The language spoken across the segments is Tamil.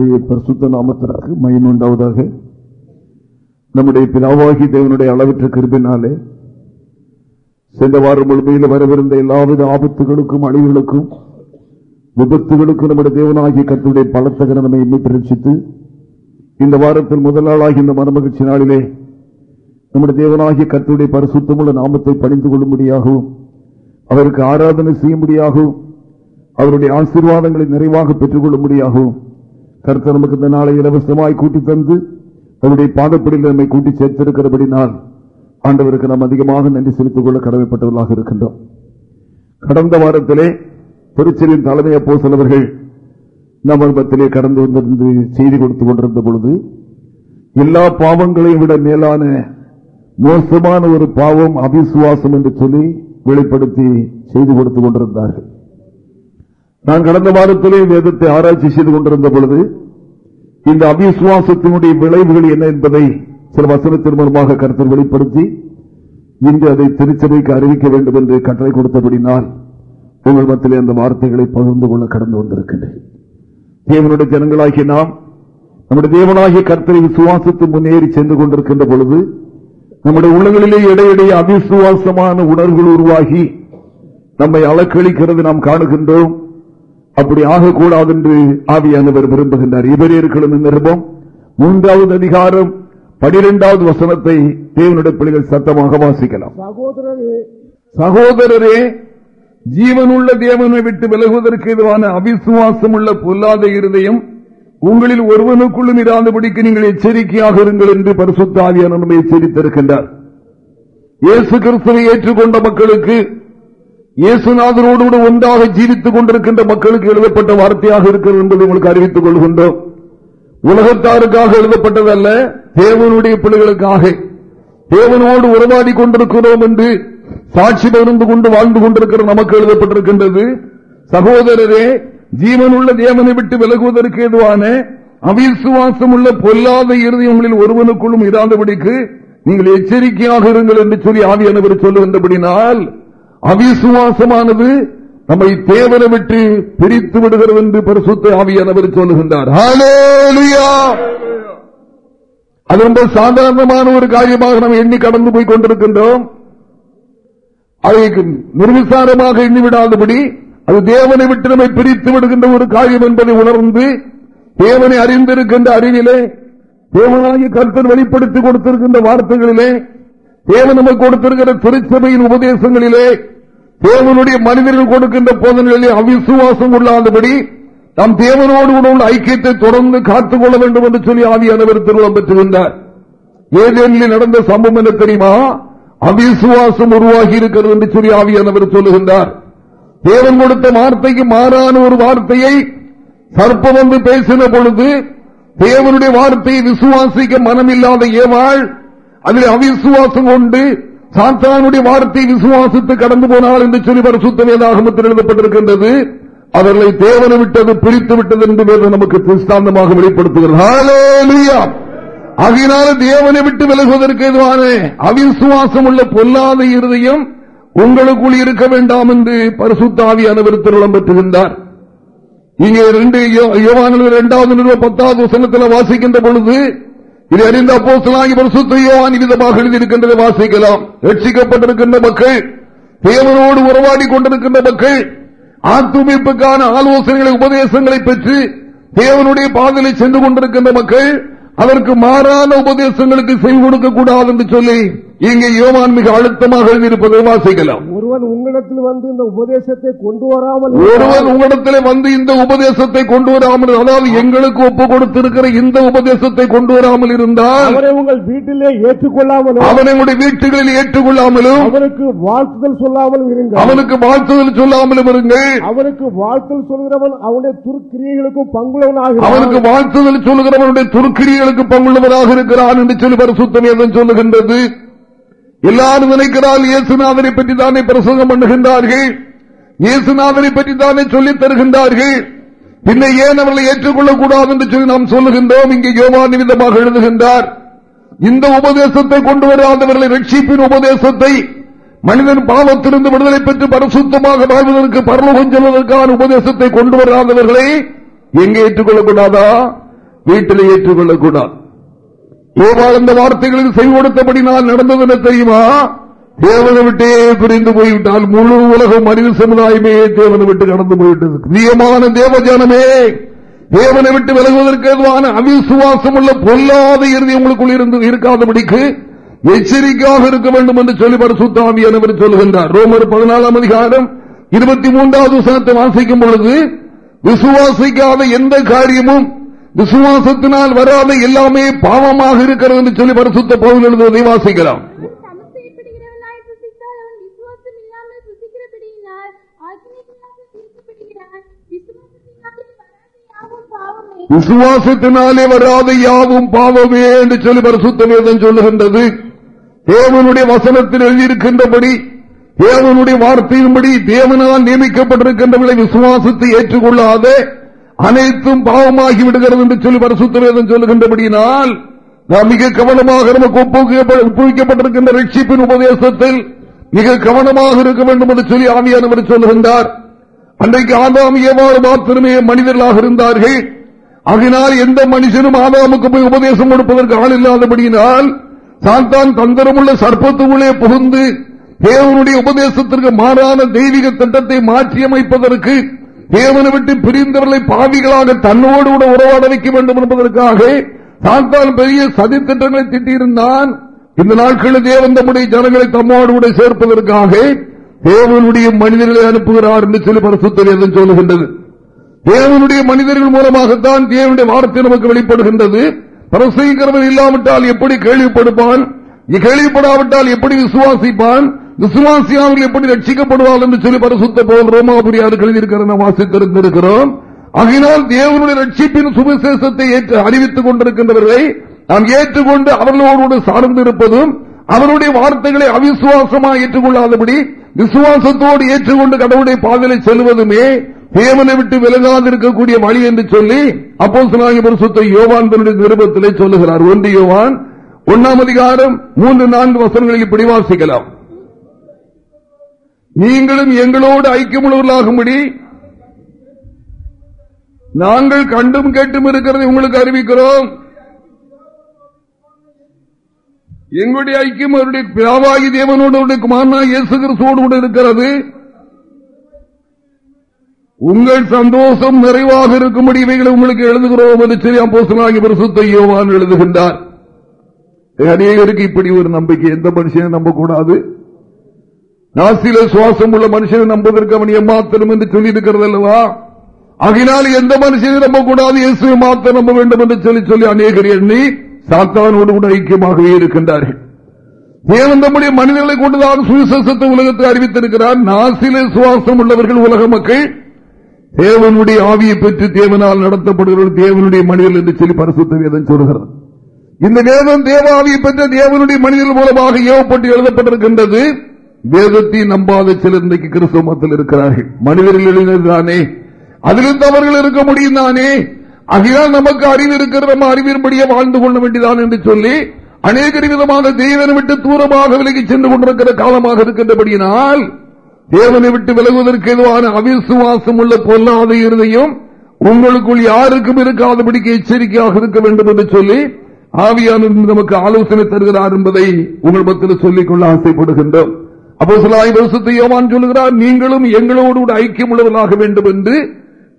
தேவனுடைய பரிசுத்த நாமத்திற்கு மயம் உண்டாவதாக. நம்முடைய பிதாவாகி தேவனுடைய அளவற்ற கருப்பினாலே சென்ற வாரம் முழுமையில் வரவிருந்த எல்லாவித ஆபத்துகளுக்கும் அழிவுகளுக்கும் விபத்துகளுக்கும் நம்முடைய தேவனாகிய கத்துடைய பலத்த கிரதமை மீட்டு ரசித்து இந்த வாரத்தில் முதல் நாளாகி இந்த மனமகிழ்ச்சி நாளிலே நம்முடைய தேவனாகிய கத்துடைய பரிசுத்தமுள்ள நாமத்தை பணிந்து கொள்ளும்படியாகவும் அவருக்கு ஆராதனை செய்யும்படியாகவும் அவருடைய ஆசீர்வாதங்களை நிறைவாக பெற்றுக் கொள்ளும்படியாகவும் கருத்து நமக்கு இந்த நாளை இலவசமாய் கூட்டி தந்து அவருடைய பாதப்படியில் நம்மை கூட்டி சேர்த்திருக்கிறபடினால் ஆண்டவருக்கு நாம் அதிகமாக நன்றி செலுத்திக் கொள்ள கடமைப்பட்டவர்களாக இருக்கின்றோம். கடந்த வாரத்திலே திருச்சியின் தலைமையை போ சிலவர்கள் நமர்பத்திலே கடந்து வந்திருந்து செய்தி கொடுத்து கொண்டிருந்த பொழுது எல்லா பாவங்களையும் விட மேலான மோசமான ஒரு பாவம் அபிசுவாசம் என்று சொல்லி வெளிப்படுத்தி செய்து கொடுத்து கொண்டிருந்தார்கள். நான் கடந்த வாரத்திலே வேதத்தை ஆராய்ச்சி செய்து கொண்டிருந்த பொழுது இந்த அபிசுவாசத்தினுடைய விளைவுகள் என்ன என்பதை சில வசனத்தின் மூலமாக கருத்தில் வெளிப்படுத்தி இன்று அதை திருச்சபைக்கு அறிவிக்க வேண்டும் என்று கட்டளை கொடுத்தபடினால் உங்கள் மத்திலே அந்த வார்த்தைகளை பகிர்ந்து கொள்ள கடந்து வந்திருக்கின்றேன். தேவனுடைய ஜனங்களாகிய நாம் நம்முடைய தேவனாகிய கர்த்தரை விசுவாசத்து முன்னேறி சென்று கொண்டிருக்கின்ற பொழுது நம்முடைய உள்ளங்களிலே இடையிடையே அவிசுவாசமான உணர்வுகள் உருவாகி நம்மை அலக்களிக்கிறது நாம் காணுகின்றோம். அப்படி ஆகக்கூடாது என்று ஆவியானவர் விரும்புகின்றார். இவரேர்களும் நிருபம். மூன்றாவது அதிகாரம் பனிரெண்டாவது வசனத்தை தேவனுடைய பிள்ளைகள் சத்தமாக வாசிக்கலாம். சகோதரரே சகோதரரே ஜீவனுள்ள தேவனை விட்டு விலகுவதற்கு எதுவான அவிசுவாசம் உள்ள பொல்லாத இருதயம் உங்களில் ஒருவனுக்குள்ளும் இராதபடிக்கு நீங்கள் எச்சரிக்கையாக இருங்கள் என்று பரிசுத்தாவியான எச்சரித்திருக்கின்றார். இயேசு கிறிஸ்துவை ஏற்றுக்கொண்ட மக்களுக்கு இயேசுநாதரோடு கூட ஒன்றாக ஜீவித்துக் கொண்டிருக்கின்ற மக்களுக்கு எழுதப்பட்ட வார்த்தையாக இருக்கிறது என்பதை உங்களுக்கு அறிவித்துக் கொள்கின்றோம். உலகத்தாருக்காக எழுதப்பட்டதல்ல தேவனுடைய பிள்ளைகளுக்காக. தேவனோடு உறவாடி கொண்டிருக்கிறோம் என்று சாட்சி பகிர்ந்து கொண்டு வாழ்ந்து கொண்டிருக்கிற நமக்கு எழுதப்பட்டிருக்கின்றது. சகோதரரே ஜீவனுள்ள தேவனை விட்டு விலகுவதற்கு ஏதுவான அவிசுவாசம் உள்ள பொல்லாத இறுதியங்களில் ஒருவனுக்குள்ளும் இராதபடிக்கு நீங்கள் எச்சரிக்கையாக இருங்கள் என்று சொல்லி ஆவியானவர் சொல்லுகின்றபடினால் அவிசுவாசமானது நம்மை தேவனை விட்டு பிரித்து விடுகிறது என்று பரிசுத்த ஆவியானவர் சொல்லுகின்றார். அது ரொம்ப சாதாரணமான ஒரு காரியமாக நாம் எண்ணி கடந்து போய் கொண்டிருக்கின்றோம். அதை நிர்விசாரமாக எண்ணிவிடாதபடி அது தேவனை விட்டு நம்மை பிரித்து விடுகின்ற ஒரு காரியம் என்பதை உணர்ந்து தேவனை அறிந்திருக்கின்ற அறிவிலே தேவனாகி கருத்தர் வெளிப்படுத்தி கொடுத்திருக்கின்ற வார்த்தைகளிலே தேவன் நமக்கு கொடுத்திருக்கிற திருச்சபையின் உபதேசங்களிலே தேவனுடைய மனிதர்கள் கொடுக்கின்ற போதனைகளிலே அவிசுவாசம் கொள்ளாதபடி நாம் தேவனோடு கூட உள்ள ஐக்கியத்தை தொடர்ந்து காத்துக் கொள்ள வேண்டும் என்று சொல்லி ஆவியானவர் திருவிழம் பெற்றுகின்றார் ஏதேனில் நடந்த சம்பவம் என்ன தெரியுமா? அவிசுவாசம் உருவாகி இருக்கிறது என்று சொல்லி ஆவியானவர் சொல்லுகின்றார். தேவன் கொடுத்த வார்த்தைக்கு மாறான ஒரு வார்த்தையை சர்ப்பம் வந்து பேசின பொழுது தேவனுடைய வார்த்தையை விசுவாசிக்க மனமில்லாத ஏவாள் அதில் அவிசுவாசம் கொண்டு சாத்தானுடைய வார்த்தை விசுவாசித்து கடந்து போனாள் என்று சொல்லி பரிசுத்த வேதாகமத்தில் எழுதப்பட்டிருக்கின்றது. அவர்களை தேவனை விட்டது பிரித்து விட்டது என்று வேதம் நமக்கு திருஷ்டாந்தமாக வெளிப்படுத்துகிறார் ஆகையினால தேவனை விட்டு விலகுவதற்கு எதுவான அவிசுவாசம் உள்ள பொல்லாத இருதயம் உங்களுக்குள் இருக்க வேண்டாம் என்று பரிசுத்தாவி அனுபவத்தில் பெற்றுகின்றார் இங்கே ரெண்டு இரண்டாவது நிறுவ பத்தாவது வசனத்தில் வாசிக்கின்ற பொழுது இதை அறிந்த அப்போசலாகி பரிசுத்தையோன் விதமாக எழுதியிருக்கின்றதை வாசிக்கலாம். ரட்சிக்கப்பட்டிருக்கின்ற மக்கள் தேவனோடு உறவாடி கொண்டிருக்கின்ற மக்கள் ஆத்துமிப்புக்கான ஆலோசனைகளை உபதேசங்களை பெற்று தேவனுடைய பாதையை சென்று கொண்டிருக்கின்ற மக்கள் அதற்கு மாறான உபதேசங்களுக்கு செய்து கொடுக்க கூடாது என்று சொல்லி இங்கே யோவான் மிக அழுத்தமாக எழுதியிருப்பதை வாசிக்கலாம். ஒருவன் உங்களிடத்தில் வந்து இந்த உபதேசத்தை கொண்டு வராமல் ஒருவன் உங்களிடத்தில் வந்து இந்த உபதேசத்தை கொண்டு வராமல் அதாவது எங்களுக்கு ஒப்பு கொடுத்திருக்கிற இந்த உபதேசத்தை கொண்டு வராமல் இருந்தால் அவரை உங்கள் வீட்டிலே ஏற்றுக்கொள்ளாமலும் அவனை உடைய வீட்டுகளில் ஏற்றுக்கொள்ளாமலும் அவனுக்கு வாழ்த்துதல் சொல்லாமலும் இருங்கள். அவனுக்கு வாழ்த்துதல் சொல்லாமலும் இருங்கள். அவனுக்கு வாழ்த்தல் சொல்கிறவன் அவனுடைய துருக்கிரியைகளுக்கும் பங்குள்ளவனாக அவனுக்கு வாழ்த்துதல் சொல்லுகிறவனுடைய துருக்கிரியர்களுக்கு பங்குள்ளவராக இருக்கிறான் என்று சொல்லி பரிசுத்தம் சொல்லுகின்றது. எல்லாரும் நினைக்கிறார் இயேசுநாதனை பற்றி தானே பிரசங்கம் பண்ணுகின்றார்கள். இயேசுநாதனை பற்றி தானே சொல்லித் தருகின்றார்கள். பின்ன ஏன் அவர்களை ஏற்றுக்கொள்ளக் கூடாது என்று சொல்லி நாம் சொல்லுகின்றோம். இங்கே யோகா நிமித்தமாக எழுதுகின்றார் இந்த உபதேசத்தை கொண்டு வராதவர்களை ரட்சிப்பின் உபதேசத்தை மனிதன் பாவத்திலிருந்து விடுதலை பெற்று பரிசுத்தமாக வாழ்வதற்கு பரலோகம் செல்வதற்கான உபதேசத்தை கொண்டு வராதவர்களை எங்கே ஏற்றுக்கொள்ளக்கூடாதா? வீட்டில் ஏற்றுக்கொள்ளக்கூடாது. யோபால் அந்த வார்த்தைகளுக்கு செய்வடுத்தபடி நான் நடந்தது என்ன தெரியுமா? தேவனை விட்டே பிரிந்து போய்விட்டால் முழு உலகம் மனித சமுதாயமே தேவனை விட்டு கடந்து போய்விட்டது. பிரியமான தேவஜானமே தேவனை விட்டு விலகுவதற்கு எதுவான அவிசுவாசம் உள்ள பொல்லாத இறுதி உங்களுக்குள் இருந்து இருக்காதபடிக்கு எச்சரிக்கையாக இருக்க வேண்டும் என்று சொல்லி பரிசுத்தாமியானவர் சொல்கின்றார் ரோமர் பதினாலாம் அதிகாரம் இருபத்தி மூன்றாவது சனத்தை வாசிக்கும் பொழுது விசுவாசிக்காத எந்த காரியமும் விசுவாசத்தினால் வராத எல்லாமே பாவமாக இருக்கிறது என்று சொல்லி பரிசுத்த பகுதியில் எழுதுவதை வாசிக்கலாம். விசுவாசத்தினாலே வராத யாவும் பாவமே என்று சொல்லி பரிசுத்த வேதம் சொல்லுகின்றது. தேவனுடைய வசனத்தில் எழுதியிருக்கின்றபடி தேவனுடைய வார்த்தையின்படி தேவனால் நியமிக்கப்பட்டிருக்கின்றவர்களை விசுவாசத்தை ஏற்றுக்கொள்ளாத. அனைத்தும் பாவமாகி விடுகிறது என்று சொல்லி பரிசுத்தவேதம் சொல்லுகின்றபடியினால் நாம் மிக கவனமாக நமக்கு ஒப்புவிக்க- ஒப்புவிக்கப்பட்டிருக்கின்ற ரட்சிப்பின் உபதேசத்தில் மிக கவனமாக இருக்க வேண்டும் என்று சொல்லி ஆமியானவர் சொல்லுகின்றார். அன்றைக்கு ஆதாம் ஏவாறு மாத்திரமே மனிதர்களாக இருந்தார்கள். அதனால் எந்த மனுஷனும் ஆதாமுக்கு போய் உபதேசம் கொடுப்பதற்கு ஆள் இல்லாதபடியினால் சாந்தான் தந்திரமுள்ள சர்ப்பத்துக்குள்ளே புகுந்து தேவனுடைய உபதேசத்திற்கு மாறான தெய்வீக திட்டத்தை மாற்றியமைப்பதற்கு தேவனை விட்டு பிரிந்தவர்களை பாவிகளாக தன்னோடு கூட உறவாட வைக்க வேண்டும் என்பதற்காக சாத்தான் பெரிய சதி திட்டங்களை திட்டியிருந்தான். இந்த நாட்களில் தேவன் தம்முடைய ஜனங்களை தம்மோடு கூட சேர்ப்பதற்காக தேவனுடைய மனிதர்களை அனுப்புகிறார் என்று சொல்லி பரசுத்தர் சொல்லுகின்றது. தேவனுடைய மனிதர்கள் மூலமாகத்தான் தேவனுடைய வார்த்தை நமக்கு வெளிப்படுகின்றது. பரசீகரவன் இல்லாவிட்டால் எப்படி கேள்விப்படுப்பான் கேள்விப்படாவிட்டால் எப்படி விசுவாசிப்பான்? விசுவாசியாமல் எப்படி ரட்சிக்கப்படுவாள் என்று சொல்லி பரிசுத்த போல் ரோமாபுரியார் எழுதியிருக்கிற வாசித்திருந்திருக்கிறோம். ஆகினால் தேவனுடைய ரட்சிப்பின் சுவிசேஷத்தை ஏற்று அறிவித்துக் கொண்டிருக்கின்றவர்களை நாம் ஏற்றுக்கொண்டு அவர்களோடு சார்ந்திருப்பதும் அவருடைய வார்த்தைகளை அவிசுவாசமாக ஏற்றுக்கொள்ளாதபடி விசுவாசத்தோடு ஏற்றுக்கொண்டு கடவுளுடைய பாதலை செல்வதுமே தேவனை விட்டு விலகாதிருக்கக்கூடிய வழி என்று சொல்லி அப்போ பரிசுத்த யோவான் தன்னுடைய நிருபத்திலே சொல்லுகிறார். ஒன்று யோவான் ஒன்னாம் அதிகாரம் மூன்று நான்கு வசனங்களில் இப்படி வாசிக்கலாம். நீங்களும் எங்களோடு ஐக்கியமுள்ளவர்களாகும்படி நாங்கள் கண்டும் கேட்டும் இருக்கிறதை உங்களுக்கு அறிவிக்கிறோம். எங்களுடைய ஐக்கியம் அவருடைய பிராவாகி தேவனோடு அவருடைய இயேசு கிறிஸ்துவோடு கூட இருக்கிறது. உங்கள் சந்தோஷம் நிறைவாக இருக்கும்படி இவைகளை உங்களுக்கு எழுதுகிறோம் என்று சொல்லி அப்போஸ்தலனாகிய பரிசுத்த யோவான் எழுதுகின்றார். அநேகருக்கு இப்படி ஒரு நம்பிக்கை. எந்த மனுஷனை நம்பக்கூடாது. நாசில சுவாசம் உள்ள மனுஷனை நம்புவதற்கு அவன் ஏமாத்தணும் என்று சொல்லி இருக்கிறது அல்லவா ஆகினால் எந்த மனுஷனை நம்பக்கூடாது. இயேசுவை மாத்த நம்ப வேண்டும் என்று சொல்லி சொல்லி அநேகர் எண்ணி சாத்தானோடு கூட ஐக்கியமாகவே இருக்கின்றார்கள். தேவன் தம்முடைய மனிதர்களை கொண்டுதான் சுவிசேஷத்தை உலகத்தை அறிவித்திருக்கிறார். நாசில சுவாசம் உள்ளவர்கள் உலக மக்கள். தேவனுடைய ஆவியை பெற்று தேவனால் நடத்தப்படுகிறவர்கள் தேவனுடைய மனிதர்கள் என்று சொல்லி பரிசுத்த வேதம் சொல்கிறார் இந்த வேதம் தேவாவியை பெற்ற தேவனுடைய மனிதர்கள் மூலமாக ஏவப்பட்டு எழுதப்பட்டிருக்கின்றது. வேதத்தை நம்பாத சிலர் இன்றைக்கு கிறிஸ்தவ மதத்தில் இருக்கிறார்கள். மனிதர்கள் எழுதினதுதானே அதிலிருந்து அவர்கள் இருக்க முடியும் தானே. ஆகையால் நமக்கு அறிவு இருக்கிற நம்ம அறிவின்படியே வாழ்ந்து கொள்ள வேண்டியதான் என்று சொல்லி அநேக விதமான தேவனை விட்டு தூரமாக விலகி சென்று கொண்டிருக்கிற காலமாக இருக்கின்றபடியினால் தேவனை விட்டு விலகுவதற்கு எதுவான அவிசுவாசம் உள்ள பொல்லாத இருதையும் உங்களுக்குள் யாருக்கும் இருக்காதபடிக்கு எச்சரிக்கையாக இருக்க வேண்டும் என்று சொல்லி ஆவியான நமக்கு ஆலோசனை தருகிறார் என்பதை உங்கள் மத்தியில் சொல்லிக் கொள்ள ஆசைப்படுகின்றோம். அப்போ சில யோவான் சொல்லுகிறார் நீங்களும் எங்களோடு கூட ஐக்கியம் உள்ளவர்களாக வேண்டும் என்று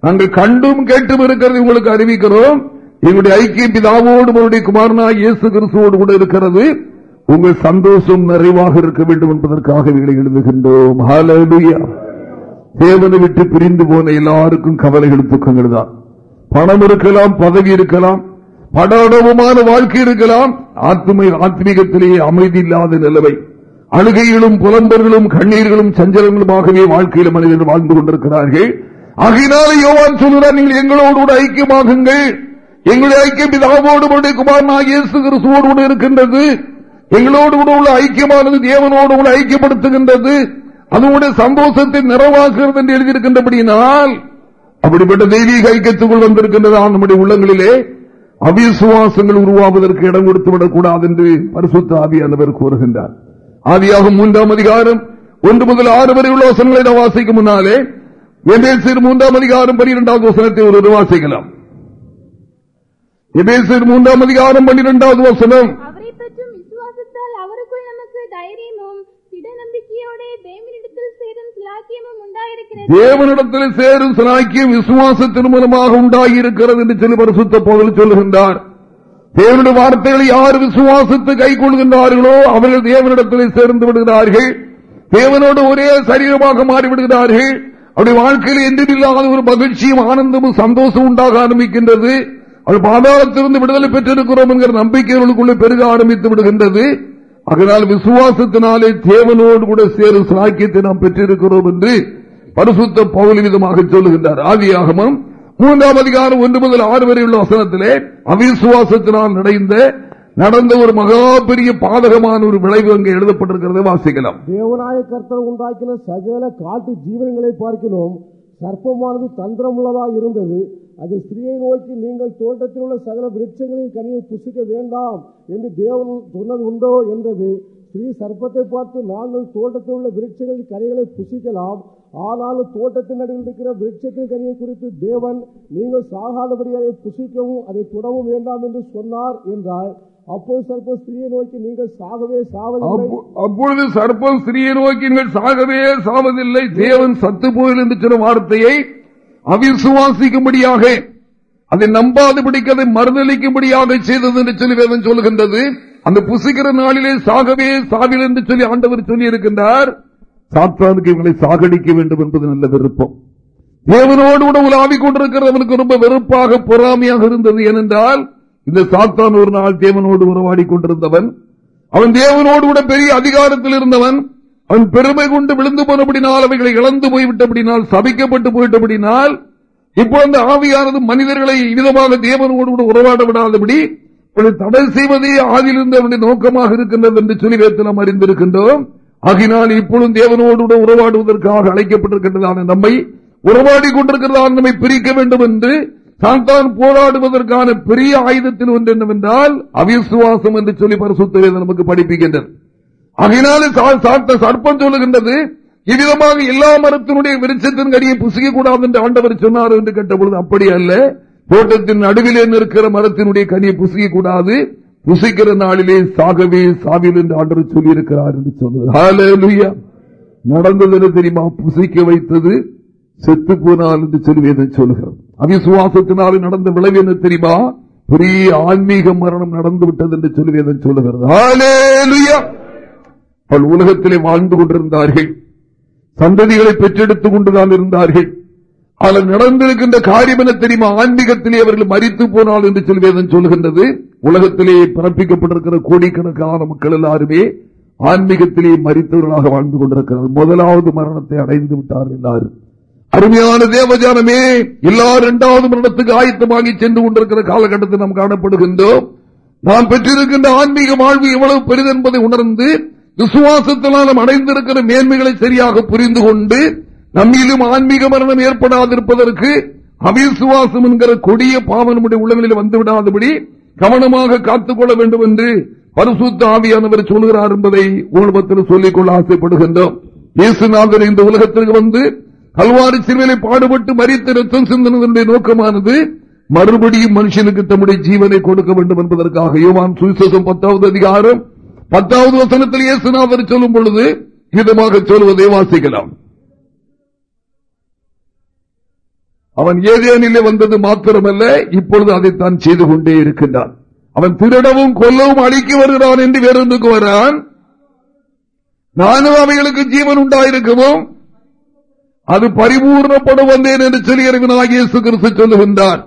நாங்கள் கண்டும் கேட்டும் இருக்கிறது உங்களுக்கு அறிவிக்கிறோம். எங்களுடைய ஐக்கிய பிதாவோடு உங்களுடைய குமாரனாய் இயேசு கிறிஸ்துவோடு கூட இருக்கிறது. உங்கள் சந்தோஷம் நிறைவாக இருக்க வேண்டும் என்பதற்காக இவைகளை எழுதுகின்றோம். தேவனை விட்டு பிரிந்து போன எல்லாருக்கும் கவலைகள் துக்கங்கள் தான். பணம் இருக்கலாம் பதவி இருக்கலாம். படாடவமான வாழ்க்கை இருக்கலாம். ஆத்மை ஆத்மீகத்திலேயே அமைதி இல்லாத நிலைமை. அழுகைகளும் புலம்பர்களும் கண்ணீர்களும் சஞ்சலங்களுமாகவே வாழ்க்கையில் மனிதர்கள் வாழ்ந்து கொண்டிருக்கிறார்கள். ஆகினால யோவான் சொல்கிறார் நீங்கள் எங்களோடு கூட ஐக்கியமாகுங்கள். எங்களுடைய ஐக்கியம் பிதாவோடு உடைய குமாரனாக கூட இருக்கின்றது. எங்களோடு கூட உள்ள ஐக்கியமானது தேவனோடு கூட ஐக்கியப்படுத்துகின்றது. அதனுடைய சந்தோஷத்தை நிறைவாக்குகிறது என்று எழுதியிருக்கின்றபடியினால் அப்படிப்பட்ட தெய்வீக ஐக்கியத்துக்குள் வந்திருக்கின்றதான் நம்முடைய உள்ளங்களிலே அவிசுவாசங்கள் உருவாவதற்கு இடம் கொடுத்துவிடக் கூடாது என்று பரிசுத்த ஆவியானவர் கூறுகின்றார். ஆவியாக மூன்றாம் அதிகாரம் ஒன்று முதல் ஆறு வரை உள்ள வசனங்களை நாம் வாசிக்கும் முன்னாலே எபேசியர் மூன்றாம் அதிகாரம் பனிரெண்டாவது வசனத்தை ஒரு வாசிக்கலாம். எபேசியர் மூன்றாம் அதிகாரம் பனிரெண்டாவது வசனம் அவரை பற்றும் விசுவாசத்தால் அவருக்குள் நமக்கு தைரியமும் திட நம்பிக்கையோட தேவனிடத்தில் சேரும் சிலாக்கியமும் உண்டாயிருக்கிறது தேவனிடத்தில் சேரும் சலாக்கியம் விசுவாசத்தின் மூலமாக உண்டாகி இருக்கிறது என்று சில பரிசுத்த போதில் சொல்லுகின்றார். தேவனுடைய வார்த்தைகளை யார் விசுவாசத்தை கை கொள்கின்றார்களோ அவர்கள் தேவனிடத்தில் சேர்ந்து விடுகிறார்கள். தேவனோடு ஒரே சரீரமாக மாறிவிடுகிறார்கள். அவருடைய வாழ்க்கையில் என்றில்லாத ஒரு மகிழ்ச்சியும் ஆனந்தமும் சந்தோஷம் உண்டாக ஆரம்பிக்கின்றது. அவள் பாதாளத்திலிருந்து விடுதலை பெற்றிருக்கிறோம் என்கிற நம்பிக்கைகளுக்குள்ளே பெருக ஆரம்பித்து விடுகின்றது. அதனால் விசுவாசத்தினாலே தேவனோடு கூட சேரும் சாக்கியத்தை நாம் பெற்றிருக்கிறோம் என்று பரிசுத்த பவுல் விதமாக சொல்லுகின்றார். ஆதியாகமும் மூன்றாம் அதிகாரம் ஒன்று முதல் ஆறு வரை உள்ள வசனத்திலே அவிசுவாசத்தினால் நடைந்த நடந்த ஒரு மகா பெரிய பாதகமான ஒரு விளைவு அங்கே எழுதப்பட்டிருக்கிறது வாசிக்கலாம். தேவநாய கர்த்தர் உண்டாக்கின சகல காட்டு ஜீவனங்களை பார்க்கிறோம் சர்ப்பமானது தந்திரமுள்ளதாக இருந்தது. அது ஸ்திரீயை நோக்கி நீங்கள் தோட்டத்தில் உள்ள சகல விருட்சங்களின் கனியை புசிக்க வேண்டாம் என்று தேவன் சொன்னது உண்டோ என்றது. ஸ்ரீ சர்ப்பத்தை பார்த்து நாங்கள் தோட்டத்தில் உள்ள விருட்சங்களின் கரைகளை புசிக்கலாம். ஆனாலும் தோட்டத்தின் நடுவில் இருக்கிற விருட்சத்தின் கரையை குறித்து தேவன் நீங்கள் சாகாதபடி அதை புசிக்கவும் அதை தொடவும் வேண்டாம் என்று சொன்னார் என்றால் அப்போது சர்ப்பம் ஸ்திரியை நோக்கி நீங்கள் சாகவே சாவதில்லை. அப்பொழுது சர்ப்பம் ஸ்திரியை நோக்கி நீங்கள் சாகவே சாவதில்லை. தேவன் சத்து போயில் என்று சொன்ன வார்த்தையை அவிசுவாசிக்கும்படியாக அதை நம்பாதபடிக்கு அதை மறுதளிக்கும்படியாக செய்தது என்று சொல்லி வேதம் சொல்லுகின்றது. அந்த புசிக்கிற நாளிலே சாகவே சாவில் என்று சொல்லி ஆண்டவர் சொல்லி இருக்கின்றார் சாத்தானுக்கு இவங்களை சாகடிக்க வேண்டும் என்பது நல்ல விருப்பம். தேவனோடு கூட உலாவிக் கொண்டிருக்கிறவனுக்கு ரொம்ப வெறுப்பாக பொறாமையாக இருந்தது. ஏனென்றால் இந்த சாத்தான் ஒரு நாள் தேவனோடு உறவாடி கொண்டிருந்தவன். அவன் தேவனோடு கூட பெரிய அதிகாரத்தில் இருந்தவன். அவன் பெருமை கொண்டு விழுந்து போனபடினால் அவைகளை இழந்து போய்விட்டபடினால் சபிக்கப்பட்டு போயிட்டபடினால் இப்போ அந்த ஆவியானது மனிதர்களை விதமாக தேவனோடு கூட உறவாட விடாதபடி தடை செய்வதே ஆதிலிருந்து அவனுடைய நோக்கமாக இருக்கின்றது என்று சொல்லி நாம் அறிந்திருக்கின்றோம். ஆகினால் இப்பொழுதும் தேவனோடு கூட உறவாடுவதற்காக அழைக்கப்பட்டிருக்கின்றதான நம்மை உறவாடி கொண்டிருக்கிறதான நம்மை பிரிக்க வேண்டும் என்று சாத்தான் போராடுவதற்கான பெரிய ஆயுதத்தில் ஒன்று என்னவென்றால் அவிசுவாசம் என்று சொல்லி பரிசுத்தவே நமக்கு படிப்பிக்கின்றது. ஆகையினாலே சாத்த சர்ப்பம் சொல்லுகின்றது. இவ்விதமாக எல்லா மரத்தினுடைய விருட்சத்தின் கடியை புசிக்க கூடாது என்று ஆண்டவர் சொன்னார் என்று கேட்டபொழுது அப்படி அல்ல. தோட்டத்தின் நடுவிலே நிற்கிற மரத்தினுடைய கனியை புசிக்க கூடாது புசிக்கிற நாளிலே சாகவே சாவில் என்று ஆண்டு சொல்லியிருக்கிறார் என்று சொன்னது நடந்தது என்ன தெரியுமா? புசிக்க வைத்தது செத்து போனால் என்று சொல்லுவேன் சொல்லுகிறோம் அவிசுவாசத்தினால் நடந்த விளைவு என்ன தெரியுமா? பெரிய ஆன்மீக மரணம் நடந்து விட்டது என்று சொல்லுவேன் சொல்லுகிறது. உலகத்திலே வாழ்ந்து கொண்டிருந்தார்கள். சந்ததிகளை பெற்றெடுத்துக் கொண்டுதான் இருந்தார்கள். அதில் நடந்திருக்கின்ற காரியம் என தெரியுமா? ஆன்மீகத்திலே அவர்கள் மறித்து போனால் என்று சொல்வேதன் சொல்கின்றது உலகத்திலே பிறப்பிக்கப்பட்டிருக்கிற கோடிக்கணக்கான மக்கள் எல்லாருமே ஆன்மீகத்திலே மறித்தவர்களாக வாழ்ந்து கொண்டிருக்கிறார்கள். முதலாவது மரணத்தை அடைந்து விட்டார்கள் எல்லாரும். அருமையான தேவஜானமே எல்லா இரண்டாவது மரணத்துக்கு ஆயத்தமாகி சென்று கொண்டிருக்கிற காலகட்டத்தில் நாம் காணப்படுகின்றோம். நாம் பெற்றிருக்கின்ற ஆன்மீக வாழ்வு எவ்வளவு பெரிது என்பதை உணர்ந்து விசுவாசத்தினால் நாம் அடைந்திருக்கிற மேன்மைகளை சரியாக புரிந்து கொண்டு நம்மிலும் ஆன்மீக மரணம் ஏற்படாதிருப்பதற்கு அவிசுவாசம் என்கிற கொடிய பாவம் நம்முடைய உள்ளங்களில் வந்துவிடாதபடி கவனமாக காத்துக்கொள்ள வேண்டும் என்று பரிசுத்த ஆவியானவர் சொல்கிறார் என்பதை ஊழபத்தில் சொல்லிக்கொள்ள ஆசைப்படுகின்றோம். இயேசுநாதர் இந்த உலகத்திற்கு வந்து கல்வாரி சிறுவிலை பாடுபட்டு மறித்த ரத்தம் சிந்தனதனுடைய நோக்கமானது மறுபடியும் மனுஷனுக்கு தம்முடைய ஜீவனை கொடுக்க வேண்டும் என்பதற்காக யோவான் சுவிசேஷம் பத்தாவது அதிகாரம் பத்தாவது வசனத்தில் இயேசுநாதர் சொல்லும் பொழுது விதமாக சொல்வதை வாசிக்கலாம். அவன் ஏதேனிலே வந்தது மாத்திரமல்ல இப்பொழுது அதைத்தான் செய்து கொண்டே இருக்கின்றான். அவன் திருடவும் கொல்லவும் அழிக்க வருகிறான் என்று வேறொன்றுக்கு வரான். நானும் அவைகளுக்கு ஜீவன் உண்டாயிருக்கவும் அது பரிபூர்ணப்படும் வந்தேன் என்று சொல்லி இறைவனாக சொல்லுகின்றார்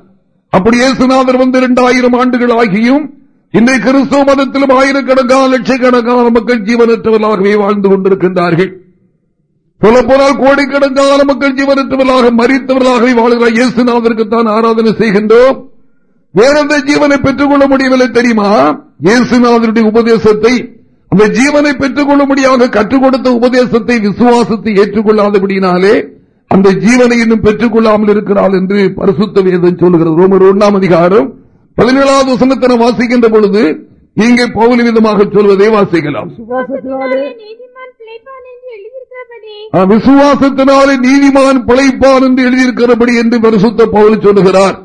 அப்படி இயேசுநாதர் வந்து இரண்டாயிரம் ஆண்டுகள் ஆகியும் இன்றைய கிறிஸ்துவ மதத்திலும் ஆயிரக்கணக்கான லட்சக்கணக்கான மக்கள் ஜீவனற்றவர்களாகவே வாழ்ந்து கொண்டிருக்கின்றார்கள். சொல்லப்போனால் கோடிக்கணக்கான மக்கள் ஜீவனற்றவர்களாக மறித்தவர்களாகவே வாழ்கிறார் இயேசுநாதருக்கு தான் ஆராதனை செய்கின்றோம். வேறெந்த ஜீவனை பெற்றுக் கொள்ள முடியவில்லை தெரியுமா? இயேசுநாதனுடைய உபதேசத்தை அந்த ஜீவனை பெற்றுக் கொள்ளும்படியாக கற்றுக் கொடுத்த உபதேசத்தை விசுவாசத்தை ஏற்றுக்கொள்ளாதபடியினாலே அந்த ஜீவனை இன்னும் பெற்றுக் கொள்ளாமல் இருக்கிறாள் என்று பரிசுத்த வேதம் சொல்லுகிறது. ரோமர் ஒன்றாம் அதிகாரம் பதினேழாவது வசனத்தின வாசிக்கின்ற பொழுது இங்கே பௌலி விதமாக சொல்வதை வாசிக்கலாம். விசுவாசத்தினாலே நீதிமான் பிழைப்பான் என்று எழுதியிருக்கிறபடி என்று பரிசுத்த பவுல் சொல்லுகிறார்.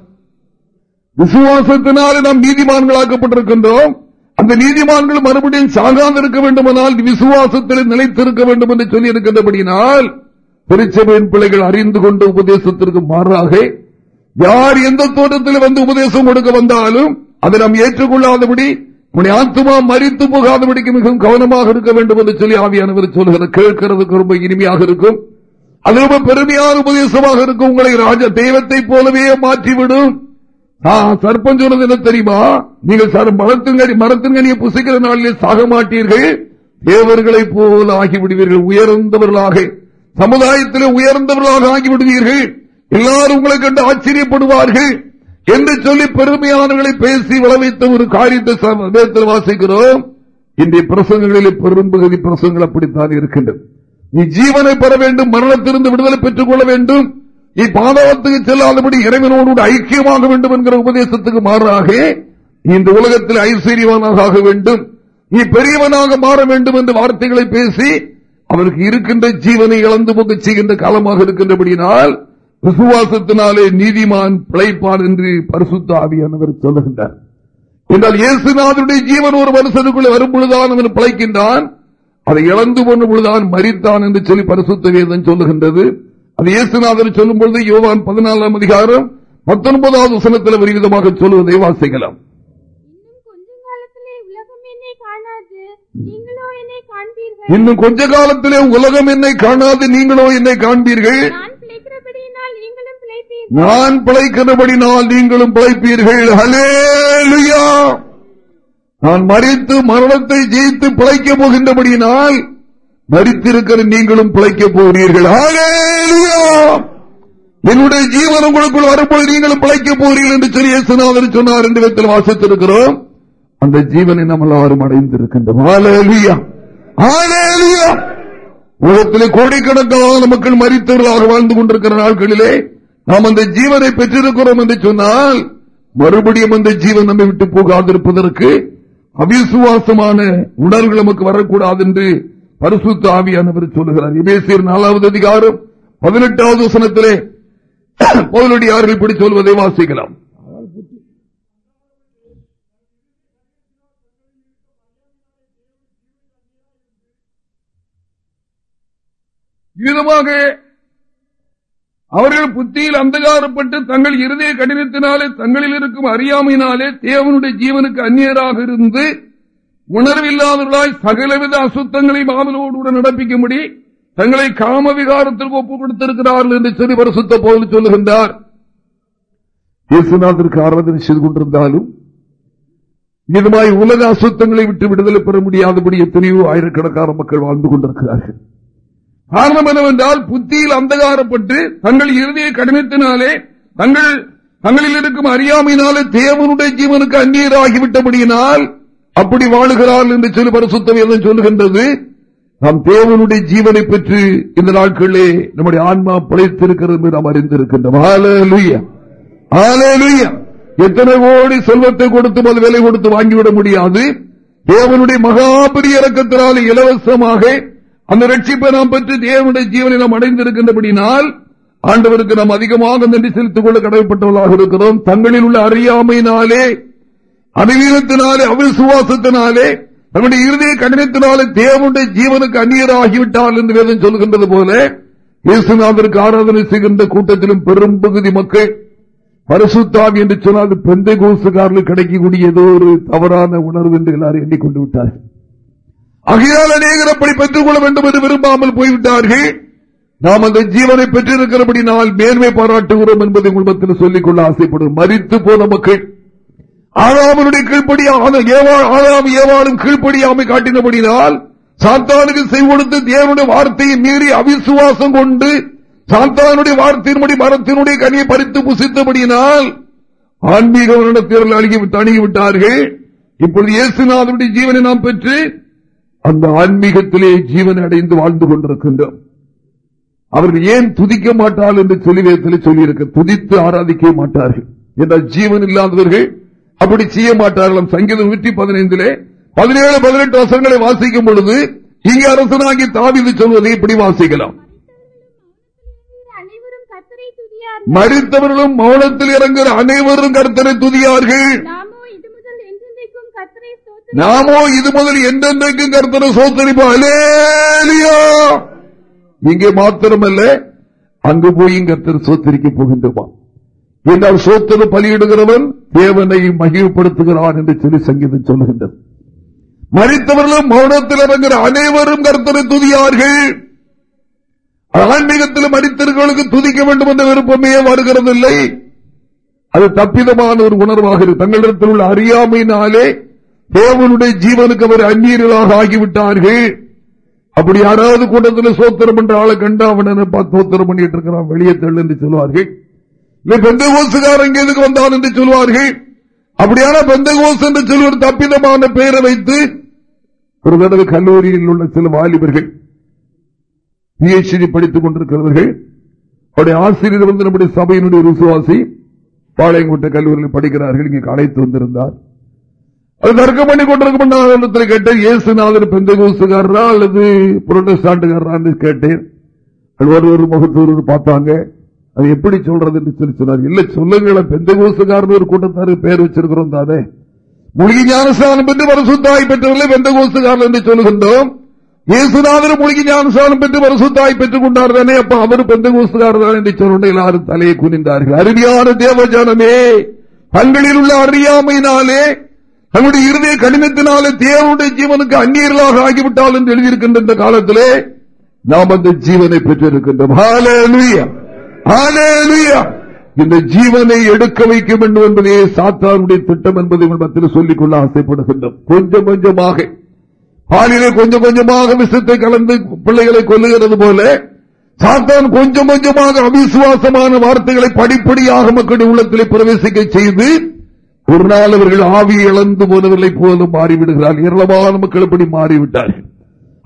விசுவாசத்தினாலே நாம் நீதிமான்களாக்கப்பட்டிருக்கின்றோம். அந்த நீதிமான்கள் மறுபடியும் சாகாதிருக்க வேண்டுமானால் விசுவாசத்தில் நிலைத்திருக்க வேண்டும் என்று சொல்லி இருக்கின்றபடியினால் திருச்சபையின் பிள்ளைகள் அறிந்து கொண்ட உபதேசத்திற்கு மாறாக யார் எந்த தோட்டத்தில் வந்து உபதேசம் கொடுக்க வந்தாலும் அதை நாம் ஏற்றுக்கொள்ளாதபடி உன்னை ஆத்துமா மறித்து போகாதபடிக்கு மிகவும் கவனமாக இருக்க வேண்டும் என்று சொல்லி ஆவியானவர் சொல்கிறது கேட்கிறதுக்கு ரொம்ப இனிமையாக இருக்கும். அது ரொம்ப பெருமையான உபதேசமாக இருக்கும். உங்களை ராஜ தெய்வத்தை போலவே மாற்றிவிடும் சர்ப்பம் சொன்னது என்ன தெரியுமா? நீங்கள் மரத்தின்கனி மரத்தின்கனியை புசிக்கிற நாளிலே சாக மாட்டீர்கள். தேவர்களை போல ஆகிவிடுவீர்கள். உயர்ந்தவர்களாக சமுதாயத்திலே உயர்ந்தவர்களாக ஆகிவிடுவீர்கள். எல்லாரும் உங்களை கண்டு ஆச்சரியப்படுவார்கள். என்று சொல்லி பெருமையானவர்களை பேசி விளைவித்த ஒரு காரியத்தை வாசிக்கிறோம். இன்றைய பிரசங்களில் பெரும்பகுதி பிரசங்கள் அப்படித்தான் இருக்கின்றது. நீ ஜீவனை பெற வேண்டும் மரணத்திலிருந்து விடுதலை பெற்றுக் கொள்ள வேண்டும். நீ பாதவத்துக்கு செல்லாதபடி இறைவனோடு ஐக்கியமாக வேண்டும் என்கிற உபதேசத்துக்கு மாறாக இந்த உலகத்தில் ஐஸ்வர்யவானாக ஆக வேண்டும். நீ பெரியவனாக மாற வேண்டும் என்ற வார்த்தைகளை பேசி அவருக்கு இருக்கின்ற ஜீவனை இழந்து போக செய்கின்ற காலமாக இருக்கின்றபடியினால் விசுவாசத்தினாலே நீதிமான் பிழைப்பான் என்று பரிசுத்த ஆவியானவர் சொல்லுகின்றார். என்றால் இயேசுநாதனுடைய ஜீவன் ஒரு மனுஷனுக்குள்ளே வரும் பொழுதுதான் அவன் பிழைக்கின்றான். அதை இழந்து கொண்டு பொழுதுதான் மறித்தான் என்று சொல்லி பரிசுத்த வேதம் சொல்லுகின்றது. அது இயேசுநாதன் சொல்லும் பொழுது யோவான் பதினாலாம் அதிகாரம் பத்தொன்பதாவது வசனத்தில் ஒரு விதமாக சொல்லுவதை வாசிக்கலாம். இன்னும் கொஞ்ச காலத்திலே உலகம் என்னை காணாது. நீங்களோ என்னை காண்பீர்கள். நான் பிழைக்கிறபடினால் நீங்களும் பிழைப்பீர்கள். ஹலேலுயா நான் மறித்து மரணத்தை ஜெயித்து பிழைக்கப் போகின்றபடியினால் மறித்திருக்கிற நீங்களும் பிழைக்கப் போகிறீர்கள். என்னுடைய ஜீவன் உங்களுக்குள் வரும்போது நீங்களும் பிழைக்கப் போகிறீர்கள் என்று சொல்லி இயேசுநாதர் சொன்னார் என்று விதத்தில் வாசித்திருக்கிறோம். அந்த ஜீவனை நம்ம எல்லாரும் அடைந்திருக்கின்றோம். உலகத்திலே கோடிக்கணக்கான மக்கள் மறித்தவர்களாக வாழ்ந்து கொண்டிருக்கிற நாட்களிலே நாம் அந்த ஜீவனை பெற்றிருக்கிறோம் என்று சொன்னால் மறுபடியும் அந்த ஜீவன் நம்மை விட்டு போகாதிருப்பதற்கு அவிசுவாசமான உணர்வுகள் நமக்கு வரக்கூடாது என்று பரிசுத்த ஆவியானவர் சொல்லுகிறார். இபேசியர் நாலாவது அதிகாரம் பதினெட்டாவது வசனத்திலே பவுலடியார்கள் இப்படி சொல்வதை வாசிக்கலாம். விதமாக அவர்கள் புத்தியில் அந்தகாரப்பட்டு தங்கள் இருதய கடினத்தினாலே தங்களில் இருக்கும் அறியாமையினாலே தேவனுடைய ஜீவனுக்கு அந்நியராக இருந்து உணர்வில்லாதவர்களாய் சகலவித அசுத்தங்களை மாதலோடு நடப்பிக்கும்படி தங்களை காம விகாரத்திற்கு ஒப்புக் கொடுத்திருக்கிறார்கள் என்று சொல்லி பரிசுத்த போதில் சொல்லுகின்றார். இயேசுநாதருக்கு ஆராதனை செய்து கொண்டிருந்தாலும் இதுமாய் உலக அசுத்தங்களை விட்டு விடுதலை பெற முடியாதபடி எத்தனையோ ஆயிரக்கணக்கான மக்கள் வாழ்ந்து கொண்டிருக்கிறார்கள். காரணம் என்னவென்றால் புத்தியில் அந்தகாரப்பட்டு தங்கள் இறுதிய கடினத்தினாலே தங்கள் தங்களில் இருக்கும் அறியாமையினாலே தேவனுடைய ஜீவனுக்கு அந்நியராகிவிட்டபடியினால் அப்படி வாழுகிறார் என்று சொல்லி பரிசுத்தம் எதுவும் சொல்லுகின்றது. நாம் தேவனுடைய ஜீவனை பெற்று இந்த நாட்களிலே நம்முடைய ஆன்மா பிழைத்திருக்கிறது என்று நாம் அறிந்திருக்கின்றோம். எத்தனை கோடி செல்வத்தை கொடுத்து அது விலை கொடுத்து வாங்கிவிட முடியாது. தேவனுடைய மகாபரிய இறக்கத்தினால் இலவசமாக அந்த ரட்சிப்பை நாம் பெற்று தேவனுடைய ஜீவனை நாம் அடைந்திருக்கின்றபடினால் ஆண்டவருக்கு நாம் அதிகமாக நன்றி செலுத்திக் கொள்ள கடமைப்பட்டவர்களாக இருக்கிறோம். தங்களில் உள்ள அறியாமையினாலே அறிவீனத்தினாலே அவிசுவாசத்தினாலே நம்முடைய இறுதிய கடினத்தினாலே தேவனுடைய ஜீவனுக்கு அந்நியராகிவிட்டார் என்று வேதம் சொல்கின்றது போல இயேசுநாதருக்கு ஆராதனை செய்கின்ற கூட்டத்திலும் பெரும் பகுதி மக்கள் பரிசுத்தாவி என்று சொன்னால் பெந்தை கோசுக்காரர்கள் கிடைக்கக்கூடிய ஏதோ ஒரு தவறான உணர்வு என்று எல்லாரும் எண்ணிக்கொண்டு விட்டார்கள். அகையால் அநேகர் அப்படி பெற்றுக் கொள்ள வேண்டும் என்று விரும்பாமல் போய்விட்டார்கள். நாம் அந்த ஜீவனை பெற்றிருக்கிறபடி நாள் மேன்மை பாராட்டுகிறோம் என்பதை குடும்பத்தில் சொல்லிக்கொள்ள ஆசைப்படும் மறித்து போன மக்கள் ஆறாமனுடைய கீழ்ப்படி ஆறாம் ஏவாளும் காட்டினபடினால் சாத்தானுக்கு செய்வொடுத்து தேவனுடைய வார்த்தையை மீறி அவிசுவாசம் கொண்டு சாத்தானுடைய வார்த்தையின்படி மரத்தினுடைய கனியை பறித்து புசித்தபடியினால் ஆன்மீக வருடத்தில் அணுகிவிட்டார்கள் இப்பொழுது இயேசுநாதனுடைய ஜீவனை நாம் பெற்று அந்த ஆன்மீகத்திலே ஜீவனை அடைந்து வாழ்ந்து கொண்டிருக்கின்றோம். அவர்கள் ஏன் துதிக்க மாட்டார்கள் என்று சொல்லி சொல்லியிருக்க. துதித்து ஆராதிக்க மாட்டார்கள். என்றால் ஜீவன் இல்லாதவர்கள் அப்படி செய்ய மாட்டார்கள். சங்கீதம் நூற்றி பதினைந்திலே பதினேழு பதினெட்டு வசங்களை வாசிக்கும் பொழுது இங்கே அரசனாகி தாவிது சொல்வதை இப்படி வாசிக்கலாம். மறித்தவர்களும் மௌனத்தில் இறங்குகிற அனைவரும் கர்த்தரை துதியார்கள் நாமோ இது முதல் என்றென்றைக்கும் கத்தரை ஸ்தோத்திரம் நாமோ இது முதல் என்றென்றைக்கும் கர்த்தரை சோத்தரிப்போம் இங்கே மாத்திரமல்ல அங்கு போய் கர்த்தர் சோத்தரிக்க போகின்றமா என்றால் சோத்தரு பலியிடுகிறவன் தேவனை மகிழ்ப்படுத்துகிறான் என்று சொல்லி சங்கீதம் சொல்லுகின்றது. மறித்தவர்களும் மௌனத்தில் இறங்குகிற அனைவரும் கர்த்தரை துதியார்கள். ஆன்மீகத்தில் மறித்தவர்களுக்கு துதிக்க வேண்டும் என்ற விருப்பமே வருகிறதில்லை. அது தப்பிதமான ஒரு உணர்வாக இருக்கு. தங்களிடத்தில் உள்ள அறியாமையினாலே தேவனுடைய ஜீவனுக்கு அவர் அந்நியர்களாக ஆகிவிட்டார்கள். அப்படி யாராவது கூட்டத்தில் சோத்திரம் என்ற ஆளை கண்டு அவன் சோத்திரம் பண்ணிட்டு இருக்கிறான்? வெளியே தள்ளு என்று சொல்வார்கள். பெந்த கோசுகாரங்க எதுக்கு வந்தான் என்று சொல்வார்கள். அப்படியான பெந்த கோஸ் என்று சொல்வது தப்பிதமான பெயரை வைத்து ஒரு தடவை கல்லூரியில் உள்ள சில வாலிபர்கள் பிஹெச்டி படித்துக் கொண்டிருக்கிறவர்கள் அவருடைய ஆசிரியர் வந்து நம்முடைய சபையினுடைய விசுவாசி பாளையங்கோட்டை கல்லூரியில் படிக்கிறார்கள். இங்கே அழைத்து வந்திருந்தார். அது தர்க்கம் பண்ணி கொண்டிருக்க கேட்டேன். இயேசுநாதர் பெந்தகோசுகாரரா அல்லது புரொட்டஸ்டாண்டுகாரா கேட்டேன். ஒரு ஒரு முகத்தூர் பார்த்தாங்க. அது எப்படி சொல்றது என்று சொல்லி சொன்னார். இல்ல சொல்லுங்கள பெந்தகோசுகாரன் ஒரு கூட்டத்தாருக்கு பேர் வச்சிருக்கிறோம் தானே. மூலிகை ஞானஸ்தானம் பெற்று வரசுத்தாய் பெற்றவர்களே பெந்தகோசுகாரன் என்று சொல்லுகின்றோம். இயேசுநாதர் மூலிகை ஞானஸ்தானம் பெற்று வரசுத்தாய் பெற்றுக் கொண்டார் தானே. அப்ப அவர் பெந்தகோசுகாரர் என்று சொல்லுண்ட எல்லாரும் தலையை குனிந்தார்கள். அருமையான தேவஜானமே தங்களில் உள்ள அறியாமையினாலே நம்முடைய இருதய கடினத்தினாலே தேவனுடைய ஜீவனுக்கு அந்நியர்களாக ஆகிவிட்டால் என்று எழுதியிருக்கின்ற இந்த காலத்திலே நாம் அந்த ஜீவனை பெற்றிருக்கின்றோம். இந்த ஜீவனை எடுக்க வைக்க வேண்டும் என்பதே சாத்தானுடைய திட்டம் என்பதை மத்தியில் சொல்லிக் கொள்ள ஆசைப்படுகின்றோம். கொஞ்சம் கொஞ்சமாக. பாலிலே கொஞ்சம் கொஞ்சமாக விஷத்தை கலந்து பிள்ளைகளை கொல்லுகிறது போல சாத்தான் கொஞ்சம் கொஞ்சமாக அவிசுவாசமான வார்த்தைகளை படிப்படியாக மக்களுடைய உள்ளத்திலே பிரவேசிக்க செய்து ஒரு நாள் அவர்கள் ஆவி இழந்து போனவர்களை போலும் மாறிவிடுகிறார். ஏராளமான மக்கள் இப்படி மாறிவிட்டார்கள்.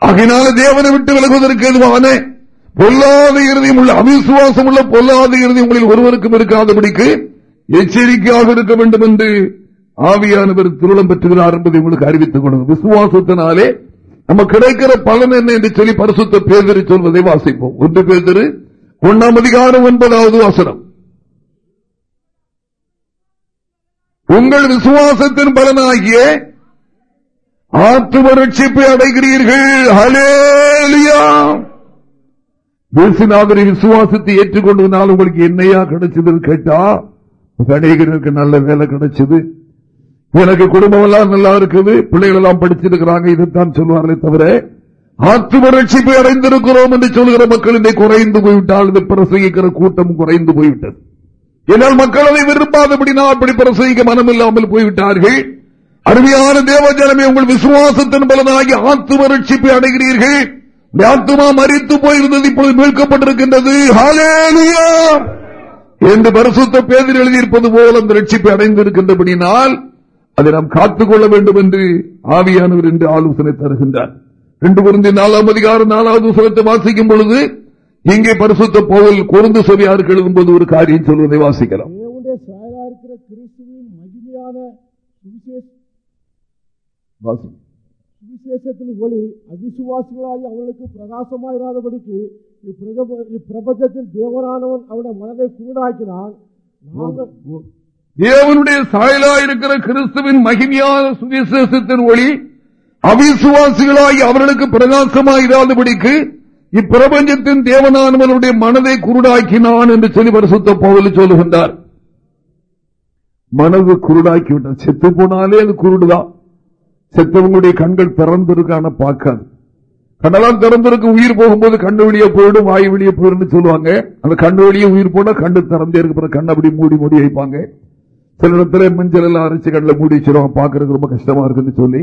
ஆகினால தேவனை விட்டு விலகுவதற்கு எதுவானே பொல்லாத இறுதியும் உள்ள அவிசுவாசம் உள்ள பொல்லாத இறுதி உங்களில் ஒருவருக்கும் இருக்காதபடிக்கு எச்சரிக்கையாக இருக்க வேண்டும் என்று ஆவியானவர் திருளம் பெற்றுகிறார் என்பதை உங்களுக்கு அறிவித்துக் கொள்ளுங்க விசுவாசத்தினாலே நம்ம கிடைக்கிற பலன் என்ன என்று சொல்லி பரிசுத்த பேதரி சொல்வதை வாசிப்போம். ஒன்று பேதரு ஒன்னாம் அதிகாரம் ஒன்பதாவது வாசனம். உங்கள் விசுவாசத்தின் பலனாகிய ஆற்றுவ ரட்சிப்பை அடைகிறீர்கள். விசுவாசத்தை ஏற்றுக்கொண்டதுனால உங்களுக்கு என்னையா கிடைச்சது கேட்டா அநேகருக்கு நல்ல வேலை கிடைச்சது. எனக்கு குடும்பம் எல்லாம் நல்லா இருக்குது பிள்ளைகள் எல்லாம் படிச்சிருக்கிறாங்க இதைத்தான் சொல்வார்களே தவிர ஆற்றுவ ரட்சிப்பை அடைந்திருக்கிறோம் என்று சொல்கிற மக்கள் இதை குறைந்து போய்விட்டால் இதை பிரசங்கிக்கிற கூட்டம் குறைந்து போய்விட்டது. என்னால் மக்கள் அதை நான் அப்படி பிரசவிக்க மனம் இல்லாமல் போய்விட்டார்கள். அருமையான தேவஜனமே உங்கள் விசுவாசத்தின் பலனாகி ஆத்தும ரட்சிப்பை அடைகிறீர்கள். ஆத்துமா மறித்து போயிருந்தது இப்பொழுது மீட்கப்பட்டிருக்கின்றது. என்று பரிசுத்த பேரில் எழுதியிருப்பது போல் அந்த ரட்சிப்பை அடைந்திருக்கின்றபடினால் அதை நாம் காத்துக்கொள்ள வேண்டும் என்று ஆவியானவர் என்று ஆலோசனை தருகின்றார். ரெண்டு பொருந்தி நாலாம் அதிகாரம் நாலாவது சுரத்தை வாசிக்கும் பொழுது இங்கே பரிசுத்த போவல் குறுந்து சொல்லியாருக்கு எழுதும்போது ஒரு காரியம் சொல்வதை வாசிக்கலாம் இருக்கிற கிறிஸ்துவின் மகிமையான சுவிசேஷத்தின் ஒளி அவிசுவாசிகளாகி அவர்களுக்கு பிரகாசமாயிராதபடிக்கு இப்பிரபஞ்சத்தில் தேவனானவன் அவனுடைய மனதை குருடாக்கினான். தேவனுடைய சாயலாயிருக்கிற கிறிஸ்துவின் மகிமையான சுவிசேஷத்தின் ஒளி அவிசுவாசிகளாகி அவர்களுக்கு பிரகாசமாயிராதபடிக்கு இப்பிரபஞ்சத்தின் தேவனானவனுடைய மனதை குருடாக்கினான் என்று சொல்லி பரிசுத்த பகுதியில் சொல்லுகின்றார். மனது குருடாக்கி விட்டான் செத்து போனாலே அது குருடுதான் செத்தவங்களுடைய கண்கள் திறந்திருக்கான பார்க்காது. கண்ணெல்லாம் திறந்திருக்கு உயிர் போகும்போது கண்ணு வெளியே போயிடும் வாய் வெளியே போயிடும் சொல்லுவாங்க. அந்த கண்ணு வெளியே உயிர் போனா கண்ணு திறந்தே இருக்கு கண் அப்படி மூடி மூடி வைப்பாங்க. சில இடத்துல மஞ்சள் எல்லாம் அரைச்சு கண்ணில் மூடி வச்சிருவாங்க பாக்குறதுக்கு ரொம்ப கஷ்டமா இருக்குன்னு சொல்லி.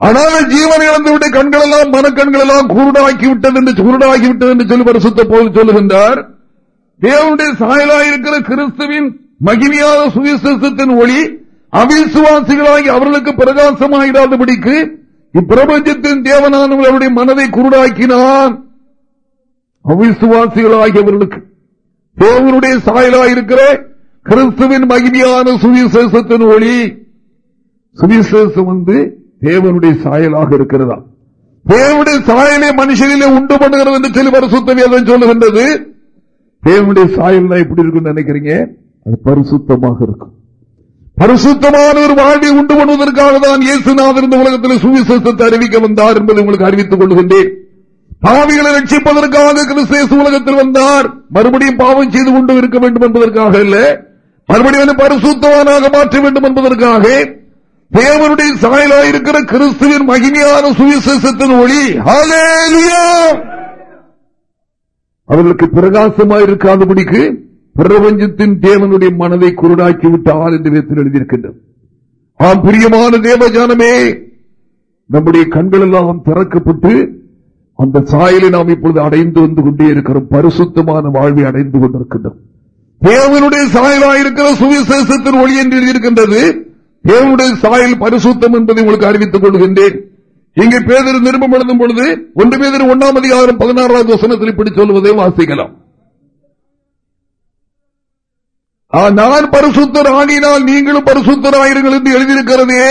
ஆனால் ஜீவன் இழந்துவிட்டு கண்கள் எல்லாம் மனக்கண்கள் எல்லாம் குருடாக்கி விட்டது என்று குருடாகி விட்டது என்று சொல்லி பரிசுத்த போது சொல்லுகின்றார். தேவனுடைய சாயலாயிருக்கிற கிறிஸ்துவின் மகிமையான சுவிசேஷத்தின் ஒளி அவிசுவாசிகளாகி அவர்களுக்கு பிரகாசமாயிராதபடிக்கு இப்பிரபஞ்சத்தின் தேவனானவர்களுடைய மனதை குருடாக்கினான். அவிசுவாசிகளாகியவர்களுக்கு தேவனுடைய சாயலாயிருக்கிற கிறிஸ்துவின் மகிமையான சுவிசேஷத்தின் ஒளி. சுவிசேஷம் வந்து தேவனுடைய சாயலாக இருக்கிறதா? தேவனுடைய சாயலை மனுஷனிலே உண்டு பண்ணுகிறது என்று சொல்லி பரிசுத்த வேதம் சொல்லுகின்றது. தேவனுடைய சாயல் எப்படி இருக்கும் நினைக்கிறீங்க? அது பரிசுத்தமாக இருக்கும். பரிசுத்தமான ஒரு வாழ்வை உண்டு பண்ணுவதற்காக தான் இயேசுநாதர் இந்த உலகத்தில் சுவிசேஷத்தை அறிவிக்க வந்தார் என்பதை உங்களுக்கு அறிவித்துக் கொள்கின்றேன். பாவிகளை ரட்சிப்பதற்காக கிறிஸ்தேசு உலகத்தில் வந்தார். மறுபடியும் பாவம் செய்து கொண்டு இருக்க வேண்டும் என்பதற்காக இல்ல மறுபடியும் பரிசுத்தவானாக மாற்ற வேண்டும் என்பதற்காக தேவனுடைய சாயலாயிருக்கிற கிறிஸ்துவின் மகிமையான சுவிசேஷத்தின் ஒளி. அவர்களுக்கு பிரகாசமாயிருக்காதபடிக்கு பிரபஞ்சத்தின் தேவனுடைய மனதை குருடாக்கி விட்டார் என்று வேத்தில் எழுதியிருக்கின்றது. ஆம் பிரியமான தேவஜானமே நம்முடைய கண்கள் எல்லாம் திறக்கப்பட்டு அந்த சாயலை நாம் இப்பொழுது அடைந்து வந்து கொண்டே இருக்கிறோம். பரிசுத்தமான வாழ்வை அடைந்து கொண்டிருக்கின்றோம். தேவனுடைய சாயலாயிருக்கிற சுவிசேஷத்தின் ஒளி என்று எழுதியிருக்கின்றது. தேவனுடைய சாயல் பரிசுத்தம் என்பதை உங்களுக்கு அறிவித்துக் கொள்கின்றேன். இங்கே பேதர் நிருபம் எழுதும் பொழுது ஒன்று பேதர் ஒன்றாம் அதிகாரம் பதினாறாவது வசனத்தில் இப்படி சொல்வதை வாசிக்கலாம். நான் பரிசுத்தர் ஆகினால் நீங்களும் பரிசுத்தராயிருங்கள் என்று எழுதியிருக்கிறதே.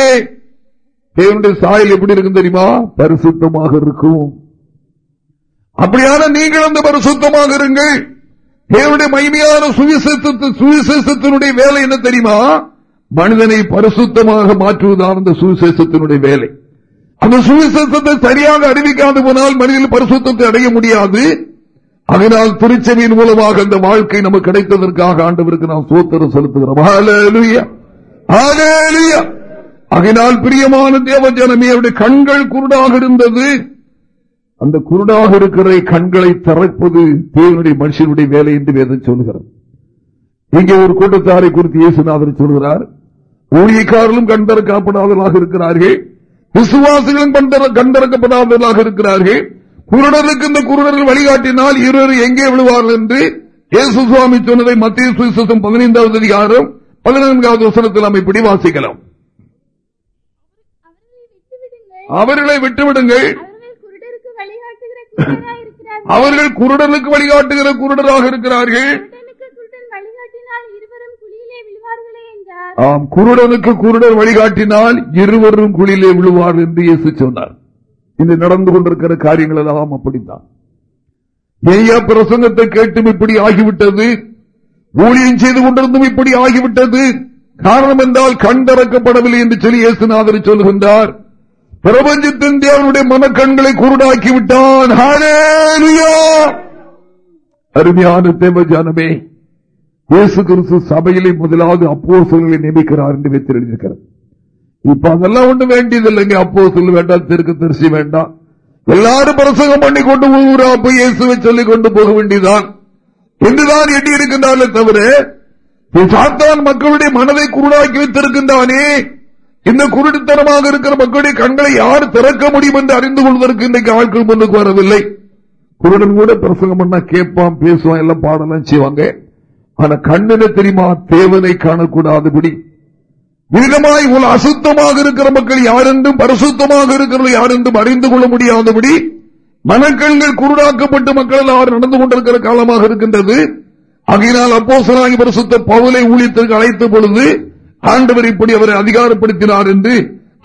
தேவனுடைய சாயல் எப்படி இருக்கும் தெரியுமா? பரிசுத்தமாக இருக்கும். அப்படியான நீங்கள் அந்த பரிசுத்தமாக இருங்கள். தேவனுடைய மகிமையான சுவிசேஷத்தினுடைய வேலை என்ன தெரியுமா? மனிதனை பரிசுத்தமாக மாற்றுவதான அந்த சுவிசேஷத்தினுடைய வேலை. அந்த சுவிசேஷத்தை சரியாக அறிவிக்காது போனால் மனிதன் பரிசுத்தத்தை அடைய முடியாது. அதனால் திருச்சபையின் மூலமாக அந்த வாழ்க்கை நமக்கு கிடைத்ததற்காக ஆண்டவருக்கு நாம் சோத்திரம் செலுத்துகிறோம். அதனால் பிரியமான தேவ ஜனமே அவருடைய கண்கள் குருடாக இருந்தது. அந்த குருடாக இருக்கிற கண்களை திறப்பது தேவனுடைய மனுஷனுடைய வேலை என்று வேதம் சொல்கிறார் இங்கே ஒரு கூட்டத்தாரை குறித்து இயேசுநாதர் சொல்கிறார் ஊழியக்காரர்களும் கண்டறக்கப்படாதவர்களாக இருக்கிறார்கள். விசுவாசிகளும் கண்டறக்கப்படாதவர்களாக இருக்கிறார்கள். குருடருக்கு இந்த குருடர்கள் வழிகாட்டினால் இருவர் எங்கே விழுவார்கள் என்று இயேசு சுவாமி சொன்னதை மத்திய சுவிசேஷம் பதினைந்தாவது அதிகாரம் பதினான்காவது வசனத்தில் நாம் இப்படி வாசிக்கலாம். அவர்களை விட்டுவிடுங்கள். அவர்கள் குருடனுக்கு வழிகாட்டுகிற குருடராக இருக்கிறார்கள். ஆம் குருடனுக்கு குருடர் வழிகாட்டினால் இருவரும் குழியிலே விழுவார் என்று இயேசு சொன்னார். இன்று நடந்து கொண்டிருக்கிற காரியங்கள் எல்லாம் அப்படித்தான். ஐயா பிரசங்கத்தை கேட்டும் இப்படி ஆகிவிட்டது. ஊழியம் செய்து கொண்டிருந்தும் இப்படி ஆகிவிட்டது. காரணம் என்றால் கண்டறக்கப்படவில்லை என்று சொல்லி இயேசுநாதர் சொல்கின்றார். பிரபஞ்சத்தின் தேவனுடைய மனக்கண்களை குருடாக்கி விட்டான் அருமையான தேவஜானமே இயேசு கிறிஸ்து சபையிலே முதலாவது அப்போ சொல்களை நியமிக்கிறார் என்று வைத்திருக்கிறார் இப்ப அதெல்லாம் ஒண்ணு வேண்டியதில்லைங்க. அப்போ சொல்லு வேண்டாம் தெற்கு தரிசி வேண்டாம். எல்லாரும் பிரசங்கம் பண்ணி கொண்டு போகிறா போய் இயேசுவை சொல்லிக் கொண்டு போக வேண்டியதான் என்றுதான் எண்ணி இருக்கின்றாலே தவிர சாத்தான் மக்களுடைய மனதை குருடாக்கி வைத்திருக்கின்றானே. இந்த குருடித்தனமாக இருக்கிற மக்களுடைய கண்களை யார் திறக்க முடியும் என்று அறிந்து கொள்வதற்கு இன்றைக்கு ஆட்கள் முன்னுக்கு வரவில்லை. குருடன் கூட பிரசங்கம் பண்ணா கேட்பான் பேசுவான் எல்லாம் பாடலாம் செய்வாங்க. ஆனா கண்ணின தெரியுமா? தேவனை காணக்கூடாதபடி. மிருகமாய் உள்ள அசுத்தமாக இருக்கிற மக்கள் யாரென்றும் பரிசுத்தமாக இருக்கிறது யாரென்றும் அறிந்து கொள்ள முடியாதபடி மனக்கண்கள் குருடாக்கப்பட்டு மக்கள் எல்லாரும் நடந்து கொண்டிருக்கிற காலமாக இருக்கின்றது. அகையினால் அப்போ சனாகி பரிசுத்த பவுலை ஊழியத்திற்கு அழைத்த பொழுது ஆண்டவர் இப்படி அவரை அதிகாரப்படுத்தினார் என்று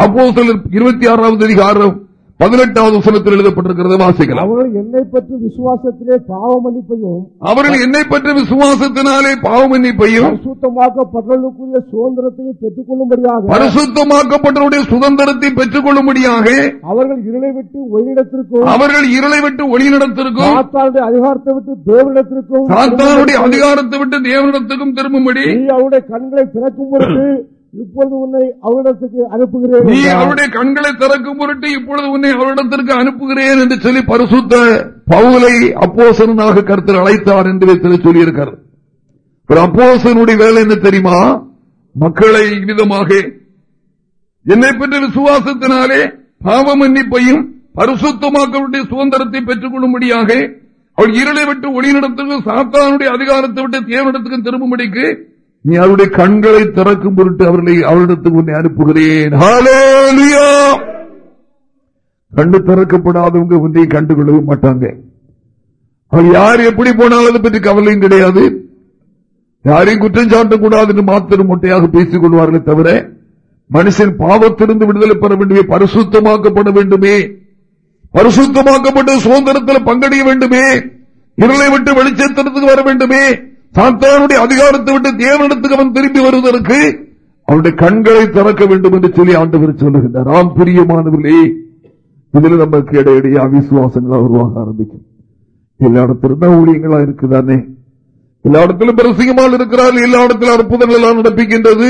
அப்போ சிலர் இருபத்தி ஆறாவது அதிகாரம் பதினெட்டாவது வசனத்தில் எழுதப்பட்டிருக்கிறது வாசிக்கலாம். அவர்கள் என்னை பற்றி விசுவாசத்திலே பாவ மன்னிப்பையும் அவர்கள் என்னை பற்றி விசுவாசத்தினாலே பாவ மன்னிப்பையும் பரிசுத்தமாக்கப்பட்டவர்களுக்குரிய சுதந்திரத்தையும் பெற்றுக் கொள்ளும்படியாக பரிசுத்தமாக்கப்பட்டவருடைய சுதந்திரத்தை பெற்றுக் கொள்ளும்படியாக அவர்கள் இருளை விட்டு ஒளியிடத்திற்கும் அவர்கள் இருளை விட்டு ஒளியிடத்திற்கும் சாத்தானுடைய அதிகாரத்தை விட்டு தேவனிடத்திற்கும் சாத்தானுடைய அதிகாரத்தை விட்டு தேவனிடத்துக்கும் திரும்பும்படி அவருடைய கண்களை திறக்கும் பொழுது இப்பொழுது உன்னை அவரிடத்துக்கு அனுப்புகிறேன் நீ அவருடைய கண்களை திறக்கும் பொருட்டு இப்பொழுது உன்னை அவரிடத்திற்கு அனுப்புகிறேன் என்று சொல்லி பரிசுத்த பவுலை அப்போசனாக கருத்தில் அழைத்தார் என்று சொல்லியிருக்கார் அப்போசனுடைய வேலை என்ன தெரியுமா? மக்களை விதமாக என்னை பற்றி விசுவாசத்தினாலே பாவ மன்னிப்பையும் பரிசுத்தமாக்களுடைய சுதந்திரத்தை பெற்றுக் கொள்ளும்படியாக அவள் இருளை விட்டு ஒளி நடத்துக்கும் சாத்தானுடைய அதிகாரத்தை விட்டு தேவனிடத்துக்கும் திரும்பும்படிக்கு நீ அவருடைய கண்களை திறக்கும் பொருட்டு அவர்களை அவரிடத்துக்கு உன்னை அனுப்புகிறேன். கண்டு திறக்கப்படாதவங்க உன்னை கண்டுகொள்ளவும் மாட்டாங்க. அவர் யார் எப்படி போனாலும் அதை பற்றி கவலையும் கிடையாது. யாரையும் குற்றம் சாட்டக்கூடாது என்று மாத்திரம் மொட்டையாக பேசிக் கொள்வார்களே தவிர மனுஷன் பாவத்திலிருந்து விடுதலை பெற வேண்டுமே பரிசுத்தமாக்கப்பட வேண்டுமே பரிசுத்தமாக்கப்பட்டு சுதந்திரத்தில் பங்கடைய வேண்டுமே இருளை விட்டு வெளிச்சத்திற்கு வர வேண்டுமே சாத்தானுடைய அதிகாரத்தை விட்டு தேவனிடத்துக்கு அவன் திரும்பி வருவதற்கு அவருடைய கண்களை திறக்க வேண்டும் என்று சொல்லி ஆண்டவர் சொல்லுகின்றார். ஆம் பிரியமானவர்களே இதில் நமக்கு இடையிடையே அவிசுவாசங்களா உருவாக ஆரம்பிக்கும். எல்லா இடத்திலும் தான் ஊழியங்களா இருக்குதானே? எல்லா இடத்திலும் பிரசிங்கமாக இருக்கிறார். எல்லா இடத்திலும் அற்புதங்கள் எல்லாம் நடப்பிக்கின்றது.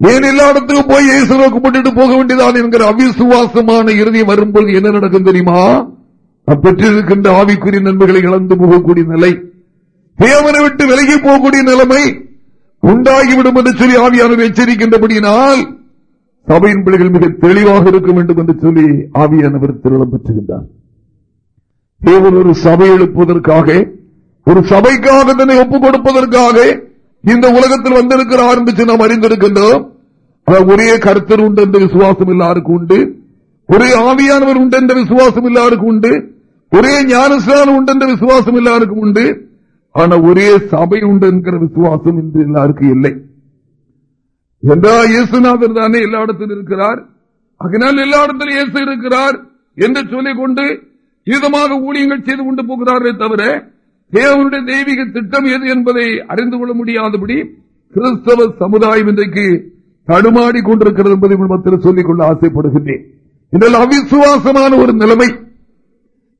ஏன் எல்லா இடத்துக்கும் போய் இயேசுவை கும்பிட்டு போக வேண்டியதான் என்கிற அவிசுவாசமான இறுதி வரும்போது என்ன நடக்கும் தெரியுமா? பெற்றிருக்கின்ற ஆவிக்குரிய நன்மைகளை இழந்து போகக்கூடிய நிலை. தேவனை விட்டு விலகி போகக்கூடிய நிலைமை உண்டாகிவிடும் என்று சொல்லி ஆவியானவர் எச்சரிக்கின்றபடியினால் சபையின் பிள்ளைகள் மிக தெளிவாக இருக்க வேண்டும் என்று சொல்லி ஆவியானவர் திருளம் பெற்றுகின்றார். தேவன் ஒரு சபை எழுப்புவதற்காக ஒரு சபைக்காக தன்னை ஒப்புக் கொடுப்பதற்காக இந்த உலகத்தில் வந்திருக்கிறார் என்று நாம் அறிந்திருக்கின்றோம். ஒரே கருத்தர் உண்டு என்ற விசுவாசம் எல்லாருக்கும் உண்டு. ஒரே ஆவியானவர் உண்டு என்ற விசுவாசம் எல்லாருக்கும் உண்டு. ஒரே ஞானஸ்தானம் உண்டு என்ற விசுவாசம் எல்லாருக்கும் உண்டு. ஆனா ஒரே சபை உண்டு என்கிற விசுவாசம் இன்று எல்லாருக்கும் இல்லை. என்றா இயேசுநாதர் தானே எல்லா இடத்திலும் இருக்கிறார். அதனால் எல்லா இடத்திலும் இயேசு இருக்கிறார் என்று சொல்லிக் கொண்டு இதமாக ஊழியங்கள் செய்து கொண்டு போகிறார்களே தவிர தேவனுடைய தெய்வீக திட்டம் எது என்பதை அறிந்து கொள்ள முடியாதபடி கிறிஸ்தவ சமுதாயம் இன்றைக்கு தடுமாடி கொண்டிருக்கிறது என்பதை மத்தியில் சொல்லிக் கொள்ள ஆசைப்படுகின்றேன். இதில் அவிசுவாசமான ஒரு நிலைமை.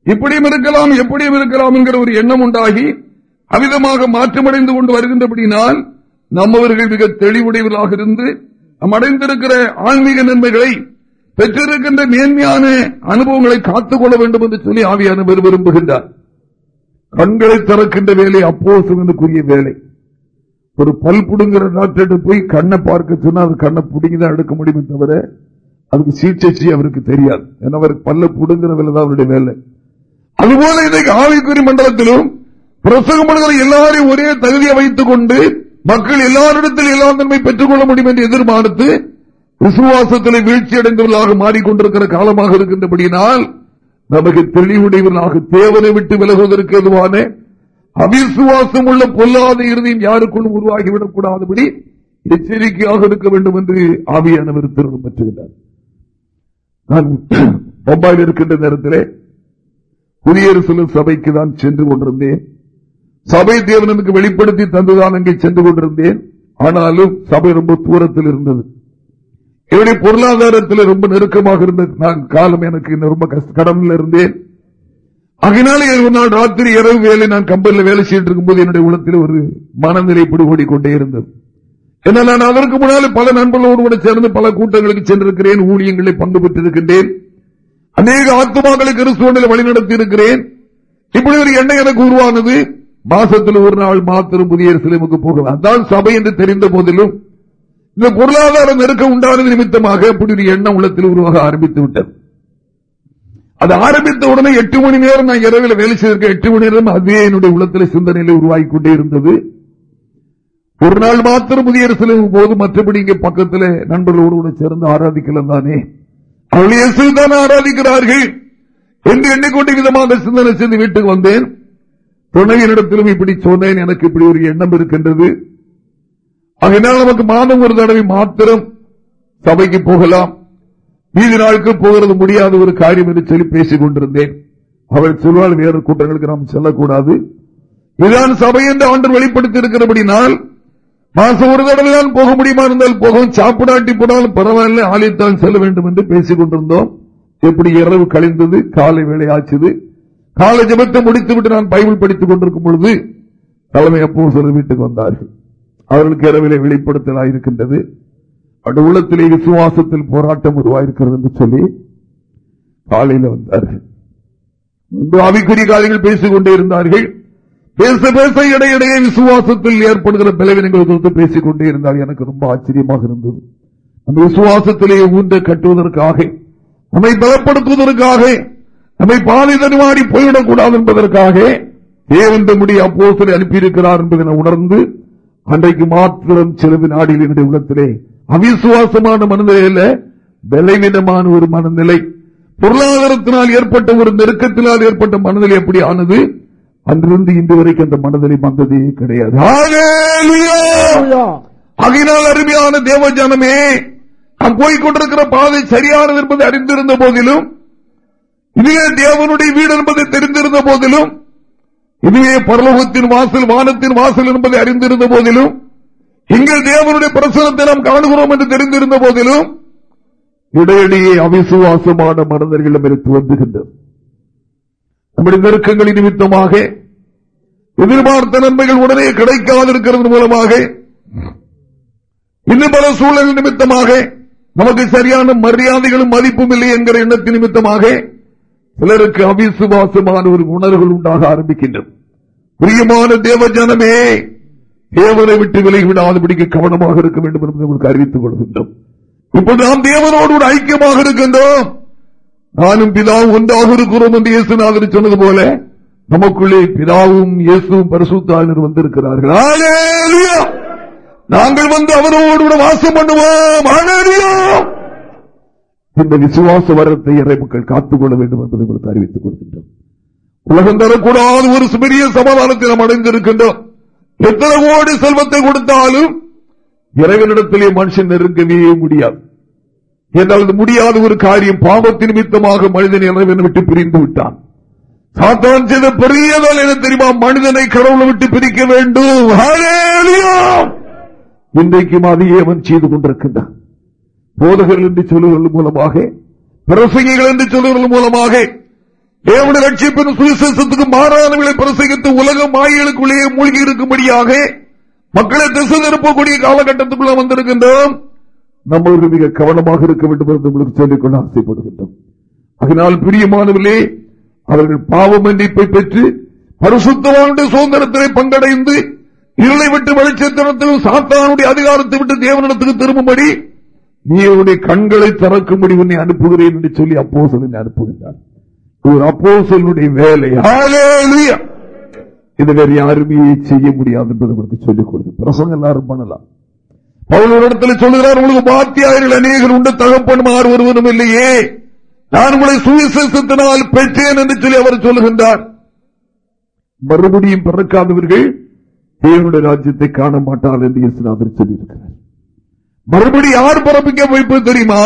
இப்படியும் இருக்கலாம் எப்படியும் இருக்கலாம் என்கிற ஒரு எண்ணம் உண்டாகி அமிதமாக மாற்றமடைந்து கொண்டு வருகின்றபடினால் நம்மவர்கள் மிக தெளிவுடையவர்களாக இருந்து நம் அடைந்திருக்கிற ஆன்மீக நன்மைகளை பெற்றிருக்கின்ற மேன்மையான அனுபவங்களை காத்துக் கொள்ள வேண்டும் என்று சொல்லி ஆவியானவர் விரும்புகின்றார். கண்களை திறக்கின்ற வேலை அப்போ சுகனுக்குரிய வேலை. ஒரு பல் புடுங்கிற டாக்டர் போய் கண்ணை பார்க்க சொன்னா அது கண்ணை புடுங்கிதான் எடுக்க முடியுமே தவிர அதுக்கு சீட்சை அவருக்கு தெரியாது. ஏன்னா அவருக்கு பல்ல புடுங்கிற வேலை தான் அவருடைய வேலை. அதுபோல இன்றைக்கு ஆவிக்குறி மண்டலத்திலும் பிரசங்கப்படுகிற எல்லாரையும் ஒரே தகுதியை வைத்துக் கொண்டு மக்கள் எல்லாரிடத்தில் எல்லா தன்மை பெற்றுக் கொள்ள முடியும் என்று எதிர்பார்த்து விசுவாசத்தில் வீழ்ச்சி அடைந்தவர்களாக மாறிக்கொண்டிருக்கிற காலமாக இருக்கின்றபடியினால் நமக்கு தெளிவுடையவர்களாக தேவனை விட்டு விலகுவதற்கு எதுவான அவிசுவாசம் உள்ள பொல்லாத இறுதியும் யாருக்குள்ளும் உருவாகிவிடக் கூடாதபடி எச்சரிக்கையாக இருக்க வேண்டும் என்று ஆவியானவர் திருமணம் பெற்றுகிறார் நான் பம்பாயில் இருக்கின்ற நேரத்திலே குடியரசு சபைக்கு தான் சென்று கொண்டிருந்தேன். சபை தேவனுக்கு வெளிப்படுத்தி தந்துதான் அங்கே சென்று கொண்டிருந்தேன். ஆனாலும் சபை ரொம்ப தூரத்தில் இருந்தது. என்னுடைய பொருளாதாரத்தில் ரொம்ப நெருக்கமாக இருந்த நான் காலம் எனக்கு ரொம்ப கடனில் இருந்தேன். அதனால ஒரு நாள் ராத்திரி இரவு வேலை நான் கம்பெனியில் வேலை செய்து இருக்கும்போது என்னுடைய உலகத்தில் ஒரு மனநிலை பிடிபடி கொண்டே இருந்தது. ஏன்னா நான் அதற்கு முன்னாலே பல நண்பர்களோடு கூட சேர்ந்து பல கூட்டங்களுக்கு சென்றிருக்கிறேன். ஊழியங்களை பங்கு பெற்றிருக்கின்றேன். அநேக ஆத்மாக்களை கிறிஸ்துவனில் வழிநடத்தி இருக்கிறேன் இப்படி ஒரு எண்ணம் எனக்கு உருவானது. மாசத்தில் ஒரு நாள் மாத்திரம் புதிய சிலைமுக்கு போகலாம். அதான் சபை என்று தெரிந்த போதிலும் இந்த பொருளாதார நெருக்கம் உண்டானது நிமித்தமாக அப்படி ஒரு எண்ணம் உள்ளத்தில் உருவாக ஆரம்பித்து விட்டது. அது ஆரம்பித்த உடனே எட்டு மணி நேரம் நான் இரவில் வேலை செய்திருக்க எட்டு மணி நேரம் அதே என்னுடைய உள்ளத்தில் சிந்தனையில் உருவாகி கொண்டே இருந்தது. ஒரு நாள் மாத்திரம் புதிய சிலைமுக்கு போது மற்றபடி இங்கே பக்கத்தில் நண்பர்களோடு கூட சேர்ந்து ஆராதிக்கலாம் தானே. அவள் இயேசுதான் ஆராதிக்கிறார்கள் என்று எண்ணிக்கொண்டு விதமாக சிந்தனை செய்து வீட்டுக்கு வந்தேன். துணையினிடத்திலும் இப்படி சொன்னேன் எனக்கு இப்படி ஒரு எண்ணம் இருக்கின்றது. அதனால் நமக்கு மாதம் ஒரு தடவை மாத்திரம் சபைக்கு போகலாம். மீதி நாளுக்கு போகிறது முடியாத ஒரு காரியம் என்று சொல்லி பேசிக் கொண்டிருந்தேன். அவள் சொல்வாள் வேறு கூட்டங்களுக்கு நாம் செல்லக்கூடாது. இதுதான் சபை என்று ஆண்டு வெளிப்படுத்தி இருக்கிறபடினால் மாசம் ஒரு தடவை தான் போக முடியுமா இருந்தால் போகும் சாப்பிடாட்டி போனாலும் பரவாயில்ல ஆலயத்தான் செல்ல வேண்டும் என்று பேசிக் கொண்டிருந்தோம். எப்படி இரவு கழிந்தது காலை வேலை ஆச்சுது காலை ஜபத்தை முடித்துவிட்டு நான் பைபிள் படித்துக் கொண்டிருக்கும் பொழுது தலைமை அப்போ சில வீட்டுக்கு வந்தார்கள். அவர்களுக்கு இரவிலே வெளிப்படுத்தலாயிருக்கின்றது இருக்கின்றது. உள்ளத்திலே விசுவாசத்தில் போராட்டம் உருவாயிருக்கிறது என்று சொல்லி காலையில் வந்தார்கள். ஆவிக்குரிய காரியங்கள் பேசிக் கொண்டே இருந்தார்கள். பேச பேச இடையிடையே விசுவாசத்தில் ஏற்படுகிற பலவீனங்கள் குறித்து பேசிக் கொண்டே இருந்தால் எனக்கு ரொம்ப ஆச்சரியமாக இருந்தது. அந்த விசுவாசத்திலே ஊன்ற கட்டுவதற்காக நம்மை பலப்படுத்துவதற்காக நம்மை பாதை தருமாறி போய்விடக்கூடாது என்பதற்காக தேவன் முடி அப்போ அனுப்பியிருக்கிறார் என்பதை உணர்ந்து அன்றைக்கு மாத்திரம் சிலவு நாடில் என்னுடைய உள்ளத்திலே அவிசுவாசமான மனநிலையில பலவீனமான ஒரு மனநிலை பொருளாதாரத்தினால் ஏற்பட்ட ஒரு நெருக்கத்தினால் ஏற்பட்ட மனநிலை எப்படி ஆனது? அன்றிருந்து இன்று வரைக்கும் அந்த மனதிலை வந்ததே கிடையாது. அகினால் அருமையான தேவஜானமே நாம் போய்கொண்டிருக்கிற பாதை சரியானது என்பதை அறிந்திருந்த போதிலும் இதுவே தேவனுடைய வீடு என்பதை தெரிந்திருந்த போதிலும் இதுவே பரலோகத்தின் வாசல் வானத்தின் வாசல் என்பதை அறிந்திருந்த போதிலும் இங்கே தேவனுடைய பிரசனத்தை நாம் காணுகிறோம் என்று தெரிந்திருந்த போதிலும் இடையிடையே அவிசுவாசமான மனிதர்களிடம் இருந்து வந்துகின்றது நம்முடைய நெருக்கங்களின் நிமித்தமாக எதிர்பார்த்த நன்மைகள் உடனே கிடைக்காதிருக்கிறது மூலமாக இன்னும் பல சூழல் நிமித்தமாக நமக்கு சரியான மரியாதைகளும் மதிப்பும் இல்லை என்கிற எண்ணத்தின் நிமித்தமாக சிலருக்கு அவிசுவாசமான ஒரு உணர்வுகள் உண்டாக ஆரம்பிக்கின்றது பிரியமான தேவ ஜனமே தேவனை விட்டு விலகிவிடாதபடிக்கு கவனமாக இருக்க வேண்டும் என்பதை உங்களுக்கு அறிவித்துக் கொள்கின்றோம். இப்போது நாம் தேவனோடு ஒரு ஐக்கியமாக இருக்கின்றோம். நானும் பிதாவும் ஒன்றாக இருக்கிறோம் என்று இயேசுநாதர் சொன்னது போல நமக்குள்ளே பிதாவும் இயேசுவும் பரிசுத்தாளர் வந்திருக்கிறார்கள். நாங்கள் வந்து அவரோடு கூட வாசம் பண்ணுவோம். இந்த விசுவாச வரத்தை இறைமக்கள் காத்துக்கொள்ள வேண்டும் என்பதை உங்களுக்கு அறிவித்துக் கொடுக்கின்றோம். உலகம் தரக்கூடாது ஒரு பெரிய சமாதானத்தை நாம் அடைந்திருக்கின்றோம். எத்தனை கோடி செல்வத்தை கொடுத்தாலும் இறைவனிடத்திலே மனுஷன் நெருங்கவே முடியாது. என்றால் முடியாத ஒரு காரியம். பாவத்தின் நிமித்தமாக மனிதன் இறைவனை விட்டு பிரிந்து விட்டான். சாத்தான் செய்த பெரியதால் என தெரியுமா? மனிதனை கடவுளை விட்டு பிரிக்க வேண்டும். இன்றைக்கும் அதையே அவன் செய்து கொண்டிருக்கின்றான். போதகர்கள் என்று சொல்லுவதன் மூலமாக பிரசங்கிகள் என்று சொல்லுவதன் மூலமாக தேவனுடைய ரட்சிப்பின் சுவிசேஷத்துக்கு மாறானவர்களை பிரசங்கித்து உலக மாயலுக்குள்ளேயே மூழ்கி இருக்கும்படியாக மக்களை திசை நிரப்பக்கூடிய காலகட்டத்துக்குள்ள வந்திருக்கின்றோம். நம்மளுக்கு மிக கவனமாக இருக்க வேண்டும் என்று உங்களுக்கு சொல்லிக்கொண்டு ஆசைப்படுகின்றோம். அதனால் பிரியமானவர்களே அவர்கள் பாவ மன்னிப்பை பெற்று பரிசுத்தவானுடைய சுதந்திரத்தினை பங்கடைந்து இருளை விட்டு வெளிச்சத்தினத்திலும் சாத்தானுடைய அதிகாரத்தை விட்டு தேவனிடத்துக்கு திரும்பும்படி நீ உன்னுடைய கண்களை திறக்கும்படி உன்னை அனுப்புகிறேன் என்று சொல்லி அப்போ சொல்லி அனுப்புகின்றார் ஒரு அப்போ சொல்லுடைய வேலை இது வேறு யாருமே செய்ய முடியாது என்பது உங்களுக்கு சொல்லிக் கொடுத்து. பிரசங்க எல்லாரும் பண்ணலாம். பவுல் இடத்துல சொல்லுகிறார் உங்களுக்கு பாத்தியாயர்கள் அநேகர் உண்டு தகப்பனுமாறு ஒருவரும் இல்லையே. நான் உங்களை சுவிசேஷத்தினால் பெற்றேன் என்று சொல்லி அவர் சொல்லுகின்றார். மறுபடியும் பிறக்காதவர்கள் தேவனுடைய ராஜ்யத்தை காண மாட்டார் என்று இயேசுநாதர் சொல்லியிருக்கிறார். மறுபடி யார் பிறப்பிக்க வைப்பது தெரியுமா?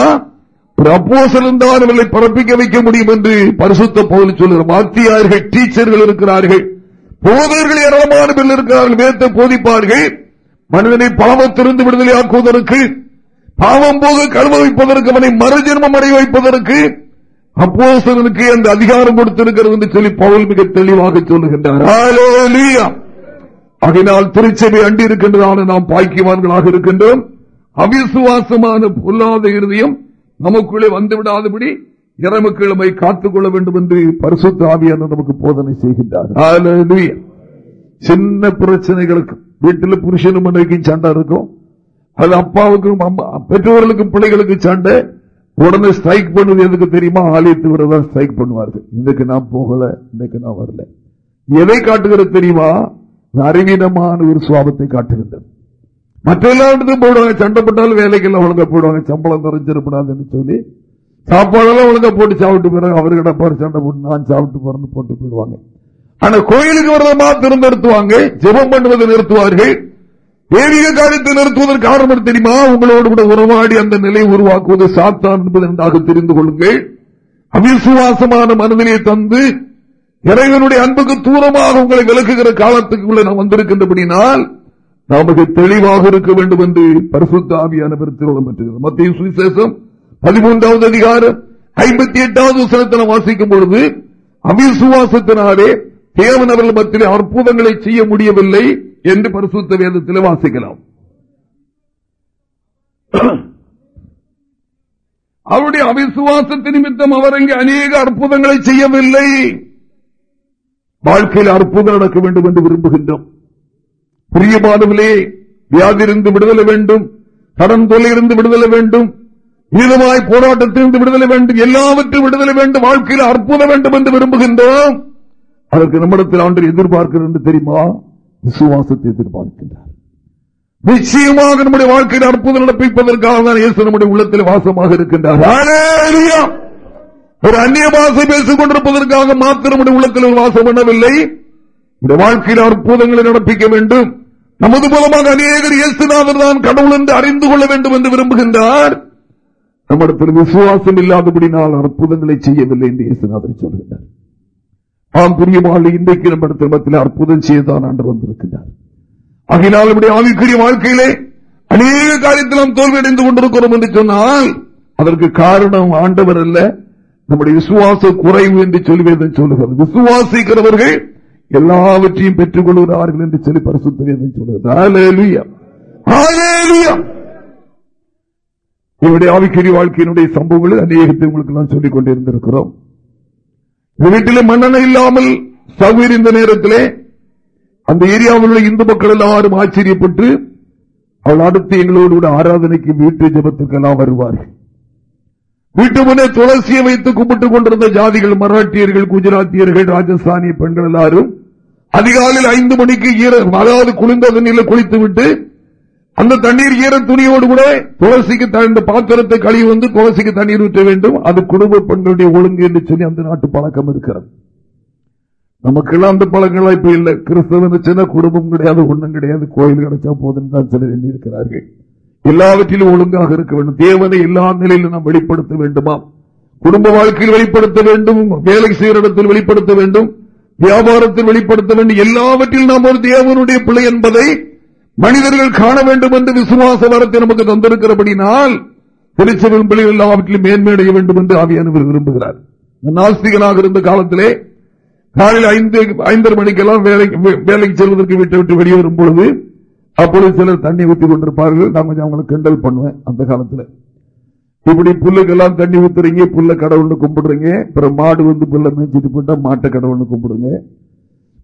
ஒரு அப்போசல் இருந்தால் அவர்களை பிறப்பிக்க வைக்க முடியும் என்று பரிசுத்த போது சொல்கிறார் வாத்தியார்கள் டீச்சர்கள் இருக்கிறார்கள். போதர்கள் ஏராளமான பேர் இருக்கிறார்கள். வேத்தை போதிப்பார்கள். மனிதனை பாவத்திலிருந்து விடுதலையாக்குவதற்கு பாவம் போக கழுவ வைப்பதற்கு அவனை மறுஜென்மம் அடைய வைப்பதற்கு அப்போசனுக்கு அந்த அதிகாரம் கொடுத்திருக்கிறது என்று சொல்லி பவுல் மிக தெளிவாக சொல்லுகின்றார். அதனால் திருச்சபை அண்டி இருக்கின்றதான நாம் பாக்கியவான்களாக இருக்கின்றோம். அவிசுவாசமான பொல்லாத இருதயம் நமக்குள்ளே வந்துவிடாதபடி இறமக்கிழமை காத்துக்கொள்ள வேண்டும் என்று பரிசுத்த ஆவியான நமக்கு போதனை செய்கின்றார். சின்ன பிரச்சனைகளுக்கு வீட்டில் புருஷனும் மனைவிக்கும் சண்டை இருக்கும். அது அப்பாவுக்கும் பெற்றோர்களுக்கும் பிள்ளைகளுக்கு சண்டை. உடனே ஸ்ட்ரைக் பண்ணுவது எதுக்கு தெரியுமா? ஆலயத்து விரதம் ஸ்ட்ரைக் பண்ணுவார்கள். இன்னைக்கு நான் போகல இன்னைக்கு நான் வரல. எதை காட்டுகிறது தெரியுமா? அறிவீனமான ஒரு சுவாபத்தை காட்டுகின்றது. மற்ற எல்லா போடுவாங்க சண்டை போட்டாலும் வேலைக்கெல்லாம் ஒழுங்கா போடுவாங்க சம்பளம் நிறைஞ்சிருப்படாதுன்னு சொல்லி சாப்பாடெல்லாம் ஒழுங்கா போட்டு சாப்பிட்டு போறாங்க அவரு பாரு சண்டை போட்டு நான் சாப்பிட்டு போறேன்னு போட்டு போயிடுவாங்க. ஆனா கோயிலுக்கு விரதமா மாத்திரம் நிறுத்துவாங்க. ஜெபம் பண்ணுவதை நிறுத்துவார்கள். தெய்வீக காரியத்தை நிறுத்துவதற்கு காரணம் தெரியுமா? உங்களோடு கூட உறவாடி அந்த நிலையை உருவாக்குவது சாத்தான் என்பது நன்றாக தெரிந்து கொள்ளுங்கள். அவிசுவாசமான மனதிலே தந்து இறைவனுடைய அன்புக்கு தூரமாக உங்களை விலக்குகிற காலத்துக்குள்ள நாம் வந்திருக்கின்றபடினால் நமக்கு தெளிவாக இருக்க வேண்டும் என்று பரிசுத்தாவியானவர் திருவிழம் பெற்றுகிறார் மத்திய சுவிசேஷம் பதிமூன்றாவது அதிகாரம் ஐம்பத்தி எட்டாவது வசனத்தில் வாசிக்கும் பொழுது அவிசுவாசத்தினாலே தேவன் அவர்கள் மத்தியில் அற்புதங்களை செய்ய முடியவில்லை என்று பரிசுத்த வேதத்தில் வாசிக்கலாம். அவருடைய அவிசுவாசத்தின் நிமித்தம் அவர் இங்கே அநேக அற்புதங்களை செய்யவில்லை. வாழ்க்கையில் அற்புதம் நடக்க வேண்டும் என்று விரும்புகின்றோம். பிரியமானவர்களே வியாதிருந்து விடுதலை வேண்டும் கடன் தொலையிருந்து விடுதலை வேண்டும் மீதமாய் போராட்டத்திலிருந்து விடுதலை வேண்டும் எல்லாவற்றும் விடுதலை வேண்டும் வாழ்க்கையில் அற்புதம் வேண்டும் என்று விரும்புகின்றோம். அதற்கு நம்மிடத்தில் ஆண்டு எதிர்பார்க்கிறது என்று தெரியுமா? விசுவாசத்தை எதிர்பார்க்கின்றார். நிச்சயமாக நம்முடைய வாழ்க்கையில் அற்புதம் நடப்பிப்பதற்காக தான் இயேசு நம்முடைய உள்ளத்தில் வாசமாக இருக்கின்றார். ஒரு அந்நிய பாசை பேசிக் கொண்டிருப்பதற்காக மாத்திரம் உள்ளத்தில் வாசம் பண்ணவில்லை. இந்த வாழ்க்கையில் அற்புதங்களை நடப்பிக்க வேண்டும். நமது மூலமாக அநேகர் இயேசுநாதர் தான் கடவுள் என்று அறிந்து கொள்ள வேண்டும் என்று விரும்புகின்றார். நம்மிடத்தில் விசுவாசம் இல்லாதபடினால் அற்புதங்களை செய்யவில்லை என்று இயேசுநாதர் சொல்கின்றார். ஆம் பிரியமான இன்றைக்கு நம்மிடத்தில் அற்புதம் செய்யதான் ஆண்டு வந்திருக்கிறார் ஆகினால் நம்முடைய ஆவிக்குரிய வாழ்க்கையிலே அநேக காரியத்தில் நாம் தோல்வியடைந்து கொண்டிருக்கிறோம் என்று சொன்னால் அதற்கு காரணம் ஆண்டவர் அல்ல நம்முடைய விசுவாச குறைவு என்று சொல்லுவேன் சொல்லுகிறது. விசுவாசிக்கிறவர்கள் எல்லாவற்றையும் பெற்றுக் கொள்கிறார்கள் என்று சொல்லி பரிசுத்த சொல்லுகிறது. என்னுடைய ஆவிக்கறி வாழ்க்கையினுடைய சம்பவங்களை அநேகத்தை உங்களுக்கு நான் சொல்லிக் கொண்டிருந்திருக்கிறோம் வீட்டில் மன்னனை இல்லாமல் சௌகரிய இந்த நேரத்திலே அந்த ஏரியாவில் உள்ள இந்து மக்கள் எல்லாரும் ஆச்சரியப்பட்டு அவள் அடுத்து எங்களோடு ஆராதனைக்கு வீட்டு ஜபத்துக்கெல்லாம் வருவார்கள். வீட்டு முன்னே துளசியை வைத்து கும்பிட்டுக் கொண்டிருந்த ஜாதிகள் மராட்டியர்கள் குஜராத்தியர்கள் ராஜஸ்தானிய பெண்கள் எல்லாரும் அதிகாலையில் ஐந்து மணிக்கு ஈர அதாவது குளிர்ந்த தண்ணீரில் குளித்து விட்டு அந்த தண்ணீர் ஈர துணியோடு கூட துளசிக்கு இந்த பாத்திரத்தை கழுவி வந்து துளசிக்கு தண்ணீர் ஊற்ற வேண்டும். அது குடும்ப பெண்களுடைய ஒழுங்கு என்று சொல்லி அந்த நாட்டு பழக்கம் இருக்கிறது. நமக்கெல்லாம் அந்த பழங்களா இப்ப இல்ல. கிறிஸ்தவன் சின்ன குடும்பம் கிடையாது ஒண்ணும் கிடையாது. கோயில் கிடைச்சா போதுன்னு தான் சிலர் எண்ணி இருக்கிறார்கள் எல்லாவற்றிலும் ஒழுங்காக இருக்க வேண்டும். தேவனை எல்லா நிலையிலும் நாம் வெளிப்படுத்த வேண்டுமா? குடும்ப வாழ்க்கையில் வெளிப்படுத்த வேண்டும் வேலை செய்கிற இடத்தில் வெளிப்படுத்த வேண்டும் வியாபாரத்தில் வெளிப்படுத்த வேண்டும். எல்லாவற்றிலும் நாம் ஒரு தேவனுடைய பிள்ளை என்பதை மனிதர்கள் காண வேண்டும் என்று விசுவாச வரத்தை நமக்கு தந்திருக்கிறபடினால் திருச்செவன் பிள்ளைகள் எல்லாவற்றிலும் மேன்மையடைய வேண்டும் என்று ஆவியானவர் விரும்புகிறார். நாஸ்திகனாக இருந்த காலத்திலே காலையில் ஐந்து ஐந்தரை மணிக்கெல்லாம் வேலைக்கு செல்வதற்கு விட்டு விட்டு வெளியே வரும் பொழுது அப்பொழுது சிலர் தண்ணி ஊற்றி கொண்டிருப்பார்கள். நான் கொஞ்சம் அவங்களை கிண்டல் பண்ணுவேன் அந்த காலத்துல. இப்படி புல்லுக்கெல்லாம் தண்ணி ஊத்துறீங்க புல்ல கடவுள்னு கும்பிடுறீங்க பிறகு மாடு வந்து புல்ல மேய்ச்சிட்டு போட்டா மாட்டை கடவுள்னு கும்பிடுங்க.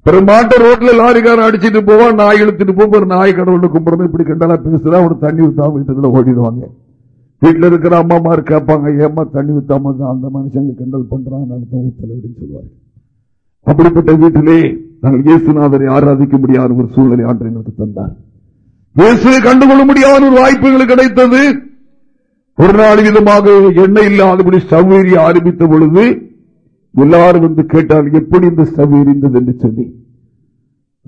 பிறகு மாட்டை ரோட்ல லாரிக்காரன் அடிச்சிட்டு போவான் நாய் இழுத்துட்டு போவோம் நாய் கடவுள்னு கும்பிடுறது இப்படி கிண்டலா பேசுறா அவனுக்கு தண்ணி ஊத்தாம வீட்டுக்குள்ள ஓடிடுவாங்க. வீட்டுல இருக்கிற அம்மா கேட்பாங்க ஏமா தண்ணி ஊத்தாம அந்த மனுஷங்க கிண்டல் பண்றாங்க ஊத்தல அப்படின்னு சொல்லுவாங்க. அப்படிப்பட்ட வீட்டிலே நாங்கள் இயேசுநாதரை ஆராதிக்க முடியாத ஒரு சூழ்நிலை ஆண்டு எங்களுக்கு தந்தார். இயேசுவை கண்டுகொள்ள முடியாத ஒரு வாய்ப்புகள் கிடைத்தது. ஒரு நாள் விதமாக எண்ணெய் இல்லாதபடி சௌகரிய ஆரம்பித்த பொழுது எல்லாரும் வந்து கேட்டால் எப்படி இந்த சவு என்று சொல்லி.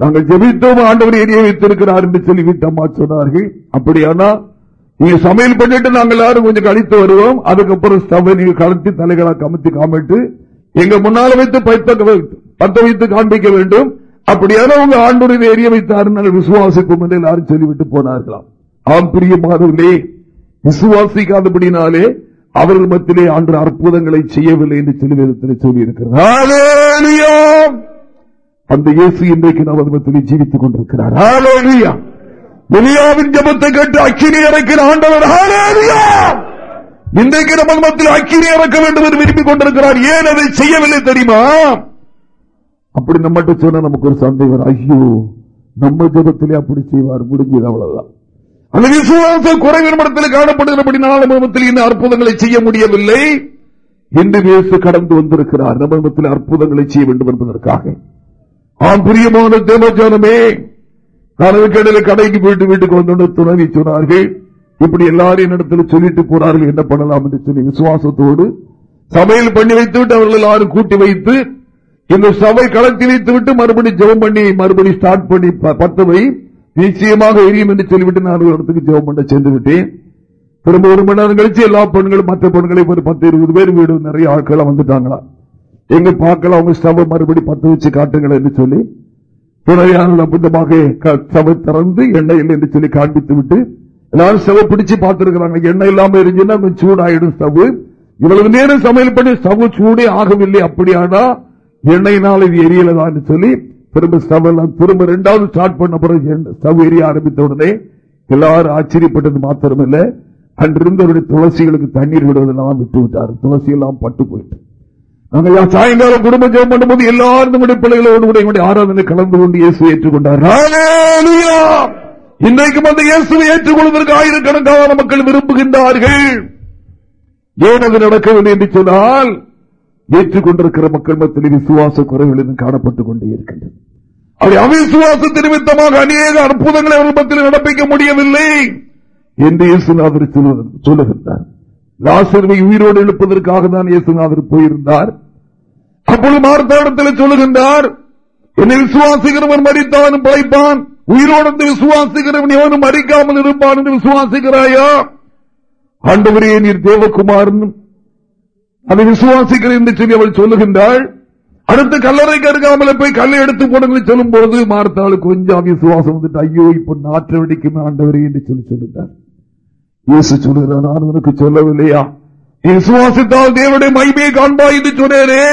நாங்கள் ஜெபித்தோம் ஆண்டவர் எரிய வைத்திருக்கிறார் என்று சொல்லி வீட்டம்மா சொன்னார்கள். அப்படியானா? நீங்க சமையல் பண்ணிட்டு நாங்கள் எல்லாரும் கொஞ்சம் கழித்து வருவோம். அதுக்கப்புறம் சபை நீங்க கலத்தி தலைகளாக கமத்தி காமிட்டு எங்க முன்னால வைத்து பத்த வைத்து காண்பிக்க வேண்டும். அப்படியான உங்க ஆண்டுடைய எரிய வைத்தார் விசுவாசிக்கும் என்று எல்லாரும் சொல்லிவிட்டு போனார்களாம். ஆம் பிரியமானவர்களே விசுவாசிக்காதபடினாலே அவர்கள் மத்தியிலே ஆண்டு அற்புதங்களை செய்யவில்லை என்று சொல்லி சொல்லியிருக்கிறார். அந்த இயேசு இன்றைக்கு நமது மத்தியிலே ஜீவித்துக் கொண்டிருக்கிறார். வெளியாவின் ஜபத்தை கேட்டு அக்கினி இறக்கிற ஆண்டவர் இன்றைக்கு நமது மத்தியில் அக்கினி இறக்க வேண்டும் என்று விரும்பிக் கொண்டிருக்கிறார். ஏன் அதை செய்யவில்லை தெரியுமா? அப்படி நம்மகிட்ட சொன்னா நமக்கு ஒரு சந்தேகம் ஐயோ நம்ம ஜபத்திலே அப்படி செய்வார். முடிஞ்சது அவ்வளவுதான். அந்த விசுவாசம் குறைவின் மடத்தில் காணப்படுகிறபடி நாளமத்தில் இன்னும் அற்புதங்களை செய்ய முடியவில்லை என்று கடந்து வந்திருக்கிறார். நம்மத்தில் அற்புதங்களை செய்ய வேண்டும் என்பதற்காக. ஆம் பிரியமான தேவஜானமே கடையில கடைக்கு போயிட்டு வீட்டுக்கு வந்து துணவி சொன்னார்கள் இப்படி எல்லாரும் என்னிடத்தில் சொல்லிட்டு போறார்கள் என்ன பண்ணலாம் என்று சொல்லி விசுவாசத்தோடு சமையல் பண்ணி வைத்து விட்டு அவர்கள் எல்லாரும் கூட்டி வைத்து இந்த சபை களத்தில் வைத்து விட்டு மறுபடி ஜெபம் பண்ணி மறுபடி ஸ்டார்ட் பண்ணி பத்தவை நிச்சயமாக எரியும் என்று சொல்லிவிட்டு நான் ஒரு இடத்துக்கு ஜெபம் பண்ண சென்று விட்டேன். திரும்ப ஒரு மணி நேரம் கழிச்சு எல்லா பெண்களும் மற்ற பெண்களை ஒரு பத்து இருபது பேர் வீடு நிறைய ஆட்கள் வந்துட்டாங்களா? எங்க பார்க்கலாம் அவங்க சபை மறுபடி பத்து வச்சு காட்டுங்கள் என்று சொல்லி துணையான புத்தமாக சபை திறந்து எண்ணெய் இல்லை என்று சொல்லி காண்பித்து விட்டு எல்லாரும் சவ பிடிச்சு பார்த்திருக்கிறாங்க. எண்ணெய் இல்லாம இருந்துச்சுன்னா கொஞ்சம் சூடாயிடும் சவு இவ்வளவு நேரம் சமையல் பண்ணி சவு சூடே ஆகவில்லை அப்படியானா எண்ணெயினால் இது எரியலதான் சொல்லி திரும்ப ஸ்டவ் எல்லாம் திரும்ப ரெண்டாவது ஸ்டார்ட் பண்ண பிறகு ஸ்டவ் எரிய ஆரம்பித்த உடனே எல்லாரும் ஆச்சரியப்பட்டது மாத்திரமில்ல. அன்றிருந்தவருடைய துளசிகளுக்கு தண்ணீர் விடுவதெல்லாம் விட்டு விட்டார் துளசி எல்லாம் பட்டு போயிட்டு. நாங்கள் சாயங்காலம் குடும்ப ஜெயம் பண்ணும்போது எல்லாரும் நம்முடைய பிள்ளைகளோடு கூட ஆராதனை கலந்து கொண்டு இயேசு ஏற்றுக்கொண்டார். இன்றைக்கும் அந்த இயேசுவை ஏற்றுக்கொள்வதற்கு ஆயிரக்கணக்கான மக்கள் விரும்புகின்றார்கள். ஏன் அது நடக்கவில்லை என்று சொன்னால் ஏற்றுக்கொண்டிருக்கிற மக்கள் மத்தியில் விசுவாச குறைவில் காணப்பட்டுக் கொண்டே இருக்கின்றது அப்படி அவிசுவாச நிமித்தமாக அநேக அற்புதங்களை அவர்கள் மத்தியில் நடப்பிக்க முடியவில்லை என்று இயேசுநாதர் சொல்லுகின்றார். லாசர்வை உயிரோடு எழுப்பதற்காக தான் இயேசுநாதர் போயிருந்தார். அப்பொழுது மார்த்தாடத்தில் சொல்லுகின்றார் என்னை விசுவாசிக்கிறவன் மறித்தானும் பழைப்பான் உயிரோடு விசுவாசிக்கிறவன் எவனும் மறிக்காமல் இருப்பான் என்று விசுவாசிக்கிறாயா? ஆண்டவரே நீர் தேவகுமாரன் அதை விசுவாசிக்கிறேன் என்று சொல்லி அவள் சொல்லுகின்றாள் அடுத்து கல்லறைக்கு அருகாமல் போய் கல்லை எடுத்து போடுங்க சொல்லும் பொழுது மார்த்தாள் கொஞ்சம் விசுவாசம் வந்துட்டு ஐயோ இப்ப நாற்று வெடிக்குமே ஆண்டவரே என்று சொல்லி சொல்லுகிறார் இயேசு சொல்லுகிறார் நான் உனக்கு சொல்லவில்லையா? விசுவாசித்தால் தேவனுடைய மைமையை காண்பா என்று சொன்னேனே.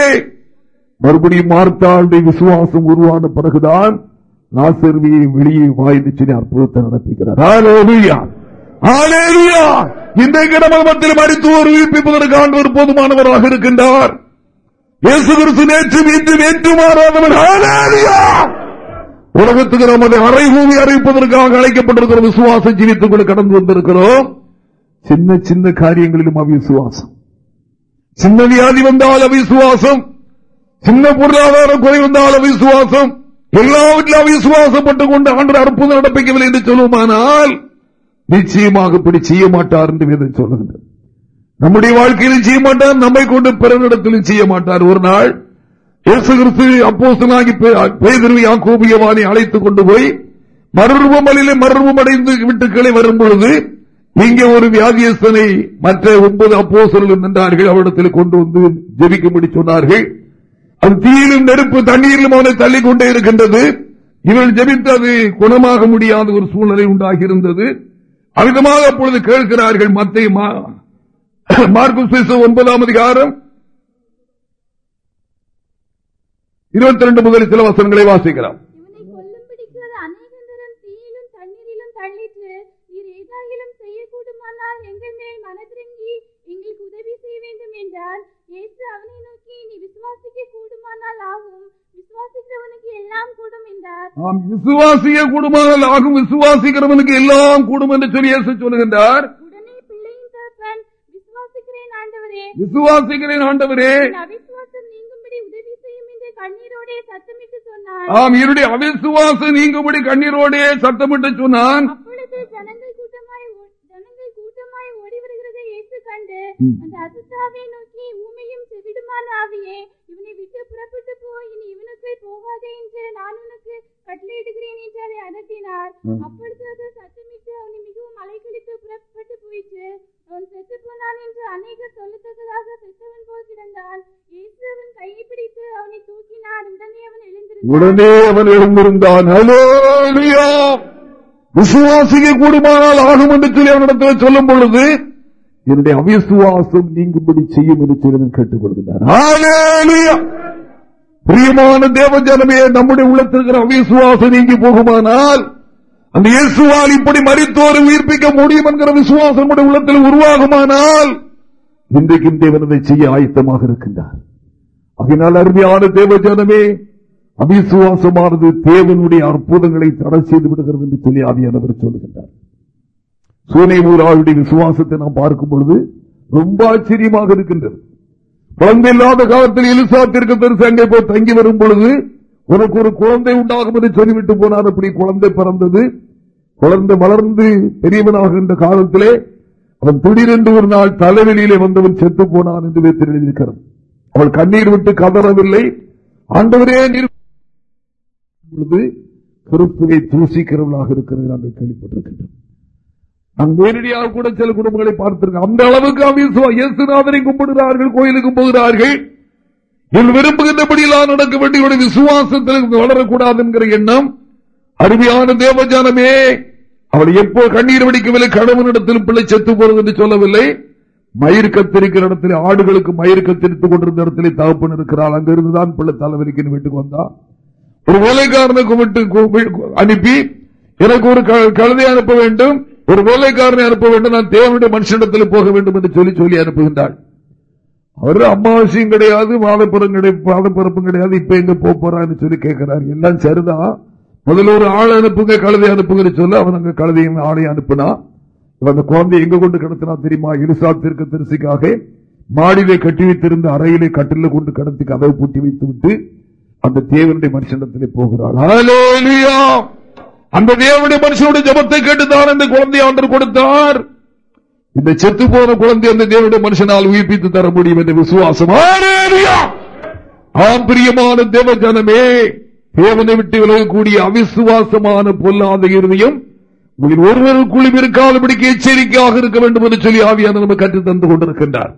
மறுபடியும் மார்த்தாளுடைய விசுவாசம் உருவான பிறகுதான் நாசர்வியை வெளியே வாய்ந்து சொல்லி அற்புதத்தை நடத்துகிறார் இன்றைக்கு மத்தியில் மருத்துவர் உயிர்ப்பிப்பதற்கு ஆண்டவர் போதுமானவராக இருக்கின்றார். இயேசு கிறிஸ்து நேற்று மீண்டு நேற்று மாறாதவர் உலகத்துக்கு நமது அரைபூமி அறிவிப்பதற்காக அழைக்கப்பட்டிருக்கிற விசுவாசம் ஜீவித்துக்குள்ள கடந்து வந்திருக்கிறோம். சின்ன சின்ன காரியங்களிலும் அவிசுவாசம். சின்ன வியாதி வந்தால் அவிசுவாசம். சின்ன பொருளாதார குறை வந்தால் அவிசுவாசம். எல்லாவற்றிலும் அவிசுவாசப்பட்டுக் கொண்டு ஆண்டு அற்புதம் நடப்பிக்கவில்லை என்று சொல்லுமானால் நிச்சயமாக இப்படி செய்ய மாட்டார் என்று வேதம் சொல்லுகின்றது நம்முடைய வாழ்க்கையிலும் செய்ய மாட்டார் நம்மை கொண்டு பிறனிடத்திலும் செய்ய மாட்டார். ஒரு நாள் இயேசு கிறிஸ்து அப்போசனாகி பேதிருவி யாக்கோபியவானை அழைத்துக் கொண்டு போய் மறுரூபமலிலே மறுரூபம் அடைந்து வீட்டுக்களை வரும் பொழுது இங்கே ஒரு வியாதியஸ்தனை மற்ற ஒன்பது அப்போசர்கள் நின்றார்கள். அவரிடத்தில் கொண்டு வந்து ஜெபிக்கும்படி சொன்னார்கள். அது தீயிலும் நெருப்பு தண்ணீரிலும் அவனை தள்ளிக்கொண்டே இருக்கின்றது. இவள் ஜெபித்து அது குணமாக முடியாத ஒரு சூழ்நிலை உண்டாகி இருந்தது அமிதமாக அப்பொழுது கேட்கிறார்கள் மத்திய மார்க்கு ஒன்பதாம் அதிகாரம் இருபத்தி ரெண்டு முதல் சில வசனங்களை வாசிக்கலாம் எங்கள் மேல் மனதிறங்கி எங்களுக்கு உதவி செய்ய வேண்டும் என்றால் இயேசு அவனை நோக்கி நீ விசுவாசிக்க கூடுமானால் ஆகும் விசுவாசிக்கிறவனுக்கு எல்லாம் கூடும் என்றார். ஆம் விசுவாசிக்க கூடுமானால் ஆகும். விசுவாசிக்கிறவனுக்கு எல்லாம் கூடும் என்று சொல்லி சொல்லுகின்றார். விசுவாசிக்கிறேன் ஆண்டவரே. ஆம் இருடைய அவிசுவாசம் நீங்கும்படி கண்ணீரோடே சத்தமிட்டு சொன்னான். கண்டு அந்த அசுத்தாவை நோக்கி ஊமையும் செவிடுமான ஆவியே இவனை விட்டு புறப்பட்டு போய் இனி இவனுக்கு போகாதே என்று நான் உனக்கு கட்டளையிடுகிறேன் என்று அதை அதட்டினார் அப்பொழுது அது சத்தமிட்டு அவனை மிகவும் அலைக்கழித்து புறப்பட்டு போயிற்று. அவன் செத்து போனான் என்று அநேகர் சொல்லத்தக்கதாக செத்தவன் போல் கிடந்தான். இயேசு அவன் கையை பிடித்து அவனை தூக்கினார். உடனே அவன் எழுந்திருந்தான். உடனே அவன் எழுந்திருந்தான். விசுவாசிக்க கூடுமானால் ஆகும் என்று சொல்லி அவனிடத்தில் சொல்லும் பொழுது என்னுடைய அவிசுவாசம் நீங்கும்படி செய்யும் என்று கேட்டுக் கொள்கிறார் பிரியமான தேவஜனமே நம்முடைய உள்ளத்திருக்கிற அவிசுவாசம் நீங்கி போகுமானால் அந்த இயேசுவால் இப்படி மறித்தோரை உயிர்ப்பிக்க முடியும் என்கிற விசுவாசம் நம்முடைய உள்ளத்தில் உருவாகுமானால் இன்றைக்கும் தேவனதை செய்ய ஆயத்தமாக இருக்கின்றார். அதனால் அருமையான தேவ ஜனமே அவிசுவாசமானது தேவனுடைய அற்புதங்களை தடை செய்து விடுகிறது என்று சொல்லி ஆவியானவர் சொல்லுகின்றார். சூனைமூராளுடைய விசுவாசத்தை நாம் பார்க்கும் பொழுது ரொம்ப ஆச்சரியமாக இருக்கின்றது. குழந்தை இல்லாத காலத்தில் எலிசாத்திற்கு தரிசங்கை அங்கே போய் தங்கி வரும் பொழுது உனக்கு ஒரு குழந்தை உண்டாகும் என்று சொல்லிவிட்டு போனார். அப்படி குழந்தை பிறந்தது. குழந்தை வளர்ந்து பெரியவனாகின்ற காலத்திலே அவன் திடீரென்று ஒரு நாள் தலைவெளியிலே வந்தவன் செத்து போனான் என்று எழுதியிருக்கிறது. அவள் கண்ணீர் விட்டு கதறவில்லை. ஆண்டவரே நீர் கருப்புகை தூசிக்கிறவளாக இருக்கிறது நாங்கள் கேள்விப்பட்டிருக்கின்றோம். நான் நேரடியாக கூட சில குடும்பங்களை பார்த்திருக்கேன் அந்த அளவுக்கு இயேசுநாதனை கும்பிடுகிறார்கள் கோயிலுக்கு போகிறார்கள். என் விரும்புகின்றபடியெல்லாம் நடக்க வேண்டிய விசுவாசத்தில் வளரக்கூடாது என்கிற எண்ணம். அருமையான தேவஜானமே அவள் எப்போ கண்ணீர் வடிக்கவில்லை கடவுளிடத்திலும் பிள்ளை செத்து போறது என்று சொல்லவில்லை. மயிர் கத்திருக்கிற இடத்துல ஆடுகளுக்கு மயிர் கத்திரித்துக் கொண்டிருந்த இடத்துல தகப்பன் இருக்கிறாள் அங்கிருந்துதான் பிள்ளை தலைவலிக்கு வீட்டுக்கு வந்தா. ஒரு வேலைக்காரனை கும்பிட்டு அனுப்பி எனக்கு ஒரு கழுதை அனுப்ப வேண்டும். ஒரு வேலைக்காரனை அனுப்ப வேண்டும் நான் தேவனுடைய மனுஷனிடத்தில் போக வேண்டும் என்று சொல்லி சொல்லி அனுப்புகின்றாள். அவர் அமாவாசையும் கிடையாது மாதப்புறம் மாதப்பிறப்பும் கிடையாது இப்ப எங்க போறான்னு சொல்லி கேட்கிறார். எல்லாம் சரிதான் முதல்ல ஒரு ஆள் அனுப்புங்க கழுதை அனுப்புங்க சொல்ல அவன் அங்க கழுதையும் ஆளையும் அனுப்புனா அந்த குழந்தை எங்க கொண்டு கடத்தினா தெரியுமா? இருசாத்திற்கு திருசிக்காக மாடியிலே கட்டி வைத்திருந்த அறையிலே கட்டில கொண்டு கடத்தி கதவு பூட்டி வைத்து விட்டு அந்த தேவனுடைய மனுஷனிடத்திலே போகிறாள். அந்த தேவனுடைய மனுஷனுடைய ஜபத்தை கேட்டுத்தான் இந்த குழந்தையை ஆண்டர் கொடுத்தார். இந்த செத்து போன குழந்தை அந்த தேவனுடைய மனுஷனால் உயிர்ப்பித்து தர முடியும் என்ற விசுவாசம். ஆம் பிரியமான தேவ ஜனமே தேவனை விட்டு விலகக்கூடிய அவிசுவாசமான பொல்லாத இருமையும் உங்களில் ஒருவருக்குள்ளும் இருக்காதபடிக்கு எச்சரிக்கையாக இருக்க வேண்டும் என்று சொல்லி ஆவியான நம்ம கற்று தந்து கொண்டிருக்கின்றார்.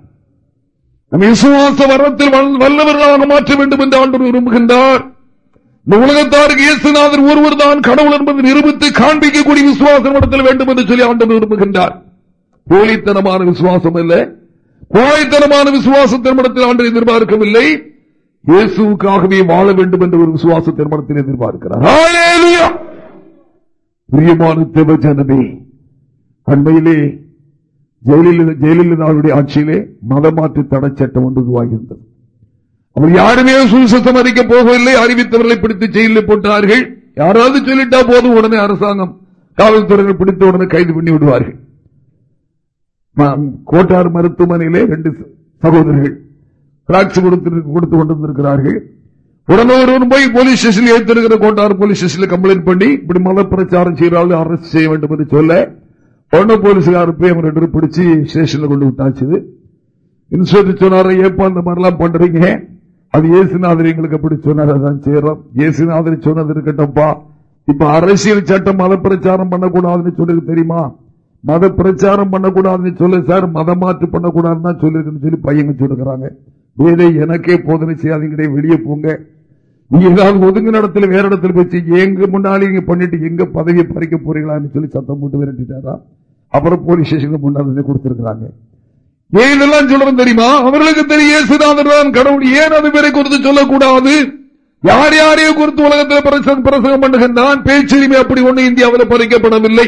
நம் விசுவாச வரத்தில் வல்லவர்களாக மாற்ற வேண்டும் என்று ஆண்டு விரும்புகின்றார். இந்த உலகத்தாருக்கு இயேசுநாதர் ஒருவர் தான் கடவுள் என்பதை நிரூபித்து காண்பிக்கக்கூடிய விசுவாசம் இடத்தில் வேண்டும் என்று சொல்லி ஆண்டு விரும்புகின்றார். போலித்தனமான விசுவாசம் அல்ல. கோழைத்தனமான விசுவாசத்தின் மடத்தில் ஆண்டு எதிர்பார்க்கவில்லை. இயேசுக்காகவே வாழ வேண்டும் என்ற ஒரு விசுவாசத்தின் மடத்தில் எதிர்பார்க்கிறார். பிரியமான தேவ அண்மையிலே ஜெயலலிதாவுடைய ஆட்சியிலே மதமாற்று தடை சட்டம் ஒன்று உருவாகியிருந்தது. அவர் யாருமே சுசத்தம் அறிக்க போகவில்லை அறிவித்தவர்களை பிடித்து ஜெயிலில் போட்டார்கள். யாராவது சொல்லிட்டா போதும் உடனே அரசாங்கம் காவல்துறையினர் பிடித்த உடனே கைது பண்ணி விடுவார்கள். கோட்டார் மருத்துவமனையிலே ரெண்டு சகோதரர்கள் டிராக்ஸ் கொடுத்து கொடுத்து கொண்டிருக்கிறார்கள் உடனே ஒருவன் போய் போலீஸ் ஸ்டேஷன் ஏற்றிருக்கிற கோட்டார் போலீஸ் ஸ்டேஷன்ல கம்ப்ளைண்ட் பண்ணி இப்படி மத பிரச்சாரம் செய்யறாள் அரெஸ்ட் செய்ய வேண்டும் என்று சொல்ல உடனே போலீஸ்காரர் போய் அவர் ரெண்டு பிடிச்சி ஸ்டேஷன்ல கொண்டு விட்டாச்சு. இன்ஸ்பெக்டர் சொன்னார ஏப்பா இந்த மாதிரிலாம் பண்றீங்க? அது ஏசுநாதர் எங்களுக்கு அப்படி சொன்னார்? அதான் செய்யறோம் ஏசுநாதர் சொன்னது இருக்கட்டும்ப்பா இப்ப அரசியல் சட்டம் மத பிரச்சாரம் பண்ணக்கூடாதுன்னு சொல்லி தெரியுமா? மத பிரச்சாரம் பண்ணக்கூடாதுன்னு சொல்லு சார். மத மாற்று பண்ணக்கூடாதுன்னு சொல்லிருக்குன்னு சொல்லி பையங்க சொல்லுகிறாங்க. வேலை எனக்கே போதனை செய்யாதீங்க வெளியே போங்க. நீங்க ஏதாவது ஒதுங்க இடத்துல வேற இடத்துல வச்சு எங்க முன்னாலே இங்க பண்ணிட்டு எங்க பதவியை பறிக்க போறீங்களான்னு சொல்லி சத்தம் போட்டு விரட்டிட்டாரா? அப்புறம் போலீஸ் ஸ்டேஷனுக்கு முன்னாடி கொடுத்துருக்காங்க ஏன் எல்லாம் சொல்றோம் தெரியுமா? அவர்களுக்கு தெரியும் கடவுள். ஏன் அது பேரை குறித்து சொல்லக்கூடாது? யார் யாரையும் குறித்து உலகத்தில் பிரசங்கம் பண்ணுகின்றான் பேச்சுரிமை அப்படி ஒன்று இந்தியாவில் பறிக்கப்படவில்லை.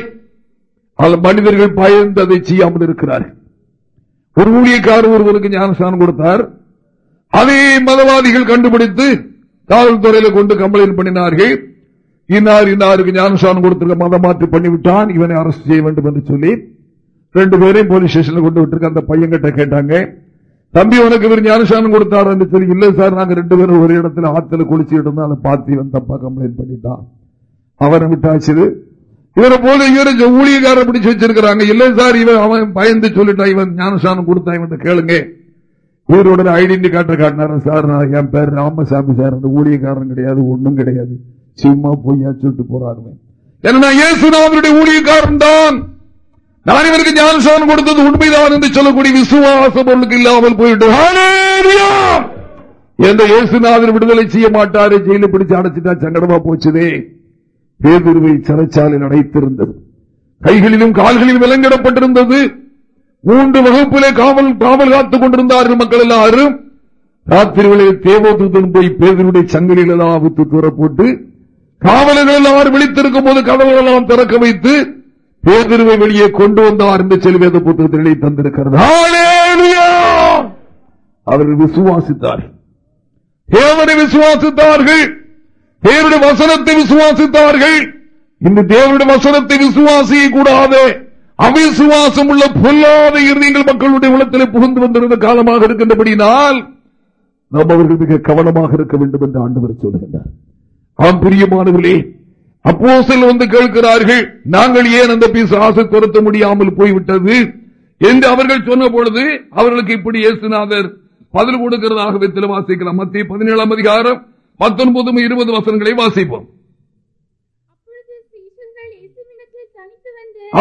மனிதர்கள் பயந்து அதை செய்யாமல் இருக்கிறார்கள். ஒரு ஊழியக்காரர் ஒருவருக்கு ஞானஸ்தானம் கொடுத்தார். அதை மதவாதிகள் கண்டுபிடித்து காவல்துறையில கொண்டு கம்ப்ளைண்ட் பண்ணினார்கள். இன்னார் இன்னாருக்கு ஞானஸ்தானம் கொடுத்திருக்க மதமாற்றி பண்ணிவிட்டான். இவனை அரசு செய்ய வேண்டும் என்று சொல்லி ரெண்டு பேரையும் போலீஸ் ஸ்டேஷன்ல கொண்டு விட்டுருக்கு. அந்த பையன் கிட்ட கேட்டாங்க தம்பி உனக்கு இவர் ஞானசானம் கொடுத்தாரு? என்று சொல்லி இல்ல சார் நாங்க ரெண்டு பேரும் ஒரு இடத்துல ஆத்துல குளிச்சு இருந்தோம். அதை பார்த்து தப்பா கம்ப்ளைண்ட் பண்ணிட்டான். அவரை விட்டாச்சு. இவரை போல இவரை ஊழியக்காரர் பிடிச்சு வச்சிருக்கிறாங்க. இல்ல சார் இவன் அவன் பயந்து சொல்லிட்டான். இவன் ஞானசானம் கொடுத்தான். இவன் கேளுங்க. இவரோட ஐடென்டி கார்டு காட்டினாரு. சார் என் பேர் ராமசாமி சார். அந்த ஊழியக்காரன் கிடையாது ஒன்றும் கிடையாது. சும்மா பொய்யா சொல்லிட்டு போறாரு. ஏன்னா இயேசுநாதனுடைய ஊழியக்காரன் தான். நான் இவருக்கு ஞானசானம் கொடுத்தது உண்மைதான் என்று சொல்லக்கூடிய விசுவாசம் அவர்களுக்கு இல்லாமல் போயிட்டு எந்த இயேசுநாதன் விடுதலை செய்ய மாட்டாரு ஜெயில பிடிச்சு அடைச்சிட்டா சங்கடமா போச்சுதே. பேதுருவை சிறைச்சாலையில் அடைத்திருந்தது. கைகளிலும் கால்களிலும் விலங்கிடப்பட்டிருந்தது. மூன்று வகுப்பிலே காவல் காவல் காத்துக் கொண்டிருந்தார்கள் மக்கள் எல்லாரும். ராத்திரிகளே தேவோதூதன் போய் பேதனுடைய சங்கிலில் எல்லாம் அவுத்து தூரப்போட்டு காவலர்கள் எல்லாரும் விழித்திருக்கும் போது கதவுகள் எல்லாம் திறக்க வைத்து பேதிருவை வெளியே கொண்டு வந்தார் என்று செல்வேத புத்தகத்திலே தந்திருக்கிறது. அவர்கள் விசுவாசித்தார்கள் தேவனை விசுவாசித்தார்கள். தேவனுடைய வசனத்தை விசுவாசித்தார்கள். இந்த தேவனுடைய வசனத்தை விசுவாசிய கூடாது. அவிசுவாசம் உள்ள பொல்லாத இறுதியங்கள் மக்களுடைய உலகத்தில் புகுந்து வந்திருந்த காலமாக இருக்கின்றபடினால் நாம் அவர்கள் மிக கவனமாக இருக்க வேண்டும் என்று ஆண்டவர் சொல்கின்றார் ஆம் பிரியமானவர்களே அப்போ சில வந்து கேட்கிறார்கள் நாங்கள் ஏன் அந்த ஆசை துரத்த முடியாமல் போய்விட்டது? என்று அவர்கள் சொன்ன பொழுது அவர்களுக்கு இப்படி இயேசுநாதர் பதில் கொடுக்கிறதாக வாசிக்கலாம். மத்திய பதினேழாம் அதிகாரம் பத்தொன்பது இருபது வசனங்களை வாசிப்போம்.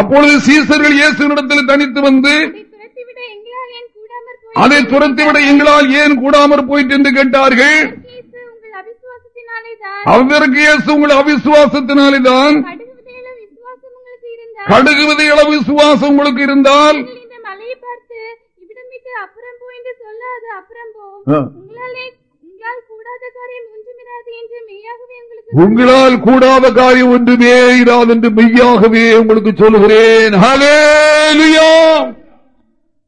அப்பொழுது சீசர்கள் இயேசுனிடத்தில் தனித்து வந்து அதை துரத்திவிட எங்களால் ஏன் கூடாமற் போயிட்டு என்று கேட்டார்கள். அவருக்கு இயேசு உங்கள் அவிசுவாசத்தினாலேதான் கடுகு விதையில விசுவாசம் உங்களுக்கு இருந்தால் உங்களால் கூடாத காரியம் ஒன்றுமே இராது என்று மெய்யாகவே உங்களுக்கு சொல்லுகிறேன்.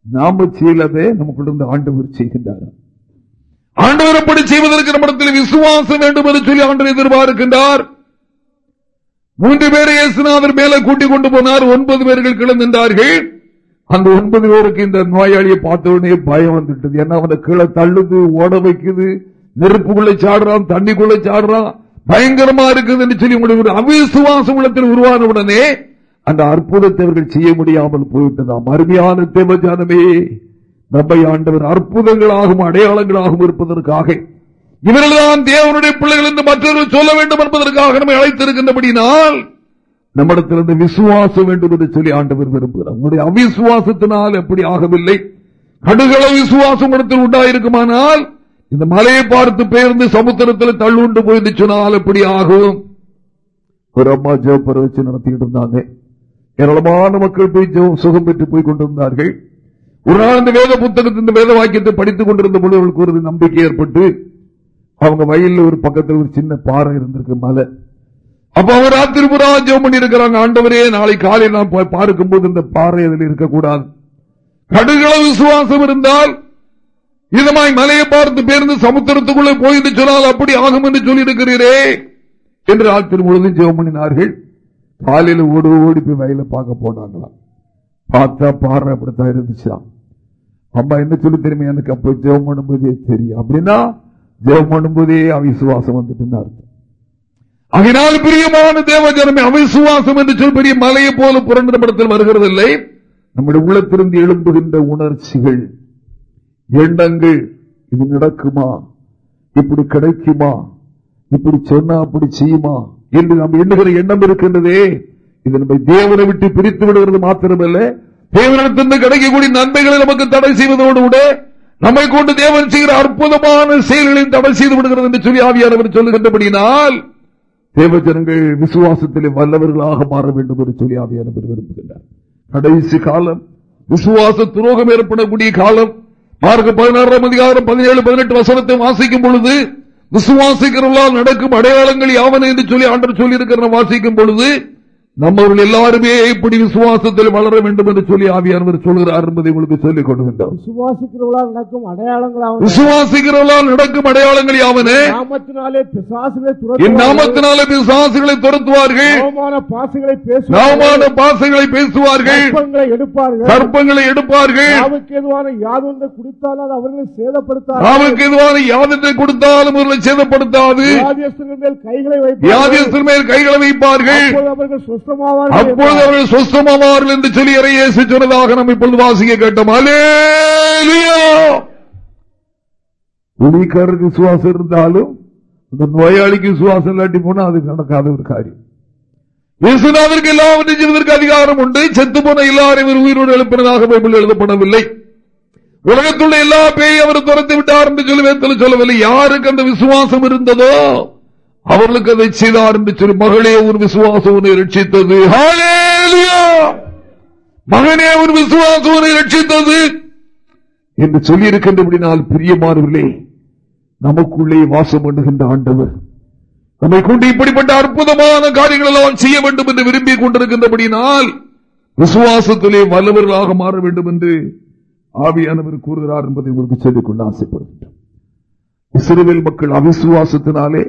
நாம செய்யலதே நமக்குள்ள ஆண்டவர் செய்கின்றார். ஆண்டவர் அப்படி செய்வதற்கு நம்மிடத்தில் விசுவாசம் வேண்டும் என்று சொல்லி ஆண்டு எதிர்பார்க்கின்றார். மூன்று பேரை இயேசுநாதர் மேல கூட்டிக் கொண்டு போனார். ஒன்பது பேர்கள் கிளந்தார்கள் அந்த ஒன்பது பேருக்கு இந்த நோயாளியை பார்த்த உடனே பயம் வந்துட்டது ஏன்னா அவனை கீழே தள்ளுது ஓட வைக்குது நெருப்புக்குள்ள சாடுறான் தண்ணிக்குள்ள சாடுறான் பயங்கரமா இருக்குதுன்னு சொல்லி உங்களுக்கு அவிசுவாசம் உள்ளத்தில் உருவான உடனே அந்த அற்புதத்தை அவர்கள் செய்ய முடியாமல் போய்விட்டதாம். அருமையான தேவஜானமே நம்மை ஆண்டவர் அற்புதங்களாகவும் அடையாளங்களாகவும் இருப்பதற்காக. இவர்கள்தான் தேவனுடைய பிள்ளைகள் என்று மற்றவர்கள் சொல்ல வேண்டும் என்பதற்காக நம்மை அழைத்திருக்கின்றபடினால் நம்மிடத்திலிருந்து விசுவாசம் வேண்டும் என்று சொல்லி ஆண்டவர் விரும்புகிறார். உங்களுடைய அவிசுவாசத்தினால் எப்படி ஆகவில்லை. கடுகள விசுவாசம் இடத்தில் உண்டாயிருக்குமானால் இந்த மலையை பார்த்து பெயர்ந்து சமுத்திரத்தில் தள்ளுண்டு போயிருந்து சொன்னால் எப்படி ஆகும். ஒரு அம்மா ஜெவப்பரை வச்சு நடத்திட்டு இருந்தாங்க. ஏராளமான மக்கள் போய் சுகம் பெற்று போய் கொண்டிருந்தார்கள். ஒரு நாள் இந்த வேத புத்தகத்தை இந்த வேத வாக்கியத்தை படித்துக் கொண்டிருந்த பொழுது அவளுக்கு ஒரு நம்பிக்கை ஏற்பட்டு அவங்க வயலில் ஒரு பக்கத்தில் ஒரு சின்ன பாறை இருந்திருக்கு மலை. அப்ப அவர் ராத்திரி புறா ஜெபம் பண்ணி இருக்கிறாங்க ஆண்டவரே நாளை காலையில் நான் பார்க்கும் போது இந்த பாறை அதில் இருக்கக்கூடாது. கடுகளவு விசுவாசம் இருந்தால் இதமாய் மலையை பார்த்து பேருந்து சமுத்திரத்துக்குள்ளே போய் சொன்னால் அப்படி ஆகும் என்று சொல்லி இருக்கிறீரே என்று ராத்திரி முழுதும் ஜெபம் பண்ணினார்கள். காலையில் ஓடு ஓடி போய் வயல பார்க்க போனாங்களாம். பார்த்தா பாறை அப்படித்தான் இருந்துச்சுதான் அம்மா என்ன சொல்லி தெரியுமா? எனக்கு அப்ப ஜெபம் பண்ணும்போதே தெரியும். அப்படின்னா ஜெபம் பண்ணும்போதே அவிசுவாசம் வந்துட்டு அர்த்தம் அதனால் பிரியமான தேவஜனமே அவிசுவாசம் என்று சொல்லி பெரிய மலையை போல புரண்ட படத்தில் வருகிறதில்லை. நம்முடைய உள்ளத்திலிருந்து எழும்புகின்ற உணர்ச்சிகள் எண்ணங்கள் இது நடக்குமா? இப்படி கிடைக்குமா? இப்படி சொன்னா அப்படி செய்யுமா? என்று நாம் எண்ணுகிற எண்ணம் இருக்கின்றதே. இது நம்மை தேவனை விட்டு பிரித்து விடுகிறது மாத்திரமல்ல தேவனிடத்திலிருந்து கிடைக்கக்கூடிய நன்மைகளை நமக்கு தடை செய்வதோடு கூட நம்மை கொண்டு தேவன் செய்கிற அற்புதமான செயல்களையும் தடை செய்து விடுகிறது என்று சொல்லி ஆவியானவர் சொல்லுகின்றபடினால் தேவஜனங்கள் விசுவாசத்திலே வல்லவர்களாக மாற வேண்டும் என்று சொல்லி ஆவியானவர் விரும்புகின்றார். கடைசி காலம் விசுவாச துரோகம் ஏற்படக்கூடிய காலம் மார்க் பதினாறாம் அதிகாரம் பதினேழு பதினெட்டு வசனத்தை வாசிக்கும் பொழுது விசுவாசிக்கிறவர்களால் நடக்கும் அடையாளங்கள் யாவன என்று சொல்லி ஆண்டர் சொல்லி இருக்கிற வாசிக்கும் பொழுது நம்மவர்கள் எல்லாருமே இப்படி விசுவாசத்தில் வளர வேண்டும் என்று சொல்லி ஆவியானவர் சொல்கிறார் என்பதை உங்களுக்கு சொல்லிக் கொடுக்கின்றோம் விசுவாசிக்கிறவர்களால் நடக்கும் அடையாளங்கள் விசுவாசிக்கிறவர்களால் நடக்கும் அடையாளங்கள் யாவனே? நாமத்தினாலே பிசாசுகளை என் நாமத்தினாலே பிசாசுகளை துரத்துவார்கள். பாசங்களை நவமான பாசங்களை பேசுவார்கள். எடுப்பார்கள். சர்ப்பங்களை எடுப்பார்கள். நாவுக்கு எதுவான யாதொன்றை குடித்தாலும் அது அவர்களை சேதப்படுத்தாது. நாவுக்கு எதுவான யாதத்தை கொடுத்தாலும் அவர்களை சேதப்படுத்தாது. மேல் கைகளை வைப்பார்கள். மேல் கைகளை வைப்பார்கள். அவர்கள் சுஸ்தமாவார்கள் அப்பொழுது அவர்கள் சொஸ்தமாவார்கள் என்று சொல்லி இறையேசு சொன்னதாக நம்ம இப்பொழுது வாசிக்க கேட்டோம் அலேலுயா குடிக்காரருக்கு விசுவாசம் இருந்தாலும் இந்த நோயாளிக்கு விசுவாசம் இல்லாட்டி போனா அது நடக்காத ஒரு காரியம் இயேசுநாதருக்கு எல்லாவற்றையும் செய்வதற்கு அதிகாரம் உண்டு செத்து போன எல்லாரும் உயிரோடு எழுப்பினதாக பைபிள் எழுதப்படவில்லை உலகத்துள்ள எல்லா பேய் அவர் துரத்து விட்டார் என்று சொல்லி வேத்தல சொல்லவில்லை யாருக்கு அந்த விசுவாசம் இருந்ததோ அவர்களுக்கு அதை செய்த என்று மகளே ஒரு விசுவாசம் உன்னை ரட்சித்தது மகனே ஒரு விசுவாசம் உன்னை ரட்சித்தது என்று சொல்லி இருக்கின்றபடினால் பிரியமானவர்களே நமக்குள்ளே வாசம் பண்ணுகின்ற ஆண்டவர் நம்மை கொண்டு இப்படிப்பட்ட அற்புதமான காரியங்கள் எல்லாம் செய்ய வேண்டும் என்று விரும்பி கொண்டிருக்கின்றபடினால் விசுவாசத்திலே வல்லவர்களாக மாற வேண்டும் என்று ஆவியானவர் கூறுகிறார் என்பதை உங்களுக்கு சொல்லிக் கொண்டு ஆசைப்படுகின்றோம். இஸ்ரேல் மக்கள் அவிசுவாசத்தினாலே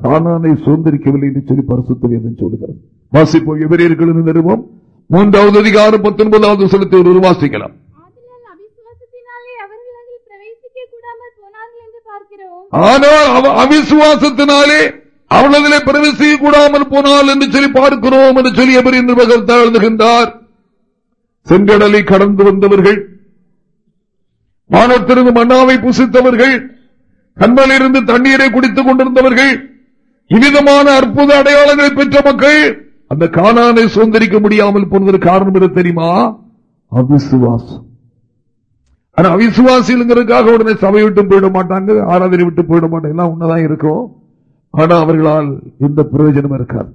காணானை சுதந்திரிக்கவில்லை என்று சொல்லி பரிசுத்தம் சொல்லுகிறது. வாசிப்போம் எவரியர்கள் நிறுவம் மூன்றாவது அதிகாரம் பத்தொன்பதாவது சொல்லத்தை ஒரு வாசிக்கலாம். ஆனால் அவிசுவாசத்தினாலே அவளதிலே பிரவேசிக்க கூடாமல் போனால் என்று சொல்லி பார்க்கிறோம் என்று சொல்லி எவர் என்று தாழ்ந்துகின்றார். செங்கடலை கடந்து வந்தவர்கள் வானத்திலிருந்து மன்னாவை புசித்தவர்கள் கண்மலிருந்து தண்ணீரை குடித்துக் கொண்டிருந்தவர்கள் இவ்விதமான அற்புத அடையாளங்களை பெற்ற மக்கள் அந்த காணானை சுதந்திரிக்க முடியாமல் போனதற்கு காரணம் எது தெரியுமா? அவிசுவாசம். ஆனா அவிசுவாசிகளுங்கிறதுக்காக உடனே சபை விட்டு போயிட மாட்டாங்க ஆராதனை விட்டு போயிட மாட்டாங்க. எல்லாம் உன்னதான் இருக்கும். ஆனா அவர்களால் எந்த பிரயோஜனம் இருக்காது.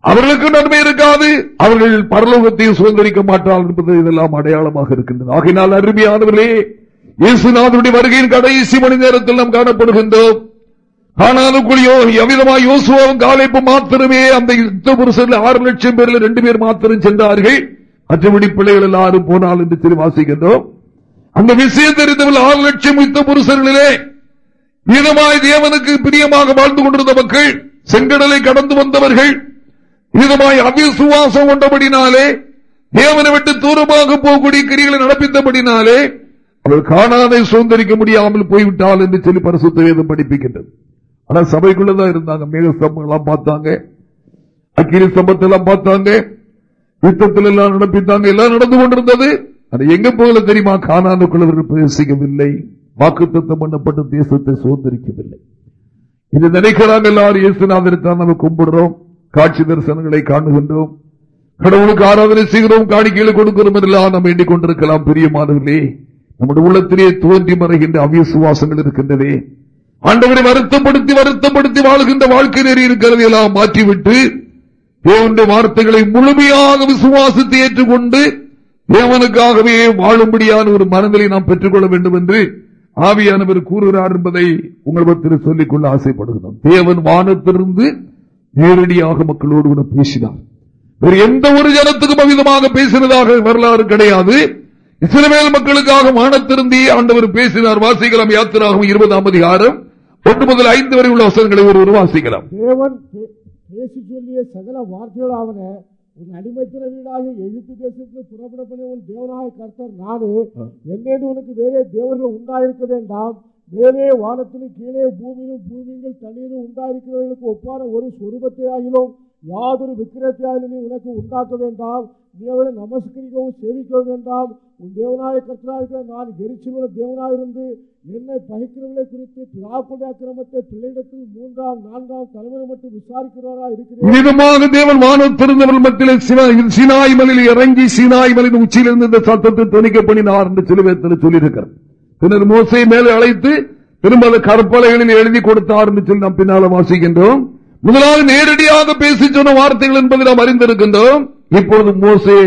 அவர்களுக்கு நன்மை இருக்காது. அவர்கள் பரலோகத்தையும் சுதந்திரிக்க மாட்டார்கள் என்பது இதெல்லாம் அடையாளமாக இருக்கின்றது. ஆகினால் அருமையானவர்களே இயேசுநாதனுடைய வருகையின் கடைசி மணி நேரத்தில் நாம் காணப்படுகின்றோம். ஆனாலும் எவ்விதமாக யோசுவாவும் காலைப்பு மாத்திரமே அந்த யுத்த புருஷர்கள் ஆறு லட்சம் பேர்ல ரெண்டு பேர் மாத்திரம் சென்றார்கள். மற்றபடி பிள்ளைகள் எல்லாரும் போனால் என்று சொல்லி வாசிக்கின்றோம். அந்த விஷயம் தெரிந்தவர்கள் ஆறு லட்சம் யுத்த புருஷர்களிலே இதமாய் தேவனுக்கு பிரியமாக வாழ்ந்து கொண்டிருந்த மக்கள் செங்கடலை கடந்து வந்தவர்கள் இதமாய் அவிசுவாசம் கொண்டபடினாலே தேவனை விட்டு தூரமாக போகக்கூடிய கிரிகளை நடப்பித்தபடினாலே அவள் காணாதை சுதந்திரிக்க முடியாமல் போய்விட்டால் என்று சொல்லி பரிசுத்த வேதம் படிப்பிக்கின்றது. ஆனா சபைக்குள்ளதான் இருந்தாங்க. மேக ஸ்தம்பம் பார்த்தாங்க. அக்கிரி ஸ்தம்பத்தை பார்த்தாங்க. யுத்தத்தில் எல்லாம் நடப்பித்தாங்க. எல்லாம் நடந்து கொண்டிருந்தது. அது எங்க போகல தெரியுமா? காணானுக்குள்ளவர்கள் பிரவேசிக்கவில்லை. வாக்கு தத்தம் பண்ணப்பட்ட தேசத்தை சுதந்திரிக்கவில்லை. இது நினைக்கிறாங்க எல்லாரும். இயேசுநாதரை நம்ம கும்பிடுறோம். காட்சி தரிசனங்களை காணுகின்றோம். கடவுளுக்கு ஆராதனை செய்கிறோம். காணிக்கைகளை கொடுக்கிறோம் என்றெல்லாம் நம்ம எண்ணிக்கொண்டிருக்கலாம் பெரியமானவர்களே நம்முடைய உள்ளத்திலே தோன்றி மறைகின்ற அவிசுவாசங்கள் இருக்கின்றதே. ஆண்டவரை வருத்தப்படுத்தி வருத்தப்படுத்தி வாழ்கின்ற வாழ்க்கை நெறி இருக்கிறதை எல்லாம் மாற்றிவிட்டு தேவனுடைய வார்த்தைகளை முழுமையாக விசுவாசித்து ஏற்றுக்கொண்டு தேவனுக்காகவே வாழும்படியான ஒரு மனநிலை நாம் பெற்றுக்கொள்ள வேண்டும் என்று ஆவியானவர் கூறுகிறார் என்பதை உங்களிடத்தில் சொல்லிக் கொள்ள ஆசைப்படுகிறோம். தேவன் வானத்திலிருந்து நேரடியாக மக்களோடு கூட பேசினார். வேறு எந்த ஒரு ஜனத்துக்கும் அமிதமாக பேசினதாக வரலாறு கிடையாது. இஸ்ரவேல் மக்களுக்காக வானத்திருந்தே ஆண்டவர் பேசினார். வாசிக்கலாம் யாத்திராகும் இருபதாம் அதிகாரம் ஒன்று முதல் ஐந்து வரை உள்ள வசனங்களை ஒருவர் வாசிக்கலாம் தேவன் பேசி சொல்லிய சகல வார்த்தைகளாவன உன் அடிமைத்தின வீடாக எகிப்து தேசத்தில் புறப்பட பண்ணி உன் தேவனாய கர்த்தர் நானே. உனக்கு வேறே தேவர்கள் உண்டாயிருக்க வேண்டாம். மேலே வானத்திலும் கீழே பூமியிலும் பூமியில் தண்ணீரும் உண்டாயிருக்கிறவர்களுக்கு ஒப்பான ஒரு சொரூபத்தை ஆகிலும் யாதொரு விக்கிரத்தை நீ உனக்கு உண்டாக்க வேண்டாம். நீ அவளை நமஸ்கரிக்கவும் சேவிக்கவும் வேண்டாம். உன் தேவனாய கர்த்தராயிருக்கிற நான் எரிச்சலுள்ள தேவனாயிருந்து என்னை பகைக்கிறவர்களை குறித்து பிதாக்களுடைய அக்கிரமத்தை பிள்ளையிடத்தில் மூன்றாம் நான்காம் தலைமுறை மட்டும் விசாரிக்கிறவரா இருக்கிறேன். விதமாக தேவன் வானத்திருந்தவர்கள் மத்தியில் சினா- மலையில் இறங்கி சீனாய் மலையின் உச்சியிலிருந்து இந்த சத்தத்தை துணிக்க பண்ணினார் என்று சிலுவேத்தில் சொல்லியிருக்கிறார் பின்னர் மோசை மேலே அழைத்து திரும்ப அந்த கற்பலைகளில் எழுதி கொடுத்தார் என்று சொல்லி நாம் பின்னால வாசிக்கின்றோம். முதலாவது நேரடியாக பேசி சொன்ன வார்த்தைகள் என்பதை நாம் அறிந்திருக்கின்றோம். இப்பொழுது மோசே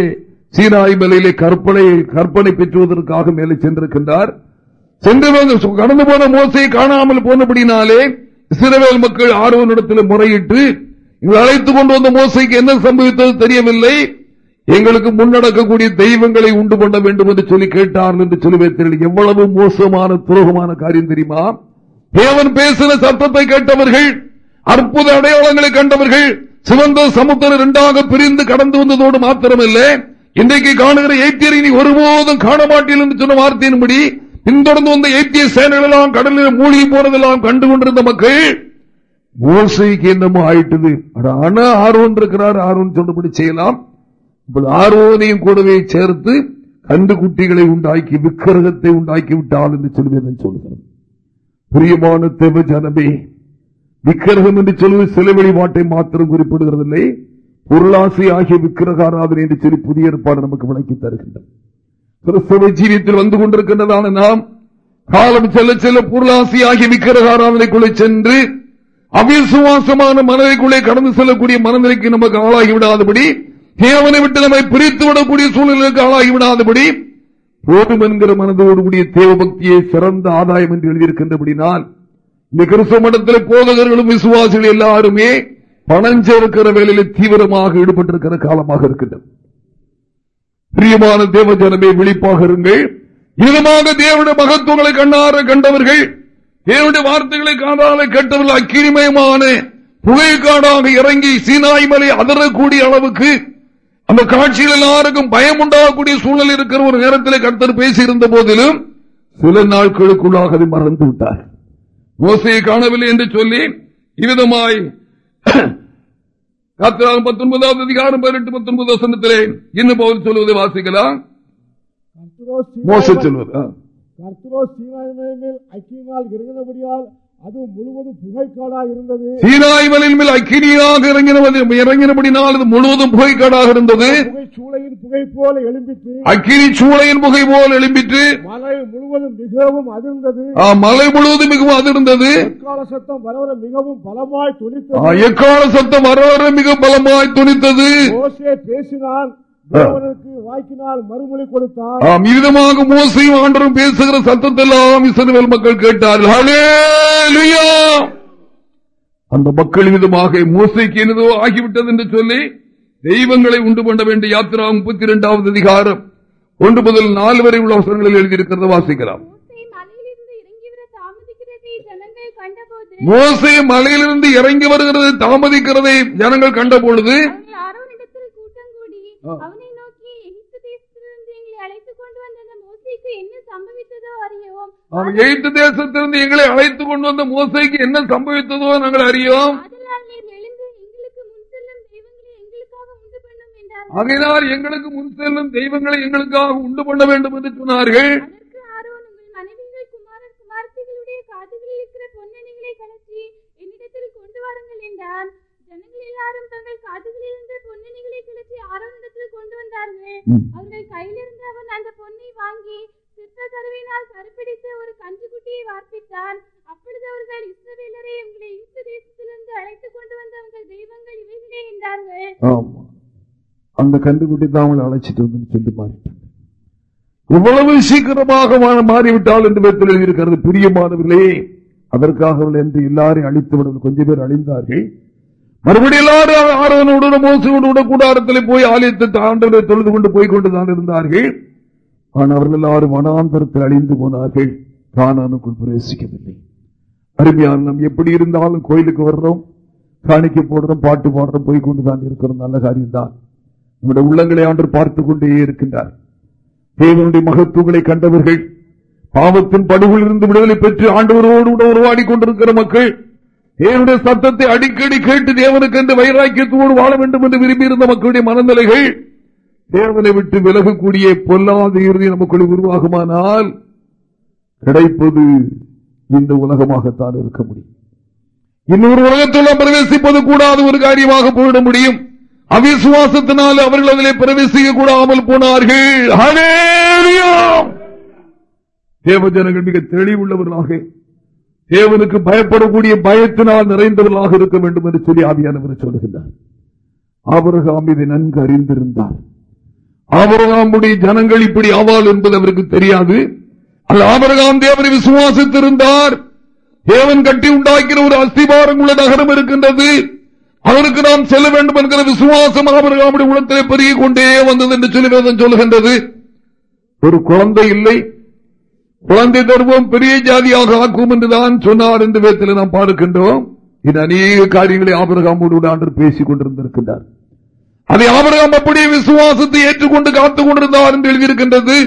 சீனாய் மலையிலே கற்பனை கற்பனை பெற்றுவதற்காக மேலே சென்றிருக்கின்றார். சென்று கடந்து போன மோசையை காணாமல் போனபடினாலே சிறவேல் மக்கள் ஆர்வனிடத்தில் முறையிட்டு அழைத்துக் கொண்டு வந்த மோசைக்கு என்ன சம்பவித்தது தெரியவில்லை. எங்களுக்கு முன்னடக்கக்கூடிய தெய்வங்களை உண்டு பண்ண வேண்டும் என்று சொல்லி கேட்டார்கள் என்று சொல்லி வைத்தீர்கள் எவ்வளவு மோசமான துரோகமான காரியம் தெரியுமா? தேவன் பேசின சத்தத்தை கேட்டவர்கள் அற்புத அடையாளங்களை கண்டவர்கள் சிவந்த சமுத்திரம் இரண்டாக பிரிந்து கடந்து வந்ததோடு மாத்திரமில்லை. இன்றைக்கு காணுகிற எய்த்தியரை நீ ஒருபோதும் காண மாட்டீர்கள் என்று சொன்ன வார்த்தையின்படி பின்தொடர்ந்து வந்த எய்த்திய சேனைகள் எல்லாம் கடலில் மூழ்கி போனதெல்லாம் கண்டு கொண்டிருந்த மக்கள் மோசைக்கு என்னமோ ஆயிட்டது. அட, ஆனா ஆர்வம் இருக்கிறார் ஆர்வம் சொன்னபடி செய்யலாம். இப்பொழுது ஆர்வனையும் கூடவே சேர்த்து கண்டு குட்டிகளை உண்டாக்கி விக்கிரகத்தை உண்டாக்கி விட்டால் என்று சொல்லுவேன் சொல்லுகிறேன் பிரியமான தேவ ஜனமே விக்கிரகம் என்று சொல்வது சில வழிபாட்டை மாத்திரம் குறிப்பிடுகிறதில்லை. பொருளாசை ஆகிய விக்கிரக ஆராதனை என்று சொல்லி புதிய ஏற்பாடு நமக்கு விளக்கி தருகின்றது. கிறிஸ்தவ ஜீவியத்தில் வந்து கொண்டிருக்கின்றதான நாம் காலம் செல்ல செல்ல பொருளாசி ஆகிய விக்கிரக ஆராதனைக்குள்ளே சென்று அவிசுவாசமான மனதைக்குள்ளே கடந்து செல்லக்கூடிய மனநிலைக்கு நமக்கு ஆளாகிவிடாதபடி தேவனை விட்டு நம்மை பிரித்து விடக்கூடிய சூழ்நிலைக்கு ஆளாகிவிடாதபடி போதும் என்கிற மனதோடு கூடிய தேவபக்தியை சிறந்த ஆதாயம் என்று எழுதியிருக்கின்றபடினால் இந்த கிறிஸ்தவ மடத்தில் போதகர்களும் விசுவாசிகள் எல்லாருமே பணம் சேர்க்கிற வேலையில் தீவிரமாக ஈடுபட்டிருக்கிற காலமாக இருக்கின்றது. பிரியமான தேவ ஜனமே விழிப்பாக இருங்கள். இதமாக தேவனுடைய மகத்துவங்களை கண்ணார கண்டவர்கள் தேவனுடைய வார்த்தைகளை காணாத கேட்டவர்கள் அக்கிரிமயமான புகைக்காடாக இறங்கி சீனாய் மலை அதரக்கூடிய அளவுக்கு அந்த காட்சியில் எல்லாருக்கும் பயம் உண்டாகக்கூடிய சூழல் இருக்கிற ஒரு நேரத்தில் கர்த்தர் பேசியிருந்த போதிலும் சில நாட்களுக்குள்ளாக அதை மறந்து விட்டார். மோசையை காணவில்லை என்று சொல்லி இவ்விதமாய் கத்திராகும் பத்தொன்பதாவது அதிகாரம் பதினெட்டு பத்தொன்பது வசனத்திலே இன்னும் பவுல் சொல்வதை வாசிக்கலாம் மோச சொல்வது. கர்த்தரோ சீனாய் மலை மேல் ஐக்கியனால் இறங்கினபடியால் அது முழுவதும் புகைக்காடாக இருந்தது. சீனாய் மலையின் மேல் அக்கினியாக இறங்கினபடினால் அது முழுவதும் புகைக்காடாக இருந்தது. சூளையின் புகை போல எழும்பிற்று. அக்கினி சூளையின் புகை போல் எழும்பிற்று. மலை முழுவதும் மிகவும் அதிர்ந்தது. மலை முழுவதும் மிகவும் அதிர்ந்தது. எக்கால சத்தம் வரவர மிகவும் பலமாய் துணித்தது. எக்கால சத்தம் வர வர மிக பலமாய் துணித்தது. பேசினான். வாய்க்கினால் மறுமொழி மோசையும் ஆண்டரும் பேசுகிற சத்தத்தெல்லாம் இஸ்ரவேல் மக்கள் கேட்டார்கள்! அந்த மக்கள் விதமாக மோசைக்கு என்னதோ ஆகிவிட்டது என்று சொல்லி தெய்வங்களை உண்டு பண்ண வேண்டிய யாத்திரா முப்பத்தி இரண்டாவது அதிகாரம் ஒன்று முதல் நாலு வரை உள்ள அவசரங்களில் எழுதியிருக்கிறத வாசிக்கலாம். மோசே மலையிலிருந்து இறங்கி வர தாமதிக்கிறதை ஜனங்கள் கண்டபோது மோசை மலையிலிருந்து இறங்கி வருகிறது தாமதிக்கிறதை ஜனங்கள் கண்ட பொழுது அவர்கள் ஆரோனிடத்தில் கூட்டம் கூடி அவனை நோக்கி எகிப்து தேசத்திலிருந்து எங்களை அழைத்துக் கொண்டு வந்த அந்த மோசேக்கு என்ன சம்பவித்ததோ அறியோம்? அவன் எகிப்து தேசத்திலிருந்து எங்களை அழைத்துக் கொண்டு வந்த மோசைக்கு என்ன சம்பவித்ததோ நாங்கள் அறியோம். ஆதலால் நீர் எழுந்து எங்களுக்கு முன் செல்லும் தெய்வங்களை எங்களுக்காக உண்டு பண்ணும் என்றார் ஆகையினால் எங்களுக்கு முன் செல்லும் தெய்வங்களை எங்களுக்காக உண்டு பண்ண வேண்டும் என்று சொன்னார்கள். காதுகளில் இருக்கிற பொன்னணிகளை கலற்றி என்னிடத்தில் கொண்டு வாருங்கள் என்றான். ஜனங்கள் எல்லாரும் தங்கள் காதுகளிலிருந்து பொன்னிகளை கிளச்சி ஆரோனிடத்தில் கொண்டு வந்தார்கள். அவர்கள் கையிலிருந்து அவன் அந்த பொன்னை வாங்கி சிற்ப கருவினால் கருப்பிடித்து ஒரு கன்றுக்குட்டியை வார்ப்பித்தான். அப்பொழுது அவர்கள் இஸ்ரவேலரை உங்களை எகிப்து தேசத்திலிருந்து அழைத்துக் கொண்டு வந்த உங்கள் தெய்வங்கள் இவைகளே என்றார்கள். அந்த கண்டுபிடி தான் அவங்களை அழைச்சிட்டு வந்து சொல்லி மாறிட்டாங்க. இவ்வளவு சீக்கிரமாக மாறிவிட்டால் என்று இருக்கிறது பிரியமானவர்களே அதற்காக என்று எல்லாரையும் அழித்து விட கொஞ்சம் பேர் அழிந்தார்கள். மறுபடியும் எல்லாரும் ஆரோனோடு மோசோடு கூடாரத்தில் போய் ஆலயத்தை ஆண்டவரை தொழுது கொண்டு போய்கொண்டுதான் இருந்தார்கள். ஆனால் அவர்கள் எல்லாரும் மனாந்தரத்தில் அழிந்து போனார்கள். காணானுக்குள் பிரவேசிக்கவில்லை. அருமையான நாம் எப்படி இருந்தாலும் கோயிலுக்கு வர்றோம் காணிக்க போடுறோம் பாட்டு பாடுறோம் போய்கொண்டு தான் இருக்கிறோம். நல்ல காரியம்தான். நம்முடைய உள்ளங்களை ஆண்டு பார்த்துக் கொண்டே இருக்கின்றார். தேவனுடைய மகத்துவங்களை கண்டவர்கள் பாவத்தின் படுகொலில் இருந்து விடுதலை பெற்று ஆண்டவரோடு கூட உருவாடி கொண்டிருக்கிற மக்கள் தேவனுடைய சத்தத்தை அடிக்கடி கேட்டு தேவனுக்கு என்று வைராக்கியத்தோடு வாழ வேண்டும் என்று விரும்பியிருந்த மக்களுடைய மனநிலைகள் தேவனை விட்டு விலகக்கூடிய பொல்லாத இறுதி நமக்குள் உருவாகுமானால் கிடைப்பது இந்த உலகமாகத்தான் இருக்க முடியும். இன்னொரு உலகத்துள்ள பிரவேசிப்பது கூடாது ஒரு காரியமாக போயிட முடியும். அவிசுவாசத்தினால் அவர்கள் அதிலே பிரவேசிக்க கூடாமல் போனார்கள். ஹல்லேலூயா! தேவ ஜனங்கள் மிக தெளிவுள்ளவர்களாக தேவனுக்கு பயப்படக்கூடிய பயத்தினால் நிறைந்தவர்களாக இருக்க வேண்டும் என்று சொல்லி ஆவியானவர் சொல்லுகின்றார். ஆபரகாம் இதை நன்கு அறிந்திருந்தார். ஆபரகாமுடைய ஜனங்கள் இப்படி ஆவாள் என்பது அவருக்கு தெரியாது. அல்ல ஆபரகாம் தேவனை விசுவாசித்திருந்தார். தேவன் கட்டி உண்டாக்கிற ஒரு அஸ்திபாரம் உள்ள நகரம் இருக்கின்றது. அவருக்கு நாம் செல்ல வேண்டும் என்கிற விசுவாசம் ஆபரகாமுடைய உலகத்திலே பெருகிக் கொண்டே வந்தது என்று சொல்லி சொல்லுகின்றது. ஒரு குழந்தை இல்லை. குழந்தை தருவோம் பெரிய ஜாதியாக ஆக்கும் என்றுதான் சொன்னார் என்று விதத்தில் நாம் பார்க்கின்றோம் இது அநேக காரியங்களை ஆபரகாமோடு ஆண்டு பேசிக் கொண்டிருந்திருக்கின்றார். அதை ஆபரகாம் அப்படியே விசுவாசத்தை ஏற்றுக்கொண்டு காத்துக் கொண்டிருந்தார் என்று எழுதியிருக்கின்றது.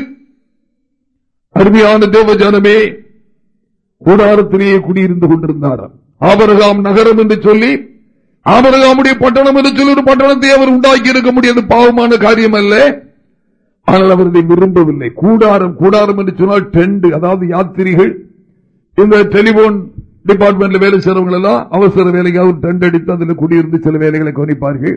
அருமையான தேவ ஜனமே கூடாரத்திலேயே குடியிருந்து கொண்டிருந்தாராம் ஆபரகாம் நகரம் என்று சொல்லி ஆபரகாமுடைய பட்டணம் என்று சொல்லி ஒரு பட்டணத்தை அவர் உண்டாக்கி இருக்க முடியாது. பாவமான காரியம் அல்ல ஆனால் அவர் இதை விரும்பவில்லை. கூடாரம் கூடாரம் என்று சொன்னால் டெண்டு அதாவது யாத்திரிகள். இந்த டெலிபோன் டிபார்ட்மெண்ட்ல வேலை செய்யறவங்க எல்லாம் அவசர வேலைக்காக ஒரு டெண்ட் அடித்து அதில் குடியிருந்து சில வேலைகளை கவனிப்பார்கள்.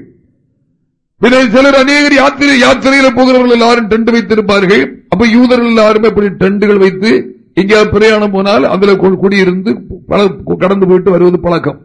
இதை சிலர் அநேகர் யாத்திரை யாத்திரையில போகிறவர்கள் எல்லாரும் டெண்ட் வைத்திருப்பார்கள். அப்ப யூதர்கள் எல்லாரும் இப்படி டெண்டுகள் வைத்து இங்கே பிரயாணம் போனால் அதுல கு- குடியிருந்து பல- கடந்து போயிட்டு வருவது பழக்கம்.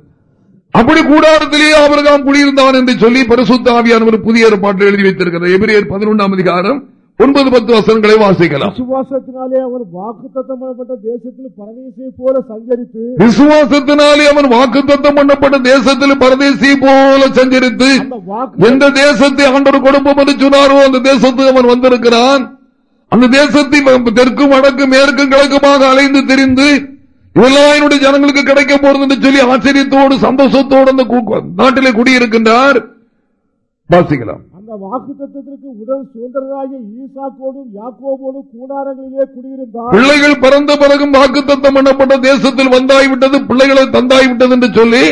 அப்படி கூடாரத்திலேயே அவர்தான் குடியிருந்தான் என்று சொல்லி பரிசுத்த ஆவியானவர் புதிய ஏற்பாட்டில் எழுதி வைத்திருக்கிறார். எபிரியர் பதினொன்றாம் அதிகாரம் ஒன்பது பத்து வசனங்களை வாசிக்கலாம். விசுவாசத்தினாலே அவர் வாக்குத்தத்தம் பண்ணப்பட்ட தேசத்தில் பரதேசியை போல சஞ்சரித்து விசுவாசத்தினாலே அவன் வாக்குத்தத்தம் பண்ணப்பட்ட தேசத்தில் பரதேசி போல சஞ்சரித்து அந்த வாக்கு எந்த தேசத்தை ஆண்டவர் கொடுப்போம் என்று சொன்னாரோ அந்த தேசத்துக்கு அவன் வந்திருக்கிறான். அந்த தேசத்தை தெற்கு வடக்கு மேற்கும் கிழக்குமாக அலைந்து திரிந்து இதெல்லாம் என்னுடைய ஜனங்களுக்கு கிடைக்க போறது என்று சொல்லி ஆச்சரியத்தோடு சந்தோஷத்தோடு அந்த நாட்டிலே குடியிருக்கின்றார். வாசிக்கலாம். அந்த வாக்குத்தத்தத்திற்கு உடல் சுதந்திரராகிய ஈசாக்கோடும் யாக்கோவோடும் கூடாரங்களிலே குடியிருந்தார். பிள்ளைகள் பிறந்த பிறகும் வாக்குத்தத்தம் பண்ணப்பட்ட தேசத்தில் வந்தாய்விட்டது பிள்ளைகளை தந்தாய்விட்டது என்று சொல்லி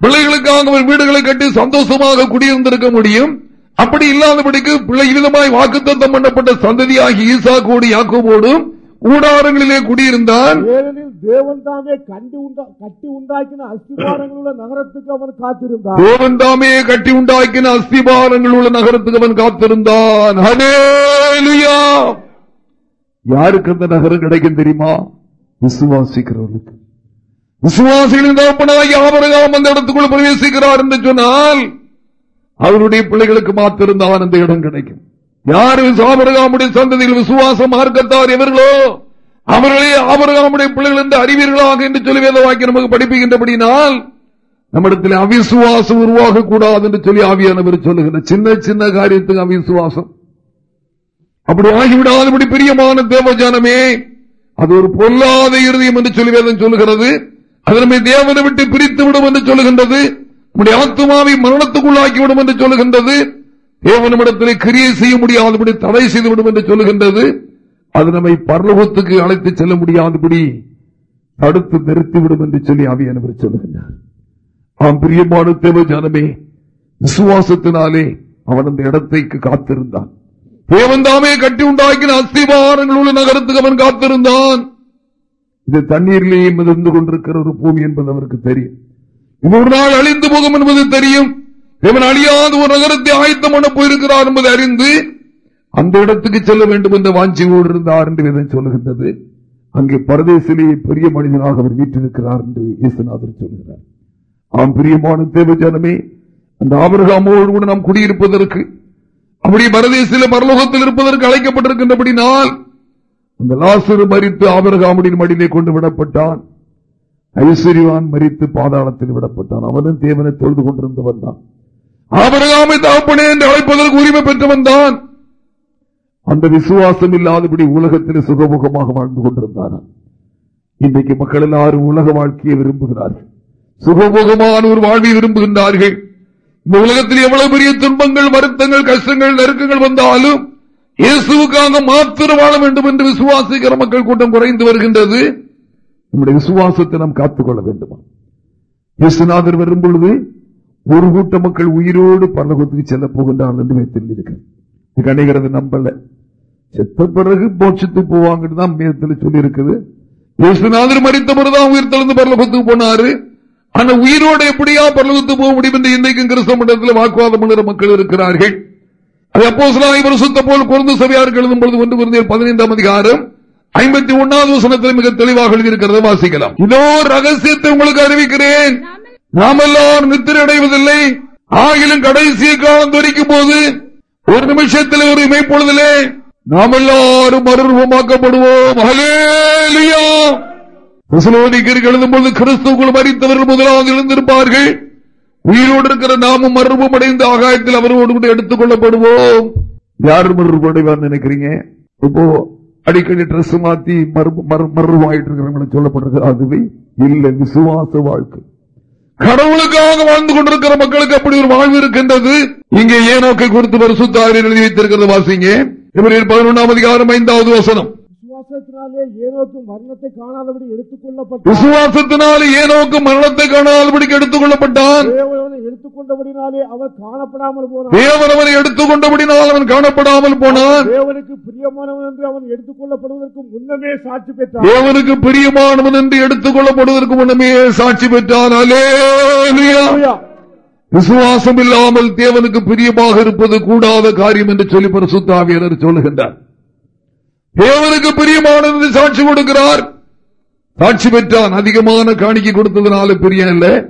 பிள்ளைகளுக்காக அவர் வீடுகளை கட்டி சந்தோஷமாக குடியிருந்திருக்க முடியும். அப்படி இல்லாதபடிக்கு பிள்ளை விதமாய் வாக்குத்தத்தம் பண்ணப்பட்ட சந்ததியாகி ஈசாக்கோடு யாக்கோவோடும் கூடாரங்களிலே குடியிருந்தான். ஏனெனில் தேவன் தாமே கண்டு உண்டா கட்டி உண்டாக்கின அஸ்திபாரங்கள் உள்ள நகரத்துக்கு அவன் காத்திருந்தார் தேவன் தாமே கட்டி உண்டாக்கின அஸ்திபாரங்கள் உள்ள நகரத்துக்கு அவன் காத்திருந்தான். யாருக்கு அந்த நகரம் கிடைக்கும் தெரியுமா? விசுவாசிக்கிறவர்களுக்கு. விசுவாசிகளின் தகப்பனாகி ஆபரகாம் அந்த இடத்துக்குள் பிரவேசிக்கிறார் என்று சொன்னால் அவருடைய பிள்ளைகளுக்கு மாத்திருந்தான் அந்த இடம் கிடைக்கும். யாரு ஆபரகாமுடைய சந்ததியில் விசுவாசம் மார்க்கத்தார் எவர்களோ அவர்களே ஆபரகாமுடைய பிள்ளைகள் என்று அறிவீர்களாக என்று சொல்லி வேத வாக்கி நமக்கு படிப்புகின்றபடினால் நம்மிடத்தில் அவிசுவாசம் உருவாக கூடாது என்று சொல்லி ஆவியானவர் சொல்லுகிற சின்ன சின்ன காரியத்துக்கு அவிசுவாசம். அப்படி ஆகிவிடாதபடி பிரியமான தேவஜானமே அது ஒரு பொல்லாத இருதயம் என்று சொல்லி வேதம் சொல்லுகிறது. அது நம்மை தேவனை விட்டு பிரித்து விடும் என்று சொல்லுகின்றது. நம்முடைய ஆத்மாவை மரணத்துக்குள்ளாக்கிவிடும் என்று சொல்லுகின்றது. தேவனிடத்திலே கிரியை செய்ய முடியாதபடி தடை செய்துவிடும் என்று சொல்லுகின்றது. அது நம்மை பரலோகத்துக்கு அழைத்து செல்ல முடியாதபடி தடுத்து நிறுத்திவிடும் என்று சொல்லி ஆவியானவர் சொல்லுகின்றார். ஆம் பிரியமான தேவஜானமே விசுவாசத்தினாலே அவன் அந்த இடத்தைக்கு காத்திருந்தான். தேவன் தாமே கட்டி உண்டாக்கின அஸ்திவாரங்கள் உள்ள நகரத்துக்கு அவன் காத்திருந்தான். இது தண்ணீரிலேயே மிதந்து கொண்டிருக்கிற ஒரு பூமி என்பது அவருக்கு தெரியும். இது ஒரு நாள் அழிந்து போகும் என்பது தெரியும். தேவன் அழியாத ஒரு நகரத்தை ஆயத்தம் பண்ண போயிருக்கிறார் என்பதை அறிந்து அந்த இடத்துக்கு செல்ல வேண்டும் என்ற வாஞ்சியோடு இருந்தார் என்று இதை சொல்லுகின்றது. அங்கே பரதேசிலேயே பெரிய மனிதனாக அவர் வீட்டிருக்கிறார் என்று இயேசுநாதர் சொல்கிறார். ஆம் பிரியமான தேவஜனமே அந்த ஆபரகாமோடு கூட நாம் குடியிருப்பதற்கு அப்படி பரதேசில பரலோகத்தில் இருப்பதற்கு அழைக்கப்பட்டிருக்கின்றபடினால் அந்த லாசரு மறித்து ஆபரகாமுடின் மடியிலே கொண்டு விடப்பட்டான். ஐஸ்வர்யவான் மறித்து பாதாளத்தில் விடப்பட்டான். அவனும் தேவனை தொழுது கொண்டிருந்தவன் தான். ஆபரகாமை தாப்பனே என்று அழைப்பதற்கு உரிமை பெற்றவன் தான் அந்த விசுவாசம் இல்லாதபடி உலகத்தில் சுகமுகமாக வாழ்ந்து கொண்டிருந்தார். இன்றைக்கு மக்கள் எல்லாரும் உலக வாழ்க்கையை விரும்புகிறார்கள். சுகமுகமான ஒரு வாழ்வை விரும்புகின்றார்கள். இந்த உலகத்தில் எவ்வளவு பெரிய துன்பங்கள் வருத்தங்கள் கஷ்டங்கள் நெருக்கங்கள் வந்தாலும் இயேசுக்காக மாத்திரம் வாழ வேண்டும் என்று விசுவாசிக்கிற மக்கள் கூட்டம் குறைந்து வருகின்றது. நம்முடைய விசுவாசத்தை நாம் காத்துக்கொள்ள வேண்டுமா? இயேசுநாதர் வரும் பொழுது ஒரு கூட்ட மக்கள் உயிரோடு பரலோகத்துக்கு செல்ல போகின்றார்கள் என்று வைத்திருக்கிறது கணிகிறது நம்பல. செத்த பிறகு போட்சத்துக்கு போவாங்கன்னு தான் மேத்தில் சொல்லி இருக்குது இயேசுநாதர் மறித்த பிறகுதான் உயிர் தெளிந்து பரலோகத்துக்கு போனாரு. ஆனா உயிரோடு எப்படியா பரலோகத்துக்கு போக முடியும் என்று இன்றைக்கும் கிறிஸ்தவ மண்டலத்தில் வாக்குவாதம் பண்ணுற மக்கள் இருக்கிறார்கள். அது அப்போ சுத்த போல் குறைந்த சபையாருக்கு எழுதும் பொழுது ஒன்று குறைந்த பதினைந்தாம் அதிகாரம் ஐம்பத்தி ஒன்னாவது வசனத்தில் மிக தெளிவாக எழுதியிருக்கிறத வாசிக்கலாம். இதோ ரகசியத்தை உங்களுக்கு அறிவிக்கிறேன். நாமெல்லாம் நித்திர அடைவதில்லை ஆகிலும் கடைசி காலம் துரிக்கும் போது ஒரு நிமிஷத்தில் ஒரு இமைப்பொழுதிலே நாம் எல்லாரும் மறுரூபமாக்கப்படுவோம் எழுதும் போது கிறிஸ்துக்குள் மறித்தவர்கள் முதலாவது எழுந்திருப்பார்கள். உயிரோடு இருக்கிற நாமும் மறுரூபம் அடைந்த ஆகாயத்தில் அவரோடு கூட எடுத்துக் கொள்ளப்படுவோம் யார் மறுரூபம் அடைவார் நினைக்கிறீங்க? இப்போ அடிக்கடி ட்ரெஸ் மாத்தி மறுரூபாயிட்டு இருக்கிறவங்க சொல்லப்படுறது அதுவே இல்லை. விசுவாச வாழ்க்கை. கடவுளுக்காக வாழ்ந்து கொண்டிருக்கிற மக்களுக்கு அப்படி ஒரு வாழ்வு இருக்கின்றது. இங்கே ஏனோக்கை குறித்து பரிசுத்தாரி எழுதி வைத்திருக்கிறது வாசிங்க. பதினொன்றாம் அதிகாரம் ஐந்தாவது வசனம். விசுவாசத்தினாலே ஏனோக்கு மரணத்தை காணாதபடி எடுத்துக் கொள்ளப்பட்டான். விசுவாசத்தினாலே ஏனோக்கு மரணத்தை காணாதபடிக்கு எடுத்துக் கொள்ளப்பட்டான். எடுத்துக் கொண்டபடினாலே அவர் காணப்படாமல் போனான். தேவன் அவனை எடுத்துக் கொண்டபடினால் அவன் காணப்படாமல் போனான். தேவனுக்கு பிரியமானவன் என்று அவன் எடுத்துக் கொள்ளப்படுவதற்கு முன்னமே சாட்சி பெற்றான். தேவனுக்கு பிரியமானவன் என்று எடுத்துக் கொள்ளப்படுவதற்கு முன்னமே சாட்சி பெற்றான். விசுவாசம் இல்லாமல் தேவனுக்கு பிரியமாக இருப்பது கூடாத காரியம் என்று சொல்லி பரிசுத்தாவியர் சொல்லுகின்றார். தேவனுக்கு பிரியமானது சாட்சி கொடுக்கிறார். சாட்சி பெற்றான். அதிகமான காணிக்கை கொடுத்ததுனால பிரியம் இல்ல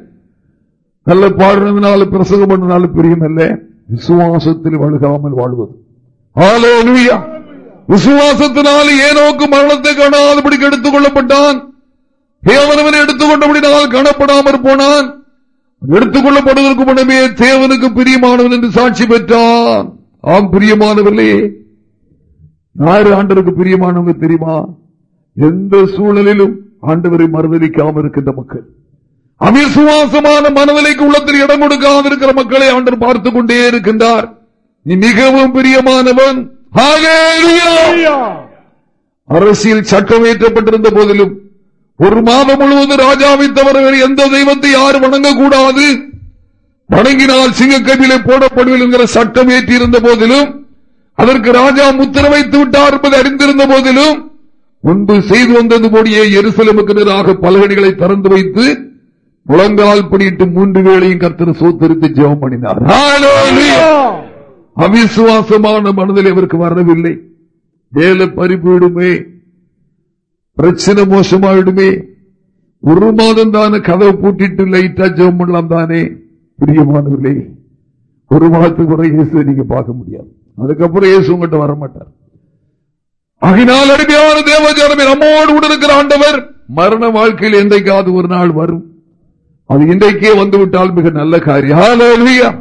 நல்ல பாடுறதுனால பிரசங்கம் பண்ணனால பிரியம் இல்ல விசுவாசத்தில் வழுகாமல் வாழ்வது. விசுவாசத்தினால் ஏனோக்கு மரணத்தை காணாதபடி எடுத்துக் கொள்ளப்பட்டான் தேவனவனை எடுத்துக் கொண்டபடினால் காணப்படாமல் போனான். எடுத்துக் கொள்ளப்படுவதற்கு முன்னமே தேவனுக்கு பிரியமானவன் என்று சாட்சி பெற்றான். ஆம் பிரியமானவர்களே. யாரு ஆண்டருக்கு பிரியமானவங்க தெரியுமா? எந்த சூழலிலும் ஆண்டவரை மறுதளிக்காமல் இருக்கின்ற மக்கள். அவிசுவாசமான மனநிலைக்கு உள்ளத்தில் இடம் கொடுக்காமல் இருக்கிற மக்களை ஆண்டர் பார்த்துக் கொண்டே இருக்கின்றார். நீ மிகவும் பிரியமானவன். அரசியல் சட்டம் ஏற்றப்பட்டிருந்த போதிலும் ஒரு மாதம் முழுவதும் ராஜாவை தவிர எந்த தெய்வத்தை யாரும் வணங்கக்கூடாது. வணங்கினால் சிங்கக்கவிலை போடப்படுவில் என்கிற சட்டம் ஏற்றியிருந்த போதிலும் அதற்கு ராஜா முத்திர வைத்து விட்டார் என்பதை அறிந்திருந்த போதிலும் முன்பு செய்து வந்தது போடியே எருசலமுக்கு நிறாக பலகடிகளை திறந்து வைத்து முழங்கால் படிட்டு மூன்று வேளையும் கர்த்தர் சோத்தரித்து ஜெபம் பண்ணினார். அவிசுவாசமான மனதில் இவருக்கு வரவில்லை. வேலை பறிப்புடுமே பிரச்சனை மோசமாயிடுமே ஒரு மாதம் தானே கதவை பூட்டிட்டு லைட்டா ஜெபம் பண்ணலாம் தானே பிரியமானவர்களே ஒரு மாதத்துக்கு கூட இயேசு நீங்க பார்க்க முடியாது. அதுக்கப்புறம் இயேசு உங்கள்கிட்ட வர மாட்டார் அகினால் தேவஜானமே நம்மோடு கூட இருக்கிற ஆண்டவர் மரண வாழ்க்கையில் என்றைக்காவது ஒரு நாள் வரும். அது இன்றைக்கே வந்துவிட்டால் மிக நல்ல காரியம்.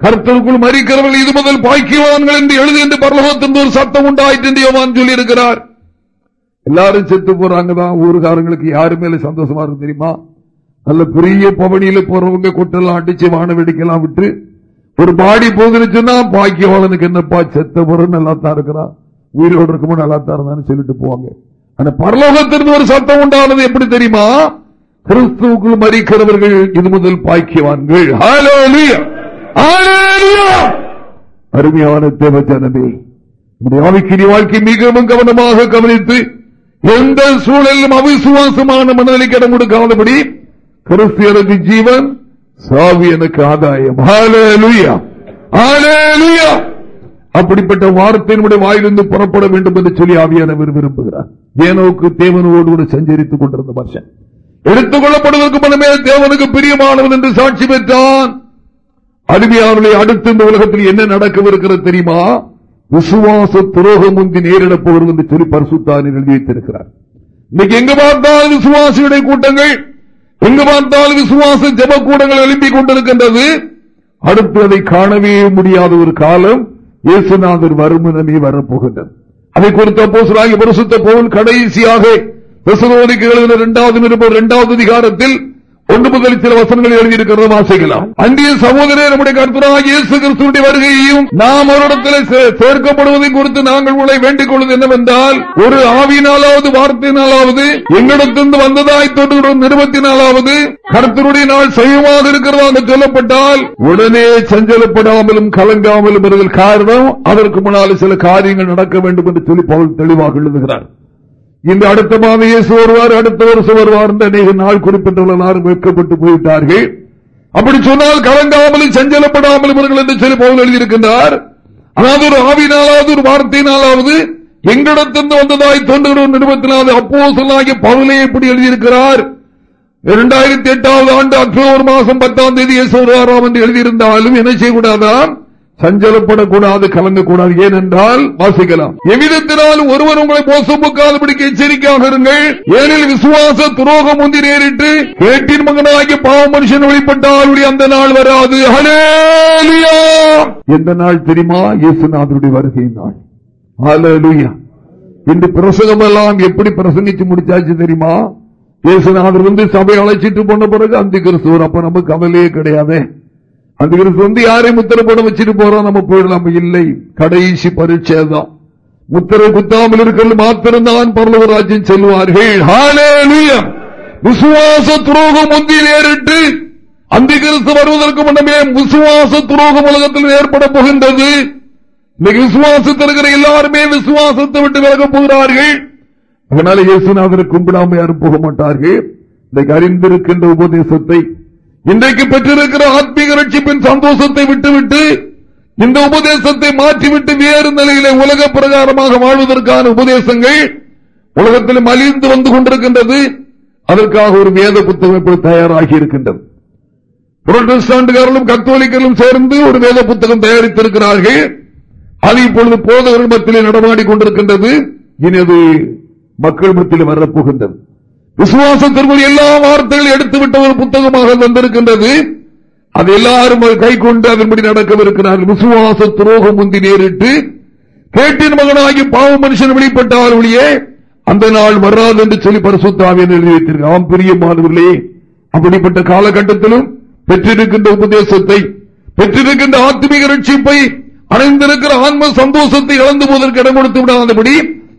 கருத்தருக்குள் மறிக்கிறவர்கள் இது முதல் பாக்கியவான்கள் என்று எழுது என்று பரலோகத்தின் ஒரு சத்தம் உண்டாயிட்டு யோவான் சொல்லி இருக்கிறார் எல்லாரும் செத்து போறாங்கதான் ஊருக்காரங்களுக்கு யாரு மேல சந்தோஷமா இருக்கு தெரியுமா? நல்ல பெரிய பவனியில போறவங்க கொட்டெல்லாம் அடிச்சு வான வெடிக்கலாம் விட்டு ஒரு பாடி போகுதுன்னு சொன்னா பாக்கியவாளனுக்கு என்னப்பா செத்த பொருள் நல்லா தான் இருக்கிறான் உயிரோடு இருக்கும்போது நல்லா தான் இருந்தான்னு சொல்லிட்டு போவாங்க. ஆனா பரலோகத்திலிருந்து ஒரு சத்தம் உண்டானது எப்படி தெரியுமா? கிறிஸ்துவுக்குள் மறிக்கிறவர்கள் இது முதல் பாக்கியவான்கள். அருமையான தேவச்சனமே ஆவிக்கிரி வாழ்க்கை மிகவும் கவனமாக கவனித்து எந்த சூழலிலும் அவிசுவாசமான மனநிலைக்கு இடம் கொடுக்காதபடி கிறிஸ்தியரது ஜீவன் சாவி எனக்கு ஆதாயம் அப்படிப்பட்ட வார்த்தை நம்முடைய வாயிலிருந்து புறப்பட வேண்டும் என்று சொல்லி ஆவியானவர் விரும்புகிறார். ஏனோக்கு தேவனோடு கூட சஞ்சரித்துக் கொண்டிருந்த மனுஷன். எடுத்துக் கொள்ளப்படுவதற்கு மனமே தேவனுக்கு பிரியமானவன் என்று சாட்சி பெற்றான். அருமையானவர்களை அடுத்த இந்த உலகத்தில் என்ன நடக்கவிருக்கிறது தெரியுமா? விசுவாச துரோகம் முந்தி நேரிடப் போகிறது என்று சொல்லி பரிசுத்தானில் எழுதி வைத்திருக்கிறார் இன்னைக்கு எங்க பார்த்தால் விசுவாசியுடைய கூட்டங்கள் எங்கு பார்த்தால் விசுவாச ஜப கூடங்கள் எழுப்பிக் கொண்டிருக்கின்றது. அடுத்து அதை காணவே முடியாத ஒரு காலம் இயேசுநாதர் வருமனமே வரப்போகின்றது. அதை குறித்த போசராகி பரிசுத்த போல் கடைசியாக எழுதின இரண்டாவது இரண்டாவது அதிகாரத்தில் ஒன்று முதல் சில வசனங்கள் எழுதியிருக்கிறதும் ஆசைக்கலாம் அன்றைய சகோதரே நம்முடைய கருத்துராக இயேசு கிறிஸ்துடைய வருகையையும் நாம் அவரிடத்தில் சேர்க்கப்படுவதை குறித்து நாங்கள் உங்களை வேண்டிக் கொள்வது என்னவென்றால் ஒரு ஆவியினாலாவது வார்த்தையினாலாவது எங்களிடத்திலிருந்து வந்ததாய் தோன்றுகிற நிறுவத்தினாலாவது கருத்தருடைய நாள் செய்யமாக இருக்கிறதாக சொல்லப்பட்டால் உடனே சஞ்சலப்படாமலும் கலங்காமலும் காரணம் அதற்கு முன்னால் சில காரியங்கள் நடக்க வேண்டும் என்று சொல்லி பவுல் தெளிவாக எழுதுகிறார். இந்த அடுத்த மாதம் இயேசு வருவார் அடுத்த வருஷம் வருவார் என்று அநேக நாள் குறிப்பிட்டுள்ள வெட்கப்பட்டு போயிட்டார்கள். அப்படி சொன்னால் கலங்காமலும் சஞ்சலப்படாமலும் இவர்கள் என்று சொல்லி போல் எழுதியிருக்கின்றார். அதாவது ஒரு ஆவினாலாவது ஒரு வார்த்தையினாலாவது எங்களிடத்திலிருந்து வந்ததாய் தோன்றுகிற நிறுவனத்தினாவது அப்போ சொல்லாகிய பவுலே எப்படி எழுதியிருக்கிறார். இரண்டாயிரத்தி எட்டாவது ஆண்டு அக்டோபர் மாதம் பத்தாம் தேதி வருவாராம் என்று எழுதியிருந்தாலும் என்ன செய்யக்கூடாதான் சஞ்சலப்படக்கூடாது கலங்கக்கூடாது ஏனென்றால் வாசிக்கலாம். எவ்விதத்தினாலும் ஒருவர் உங்களை மோசமுக்காதபடிக்கு எச்சரிக்கையாக இருங்கள். ஏனில் விசுவாச துரோகம் முந்தி நேரிட்டு கேட்டின் மகனாகி பாவ மனுஷன் வெளிப்பட்டால் அந்த நாள் வராது. எந்த நாள் தெரியுமா? இயேசுநாதருடைய வருகை நாள். இன்று பிரசங்கம் எல்லாம் எப்படி பிரசங்கிச்சு முடிச்சாச்சு தெரியுமா? இயேசுநாதர் வந்து சபை அழைச்சிட்டு போன பிறகு அந்த கிறிஸ்துவர் அப்ப நமக்கு கவலையே கிடையாது. அதுக்கு வந்து யாரையும் முத்திர போட வச்சுட்டு போறோம் நம்ம போயிடலாம். இல்லை கடைசி பரீட்சை தான். முத்திரை குத்தாமல் இருக்கிறது மாத்திரம்தான் பரலவராஜ்யம் செல்வார்கள் விசுவாச துரோகம் முந்தி நேரிட்டு அந்த கிறிஸ்து வருவதற்கு முன்னமே விசுவாச துரோகம் உலகத்தில் ஏற்பட போகின்றது. இன்னைக்கு விசுவாசத்தில் இருக்கிற எல்லாருமே விசுவாசத்தை விட்டு விலக போகிறார்கள். அதனால இயேசுநாதரை கும்பிடாம யாரும் போக மாட்டார்கள். இன்றைக்கு அறிந்திருக்கின்ற உபதேசத்தை இன்றைக்கு பெற்றிருக்கிற ஆத்மீக ரட்சிப்பின் சந்தோஷத்தை விட்டுவிட்டு இந்த உபதேசத்தை மாற்றிவிட்டு வேறு நிலையில உலக பிரகாரமாக வாழ்வதற்கான உபதேசங்கள் உலகத்தில் மலிந்து வந்து கொண்டிருக்கின்றது. அதற்காக ஒரு வேத புத்தகம் தயாராகி இருக்கின்றது. புரொட்டஸ்டாண்டுகாரர்களும் கத்தோலிக்கர்களும் சேர்ந்து ஒரு வேத புத்தகம் தயாரித்திருக்கிறார்கள். அது இப்பொழுது போதகர்கள் மத்தியிலே நடமாடி கொண்டிருக்கின்றது. இனி அது மக்கள் மத்தியில் வரப்போகின்றது. விசுவாசத்திற்குரிய எல்லா வார்த்தைகளும் எடுத்துவிட்ட ஒரு புத்தகமாக வந்திருக்கின்றது. அது எல்லாரும் கை கொண்டு அதன்படி நடக்கவிருக்கிறார்கள். விசுவாச துரோகம் முந்தி நேரிட்டு கேட்டின் மகனாகி பாவ மனுஷன் வெளிப்பட்டார் ஒளியே அந்த நாள் வராது என்று சொல்லி பரிசுத்தாவியன் எழுதி ஆம் பிரியமானவர்களே அப்படிப்பட்ட காலகட்டத்திலும் பெற்றிருக்கின்ற உபதேசத்தை பெற்றிருக்கின்ற ஆத்மீக ரட்சிப்பை அடைந்திருக்கிற ஆன்ம சந்தோஷத்தை இழந்து போவதற்கு இடம் கொடுத்து விடாதபடி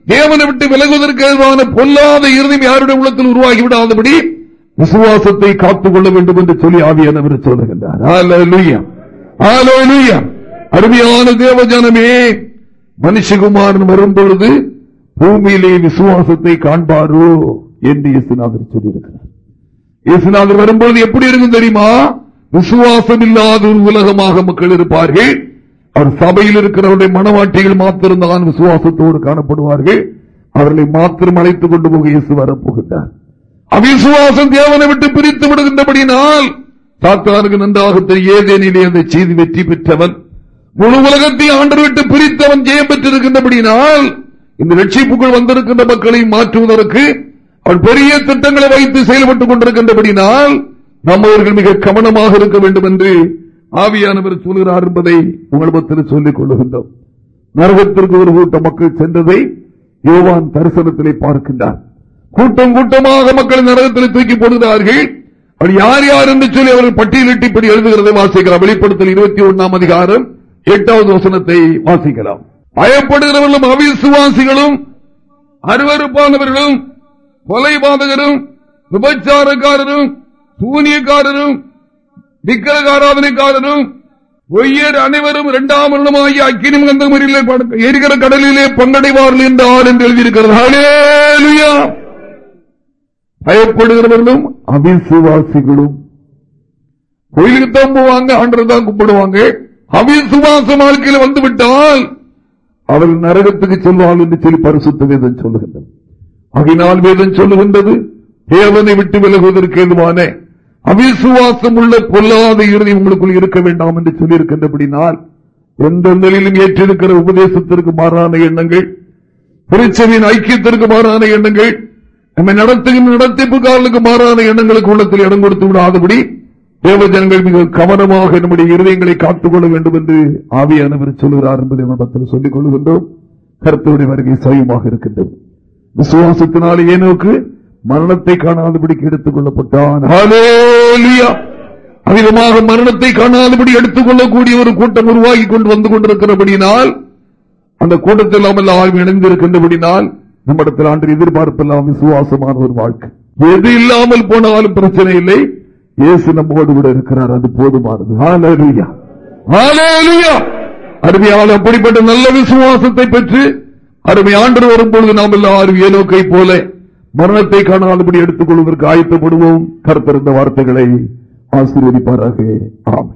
தேவனை விட்டு விலகுவதற்கு எதிரான பொல்லாத இறுதியும் யாருடைய உள்ளத்தில் உருவாகி விடாதபடி விசுவாசத்தை காத்துக் கொள்ள வேண்டும் என்று சொல்லி ஆவியானவர் சொல்லுகின்றார். அருமையான தேவஜனமே மனுஷகுமாரன் வரும்பொழுது பூமியிலே விசுவாசத்தை காண்பாரோ என்று இயேசுநாதர் சொல்லியிருக்கிறார். இயேசுநாதர் வரும்பொழுது எப்படி இருக்கும் தெரியுமா? விசுவாசம் இல்லாத ஒரு உலகமாக மக்கள் இருப்பார்கள். அவர் சபையில் இருக்கிறவருடைய மனவாட்டிகள் மாத்திருந்தான் விசுவாசத்தோடு காணப்படுவார்கள். அவர்களை மாத்திரம் அழைத்துக் கொண்டு போக இயேசு வரப்போகின்றார் அவிசுவாசம் தேவனை விட்டு பிரித்து விடுகின்றபடினால் சாத்தானுக்கு நன்றாக ஏதேனிலே அந்த செய்தி வெற்றி பெற்றவன் முழு உலகத்தை ஆண்டு விட்டு பிரித்தவன் ஜெயம் பெற்றிருக்கின்றபடினால் இந்த லட்சிப்புக்குள் வந்திருக்கின்ற மக்களை மாற்றுவதற்கு அவன் பெரிய திட்டங்களை வைத்து செயல்பட்டுக் கொண்டிருக்கின்றபடினால் நம்மவர்கள் மிக கவனமாக இருக்க வேண்டும் என்று ஆவியானவர் சொல்கிறார் என்பதை உங்களிடத்தில் சொல்லிக் கொள்ளுகின்றோம். நரகத்திற்கு ஒரு கூட்ட மக்கள் சென்றதை யோவான் தரிசனத்திலே பார்க்கின்றார். கூட்டம் கூட்டமாக மக்கள் நரகத்தில் தூக்கி போடுகிறார்கள். அவர் யார் யார் என்று சொல்லி அவர்கள் பட்டியலிட்டு இப்படி எழுதுகிறதை வாசிக்கலாம். வெளிப்படுத்தல் இருபத்தி ஒன்னாம் அதிகாரம் எட்டாவது வசனத்தை வாசிக்கலாம். பயப்படுகிறவர்களும் அவிசுவாசிகளும் அருவறுப்பானவர்களும் கொலைபாதகரும் விபச்சாரக்காரரும் சூனியக்காரரும் விக்கிரகாராதனைக்காரனும் பொய்யர் அனைவரும் இரண்டாம் வருடமாகி அக்கினி கந்தம் எரிகிற கடலிலே பங்கடைவார்கள் என்றார் என்று எழுதியிருக்கிறது. பயப்படுகிறவர்களும் அபிசுவாசிகளும். கோயிலுக்கு தான் போவாங்க ஆண்டரை தான் கும்பிடுவாங்க அவிசுவாச வாழ்க்கையில் வந்து விட்டால் அவள் நரகத்துக்கு செல்வாள் என்று சொல்லி பரிசுத்த வேதம் சொல்லுகின்றது. அகினால் வேதம் சொல்லுகின்றது தேவனை விட்டு விலகுவதற்கு எதுவான அவிசுவாசம் உள்ள பொல்லாத இறுதி உங்களுக்குள் இருக்க வேண்டாம் என்று சொல்லியிருக்கின்றபடினால் எந்த நிலையிலும் ஏற்றிருக்கிற உபதேசத்திற்கு மாறான எண்ணங்கள் திருச்செவியின் ஐக்கியத்திற்கு மாறான எண்ணங்கள் நம்மை நடத்துகின்ற நடத்திப்புக்காரர்களுக்கு மாறான எண்ணங்களுக்கு உள்ளத்தில் இடம் கொடுத்து விடாதபடி தேவஜனங்கள் மிக கவனமாக நம்முடைய இருதயங்களை காத்துக்கொள்ள வேண்டும் என்று ஆவியானவர் சொல்கிறார் என்பதை நம்மத்தில் சொல்லிக் கொள்கின்றோம். கருத்துடைய வருகை சயமாக இருக்கின்றது. விசுவாசத்தினால் ஏனோக்கு மரணத்தை காணாதபடிக்கு எடுத்துக் கொள்ளப்பட்டான். அதிகமாக மரணத்தை காணாதபடி எடுத்துக் கொள்ளக்கூடிய ஒரு கூட்டம் உருவாகி கொண்டு வந்து கொண்டிருக்கிறபடினால் அந்த கூட்டத்தில் எல்லாம் ஆய்வு இணைந்திருக்கின்றபடினால் நம்மிடத்தில் ஆண்டு எதிர்பார்ப்பெல்லாம் விசுவாசமான ஒரு வாழ்க்கை. எது இல்லாமல் போனாலும் பிரச்சனை இல்லை. இயேசு நம்மோடு கூட இருக்கிறார் அது போதுமானது. அருமையால் அப்படிப்பட்ட நல்ல விசுவாசத்தை பெற்று அருமை ஆண்டு வரும்பொழுது நாம் எல்லாரும் ஏனோக்கை போல மரணத்தை காணாதபடி எடுத்துக் கொள்வதற்கு ஆயத்தப்படுவோம் கருத்திருந்த வார்த்தைகளை ஆசீர்வதிப்பாராக. ஆமை